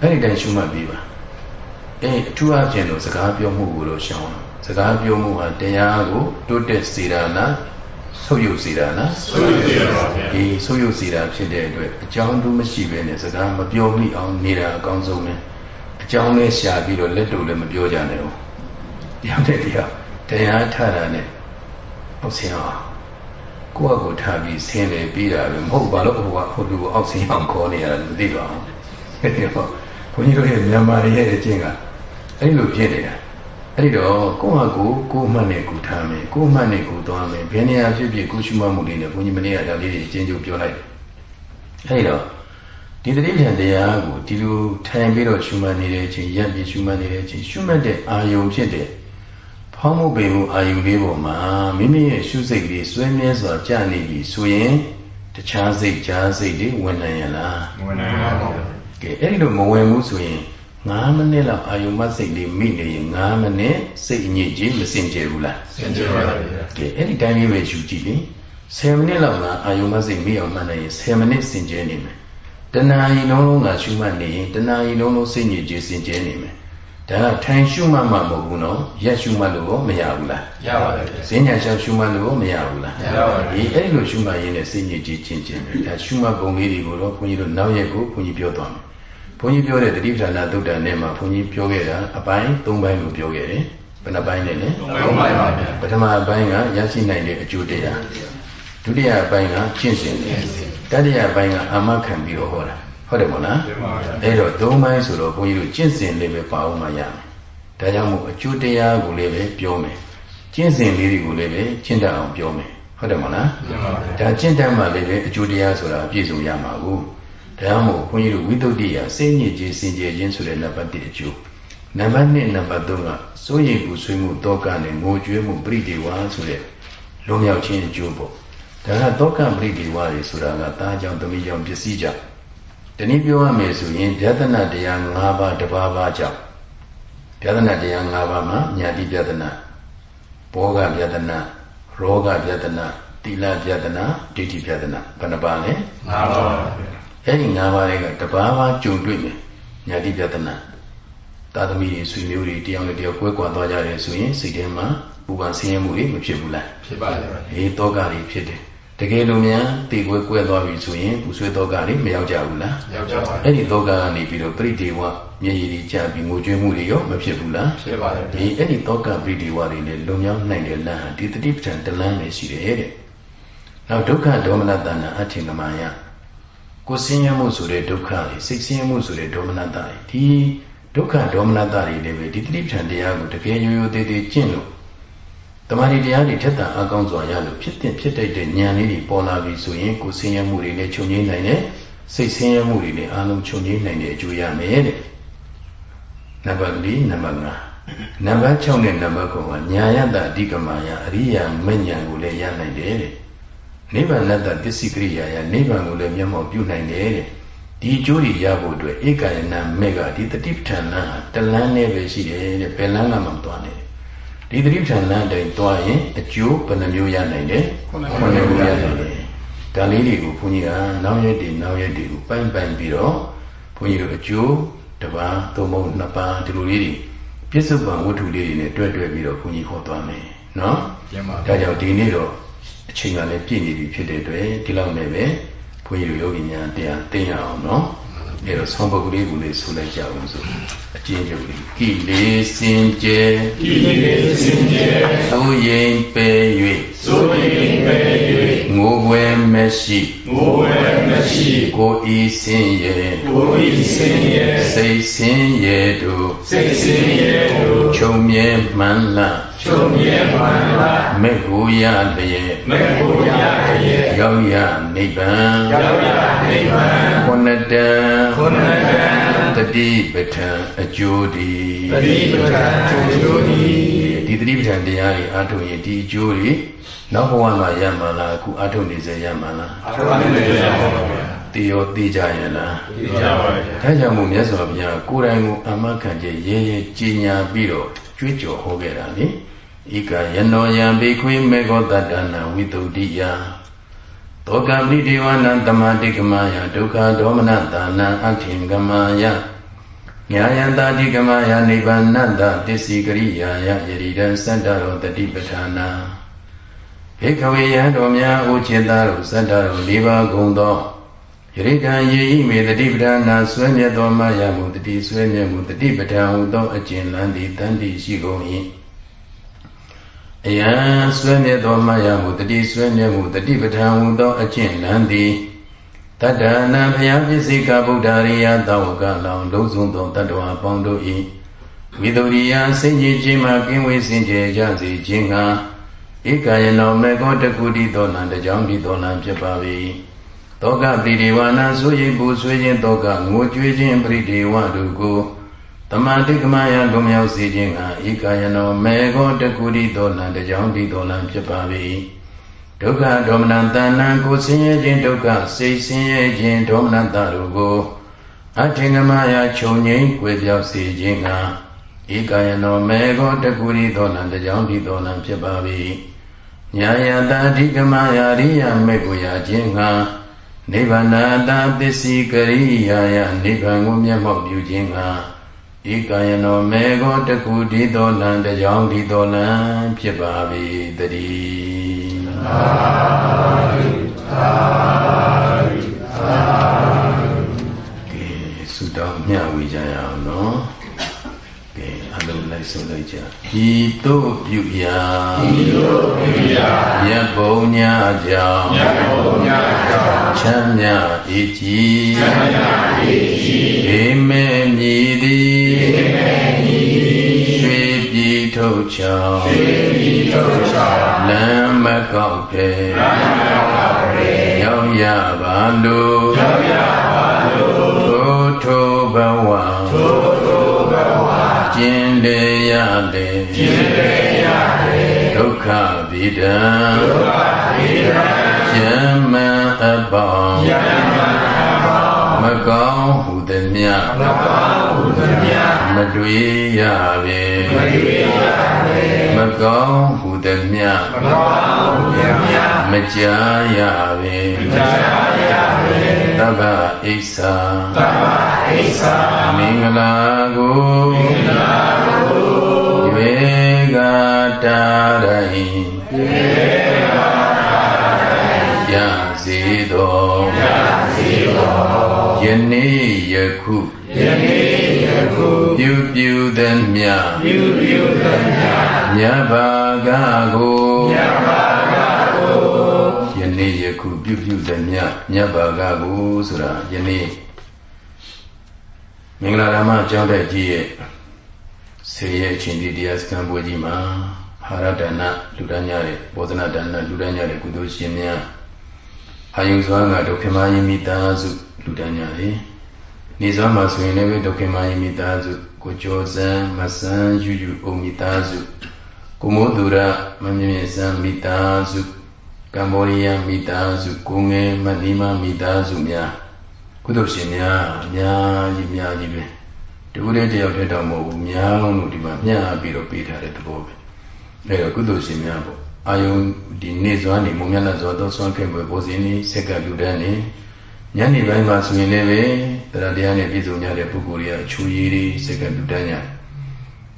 အဲ့ဒီတိုင်းရှုမှတ်ပြီးပါ အဲအထူးအပြင်တော့စကားပြောမှုကိုတော့ရှောင်းအောင်စကားပြောမှုဟာတရားကိုတိုးတက်စေတာလားဆုပ်ယုပ်စေတာလားဆုပ်ယုပ်စေတာပါဗျာဒီဆုပ်ယုပ်စေတာဖြစ်တဲ့အတွက်အကြောင်းတူးမရှိဘဲနဲ့စကားမပြောမိအောင်နေတာအကောင်းဆုံးပဲအကြောင်းလေးရှာပြီးတော့လက်တူလည်းမပြောကြနဲ့ဘူးတရားတဲ့တရားတရားထတာနဲ့အောက်ဆင်းအောင်ကိုယ့်အကိုထားပြီးဆင်းလေပြီးတာပဲမဟုတ်ပါလို့ဟိုကဟိုလူကိုအောက်ဆင်းအောင်ခေါ်နေရတယ်မသိပါဘူးအဲဒီတော့ဘုန်းကြီးတို့ရဲ့မြန်မာရဲ့အကျင့်က အဲ့လိုဖြစ်နေတာအဲ့ဒီတော့ကိုယ့်ဟာကိုယ်ကိုယ်မှတ်နဲ့ကိုယ်ထားမယ်ကိုယ်မှတ်နဲ့ကိုယ်သွားမယ်ဘယ်နေရာဖြစ်ဖြစ်ကိုယ်ရှုမှတ်မှုလေးနဲ့ဘုန်းကြီးမနေ့ကဒါလေးတွေအချင်းချင်းပြောလိုက်တယ်အဲ့ဒီတော့ဒီတတိယတရားကိုဒီလိုထိုင်ပြီးတော့ရှုမှတ်နေတဲ့အချိန်ရပ်ပြီးရှုမှတ်နေတဲ့အချိန်ရှုမှတ်တဲ့အာယုံဖြစ်တဲ့ဖောင်းမှုပေမှုအာယုလေးပေါ်မှာမိမိရဲ့ရှုစိတ်ကလေးစွဲမြဲစွာကြာနေပြီဆိုရင်တခြားစိတ်ကြားစိတ်တွေဝင်နိုင်ရလားဝင်နိုင်ပါဘူးကဲအဲ့ဒီလိုမဝင်ဘူးဆိုရင် 9မိနစ်လောက်အာယုမစိတ်လေးမိနေရင်9မိနစ်စိတ်ညစ်ကြီးမစင်ကြဘူးလားစင်ကြပါဗျာကဲအဲ့ဒီတိုင်းလေးပဲယူကြည့်လေ10မိနစ်လောက်ကအာယုမစိတ်မိအောင်မှတ်နိုင်ရင်10မိနစ်စင်ကြနေမယ်တဏှာကြီးလုံးလုံးကရှုမှတ်နေရင်တဏှာကြီးလုံးလုံးစိတ်ညစ်ကြီးစင်ကြနေမယ်ဒါကထိုင်ရှုမှတ်မှမဟုတ်ဘူးနော်ရက်ရှုမှတ်လို့ရောမရဘူးလားရပါတယ်ဈဉ္ညာရှောက်ရှုမှတ်လို့ရောမရဘူးလားရပါတယ်ဒီအဲ့ဒီလိုရှုမှတ်ရင်းနဲ့စိတ်ညစ်ကြီးချင်းချင်းပဲဒါရှုမှတ်ပုံလေးတွေကိုတော့ဘုန်းကြီးတို့နောက်ရက်ကိုဘုန်းကြီးပြောသွားမယ် ဘုန်းကြီးပြောတဲ့တတိပဌာနာသုတ်တန်ထဲမှာဘုန်းကြီးပြောခဲ့တာအပိုင်း၃ပိုင်းကိုပြောခဲ့တယ်ဘယ်နှပိုင်းလဲလဲ၃ပိုင်းပါဗျာပထမအပိုင်းကရရှိနိုင်တဲ့အကျိုးတရားဒုတိယအပိုင်းကကျင့်စဉ်တယ်တတိယအပိုင်းကအာမခံပြီးတော့ဟောတာဟုတ်တယ်မို့လားအဲ့တော့၃ပိုင်းဆိုတော့ဘုန်းကြီးတို့ကျင့်စဉ်လေးပဲပါအောင်မှရမယ်ဒါကြောင့်မို့အကျိုးတရားကိုလည်းပဲပြောမယ်ကျင့်စဉ်လေးတွေကိုလည်းပဲကျင့်တတ်အောင်ပြောမယ်ဟုတ်တယ်မလားဒါကျင့်တတ်မှလည်းပဲအကျိုးတရားဆိုတာအပြည့်စုံရမှာကို ဒါကြောင့်မို့ဘုန်းကြီးတို့ဝိသုဒ္ဓိယစိတ်ညစ်ခြင်းစင်ကြယ်ခြင်းဆိုတဲ့နံပါတ်1အကျိုးနံပါတ်2နံပါတ်3ကစိုးရိမ်မှုဆွေးမှုတောကနဲ့ငိုကြွေးမှုပရိဒေဝါဆိုတဲ့လုံးမြောက်ခြင်းအကျိုးပေါ့ဒါကတောကပရိဒေဝါတွေဆိုတာကတားကြောင့်သမီးကြောင့်ပစ္စည်းကြောင့်တနည်းပြောရမယ်ဆိုရင်ဗျသနာတရား၅ပါးတစ်ပါးပါးကြောင့်ပြဒနာတရား၅ပါးမှာညာတိပြဒနာဘောဂပြဒနာရောဂပြဒနာတိလပြဒနာဒိဋ္ဌိပြဒနာဘယ်နှပါလဲ၅ပါးပါ အဲ့ဒီ၅ပါးတွေကတပါးပါးကြုံတွေ့မယ်ညာတိပြဒနာသာသမီတွေဆွေမျိုးတွေတယောက်နဲ့တယောက်ကွဲကွာသွားကြတယ်ဆိုရင်စိတ်ထဲမှာပူပန်ဆင်းရဲမှုတွေမဖြစ်ဘူးလားဖြစ်ပါတယ်အေးတောကတွေဖြစ်တယ်တကယ်လို့များတေကွဲကွဲသွားပြီဆိုရင်ပူဆွေးတောကတွေမရောက်ကြဘူးလားရောက်ကြပါဘူးအဲ့ဒီတောကကနေပြီးတော့ပရိဒေဝမျက်ရည်တွေကြာပြီးငိုကြွေးမှုတွေရောမဖြစ်ဘူးလားဖြစ်ပါတယ်ဒီအဲ့ဒီတောကပရိဒေဝတွေနဲ့လုံမြောက်နိုင်တဲ့လမ်းဟာဒီတတိပဋ္ဌာန်တလမ်းပဲရှိတယ်တဲ့နောက်ဒုက္ခဒေါမနတနာအဋ္ဌိမမာယ ကိုဆင်းရဲမှုဆိုတဲ့ဒုက္ခတွေစိတ်ဆင်းရဲမှုဆိုတဲ့ဒေါမနတတွေဒီဒုက္ခဒေါမနတတွေလည်းပဲဒီတတိပဋ္ဌာန်တရားကိုတကယ်ရိုးရိုးသေးသေးကျင့်လို့တမာရီတရားတွေထက်တာအကောင်းစွာရလို့ဖြစ်တဲ့ဖြစ်တတ်တဲ့ဉာဏ်လေးတွေပေါ်လာပြီဆိုရင်ကိုယ်ဆင်းရဲမှုတွေလည်းချုပ်ငြိမ်းနိုင်တယ်စိတ်ဆင်းရဲမှုတွေလည်းအလုံးချုပ်ငြိမ်းနိုင်တဲ့အကျိုးရမယ်တဲ့နံပါတ်၄နံပါတ်5နံပါတ်6နဲ့နံပါတ်9ကညာယတအဓိကမာယအရိယာမဉ္ဇဉ်ကိုလည်းရနိုင်တယ်တဲ့ နိဗ္ဗာန်တသစ္စည်းကရိယာယနိဗ္ဗာန်ကိုလည်းမျက်မှောက်ပြုနိုင်တယ်တဲ့ဒီအကျိုးတွေရဖို့အတွက်ဧကယနာမေကဒီတတိပဋ္ဌာန်ဟာတလန်းနဲ့ပဲရှိတယ်တဲ့ဘယ်လန်းကမှမသွားနဲ့ဒီတတိပဋ္ဌာန်လမ်းတိုင်းသွားရင်အကျိုးဘယ်နှမျိုးရနိုင်လဲခုနှစ်မျိုးရနိုင်တယ်ဒါလေးတွေကိုဘုန်းကြီးကနောက်ရက်တွေနောက်ရက်တွေကိုပိုင်းပိုင်းပြီးတော့ဘုန်းကြီးတို့အကျိုးတစ်ပါးသုံးပုံနှစ်ပါးဒီလိုလေးတွေပြစ္ဆုတ်ပံဝတ္ထုလေးတွေနဲ့တွဲတွဲပြီးတော့ဘုန်းကြီးဟောသွားမယ်နော်ဒါကြောင့်ဒီနေ့တော့ အချိန်ကလည်းပြည့်နေပြီဖြစ်တဲ့အတွက်ဒီလောက်နဲ့ပဲဘုန်းကြီးတို့ယောဂီများတရားသိရအောင်နော်အဲတော့ဆောင်းပုဂ္ဂလေးကိုလေးဆိုလိုက်ကြအောင်ဆိုအကျဉ်းချုပ်လေးကိလေစင်ကြယ်ကိလေစင်ကြယ်သို့ရင်ပေ၍သို့ရင်ပေ၍ငိုွယ်မရှိငိုွယ်မရှိကိုဤစင်ရဲ့ကိုဤစင်ရဲ့စိတ်စင်ရဲ့တို့စိတ်စင်ရဲ့တို့ခြုံမြဲမှန်လား ချုံမြဲမှန်လားမေကိုရလျက်မေကိုရလျက်ရောက်ရနိဗ္ဗာန်ရောက်ရနိဗ္ဗာန်ခုနတံခုနတံတတိပဋ္ဌံအကျိုးဒီတတိပဋ္ဌံအကျိုးဒီဒီတတိပဋ္ဌံတရားတွေအထုတ်ရင်ဒီအကျိုးတွေနောက်ဘဝမှာရမှာလားအခုအထုတ်နေစေရမှာလားအထုတ်နေစေရပါဘုရားတေရောတေကြရလားတေကြပါဗျာဒါကြောင့်မို့မြတ်စွာဘုရားကိုယ်တိုင်ကိုအမခံချက်ရဲရဲကြီးညာပြီးတော့ ကြွေးကြော်ဟောခဲ့တာလေဧကယနောယံဘိခွေမေဃောတတနာဝိတုဒ္ဓိယတောကပိတိဝနံတမတိကမယဒုက္ခဒေါမနတာနံအထိကမယညာယတာတိကမယနိဗ္ဗာနတတစ္ဆိကရိယာယယရိဒံစတ္တရောတတိပဋ္ဌာနာဘေခဝေယံတော်များဥจิตတို့စတ္တရော၄ပါးကုန်သောယ ရိကံယေဤမေတတိပဋ္ဌာနာဆွေမြတ်သောမယမှုတတိဆွေမြတ်မှုတတိပဋ္ဌာန်ဟုသောအကျဉ်းလန်းသည်တန်တိရှိကုန်၏အယံဆွေမြတ်သောမယမှုတတိဆွေမြတ်မှုတတိပဋ္ဌာန်ဟုသောအကျင့်လန်းသည်တတ္တနာဘုရားပစ္စည်းကဗုဒ္ဓရိယသဝကလောင်လုံးစုံသောတတ္တဝါပေါင်းတို့၏ဝိတုရိယစိတ်ကြီးခြင်းမှကင်းဝေးစင်ကြယ်ကြစေခြင်းငှာဧကယနောမေကောတကုတိသောနံတကြောင့်ဒီသောနံဖြစ်ပါ၏ တောကပိရိဝါနာဆိုရိပူဆွေးခြင်းတောကငိုကြွေးခြင်းပရိဒေဝတို့ကိုတမန်တိကမယလွန်မြောက်စေခြင်းကဧကယနောမေဃောတကုရိသောလံတကြောင်ဒီသောလံဖြစ်ပါ၏ဒုက္ခဒေါမနတဏ္ဏကိုဆင်းရဲခြင်းဒုက္ခစိတ်ဆင်းရဲခြင်းဒေါမနတတို့ကိုအထင်ကမယခြုံငိမ့်ွယ်ပြောက်စေခြင်းကဧကယနောမေဃောတကုရိသောလံတကြောင်ဒီသောလံဖြစ်ပါ၏ညာယတာအဓိကမယရိယမေကိုရာခြင်းက နိဗ္ဗာန်တာသစ္စည်းကရိယာယနိဗ္ဗာန်ကိုမျက်မှောက်ပြုခြင်းကဤကာယနောမေဃောတခုဒီတော်လံတကြောင်ဒီတော်လံဖြစ်ပါ၏တည်းသာဓုသာဓုသာဓုကဲဆုတောင်းမျှဝေကြရအောင်နော်ကဲ အလုံးလိုက်ဆုံးလိုက်ကြဤတို့ပြုရာဤတို့ပြုရာမြတ်ဘုံညာကြောင့်မြတ်ဘုံညာကြောင့်ချမ်းမြအေကြည်ချမ်းမြအေကြည်ေမေမြည်သည်ေမေမြည်သည်ရွှေပြည်ထုတ်ချောင်းရွှေပြည်ထုတ်ချောင်းလမ်းမကောက်ပေလမ်းမကောက်ပေရောက်ရပါလို့ရောက်ရ ကျင်လေရလေကျင်လေရလေဒုက္ခဗိဒံဒုက္ခဗိဒံယမံအပေါင်းယမံအပေါင်းမကောင်းဟုသည်မြမကောင်းဟုသည်မြမတွေ့ရပေမတွေ့ရပေမကောင်းဟုသည်မြမကောင်းဟုသည်မြမကြားရပေမကြားရ ပေသဗ္ဗဣစ္ဆာသဗ္ဗဣစ္ဆာမင်္ဂလာကိုမင်္ဂလာကိုဝေကတာရိဝေကတာရိရစေသောရစေသောယနေ့ယခုယနေ့ယခုပြုပြုသမျှပြုပြုသမျှမြတ်ဘာကကိုမြတ်ဘာကကိုယ နေ့ယခုပြုပြုသမျှမြတ်ဘာကကိုဆိုတာယနေ့မင်္ဂလာဓမ္မကျောင်းတဲ့ကြီးရဲ့ဆေရဲ့အချင်းဒီတရားစခန်းပွဲကြီးမှာဟာရဒနာလူဒန်းရတဲ့ဘောဇနာဒနာလူဒန်းရတဲ့ကုသိုလ်ရှင်များအာယုစွာကဒုက္ခမယမိသားစုလူဒန်းရတဲ့နေစွာမှာဆိုရင်လည်းဒုက္ခမယမိသားစုကိုကျော်စံမဆန်းယူယူအုံမိသားစုကိုမိုးသူရမမြင့်မြင့်စံမိသားစု ကမ္ဘောဒီးယားမိသားစုကိုငယ်မနီမမိသားစုများကုသိုလ်ရှင်များအများကြီးများကြီးပဲတခုတည်းတယောက်တည်းတော့မဟုတ်ဘူးများလုံးလို့ဒီမှာမျှပြီးတော့ပေးထားတဲ့သဘောပဲအဲတော့ကုသိုလ်ရှင်များပေါ့အာယုန်ဒီနေ့စွမ်းနေမုံမြတ်နဲ့ဇောသောဆွမ်းခဲ့ပွဲပုံစံนี้စက်ကလူတန်းနေညနေပိုင်းမှာဆိုရင်လည်းပဲတရားတရားနဲ့ပြည့်စုံကြတဲ့ပုဂ္ဂိုလ်တွေအချူရည်တွေစက်ကလူတန်းကြ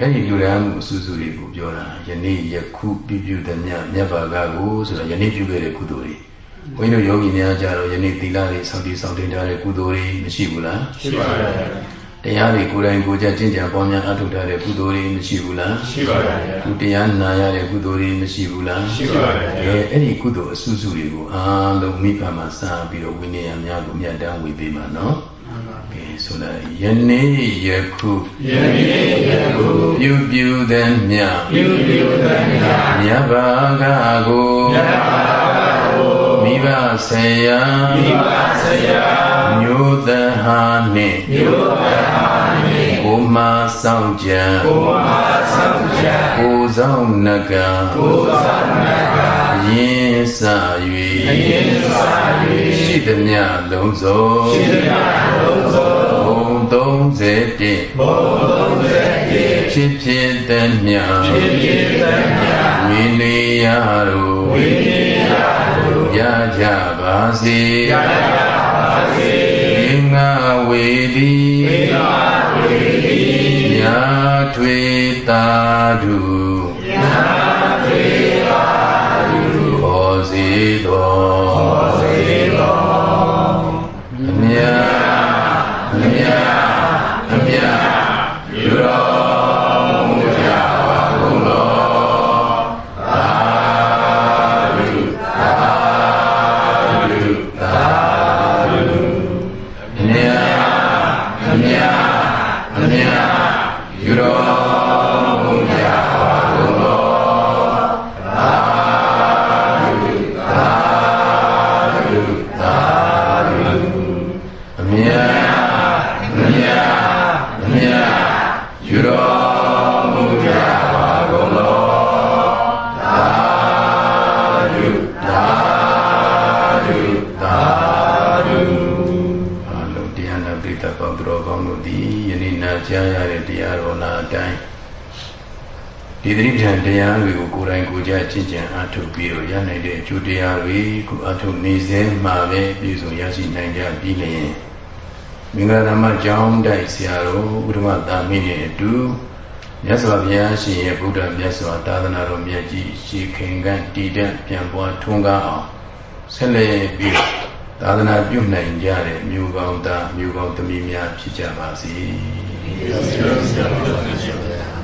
အဲ့ဒီလူရန်မှုအဆူဆူတွေကိုပြောတာယနေ့ယခုပြုပြုသမျှမြတ်ဘာကကိုဆိုတာယနေ့ပြုခဲ့တဲ့ကုသိုလ်တွေဘုန်းကြီးတို့ယောဂီများကြတော့ယနေ့သီလတွေစောင့်တည်ဆောင်တင်ထားတဲ့ကုသိုလ်တွေမရှိဘူးလားရှိပါပါတရားတွေကိုယ်တိုင်ကိုယ်ကျကျင့်ကြံပေါ်များအထုထားတဲ့ကုသိုလ်တွေမရှိဘူးလားရှိပါပါသူတရားနာရတဲ့ကုသိုလ်တွေမရှိဘူးလားရှိပါပါအဲအဲ့ဒီကုသိုလ်အဆူဆူတွေကိုအားလုံးမိဘမှာစားပြီးတော့ဝိနည်းရများကိုမြတ်တမ်းဝေပေးမှာနော်ကဲ ဆိုလိုက်ယနေ့ယခုယနေ့ယခုပြုပြုသမျှပြုပြုသမျှမြတ်ဘာကကိုမြတ်ဘာကကိုမိဘဆရာမိဘဆရာမျိုးသဟာနှင့်မျိုးသဟာနှင့်ကိုမဆောင်ကြံကိုမဆောင်ကြံကိုဆောင်နကကိုဆောင်နက ယင်းစာ၍ယင်းစာ၍ရှိသမျှလုံးစုံရှိသမျှလုံးစုံဘုံ31ဘုံ31ဖြစ်ဖြစ်သမျှဖြစ်ဖြစ်သမျှဝိနည်းရတို့ဝိနည်းရတို့ရကြပါစေရကြပါစေငါဝေတိငါဝေတိညာထွေတာတု စေ ဒီသတိပဋ္ဌာန်တရားတွေကိုကိုယ်တိုင်ကိုယ်ကြကျင့်ကြံအားထုတ်ပြီးတော့ရနိုင်တဲ့အကျိုးတရားတွေကိုအားထုတ်နေစေမှာပဲပြည့်စုံရရှိနိုင်ကြပြီးလျင်မင်္ဂလာဓမ္မကျောင်းတိုက်ဆရာတော်ဘုရားသာမင်းရဲ့အတူမြတ်စွာဘုရားရှင်ရဲ့ဗုဒ္ဓမြတ်စွာသာသနာတော်မြတ်ကြီးရှေခင်ကတည်တဲ့ပြန်ပွားထွန်းကားအောင်ဆက်လက်ပြီးသာသနာပြုနိုင်ကြတဲ့မျိုးကောင်းသားမျိုးကောင်းသမီးများဖြစ်ကြပါစေ။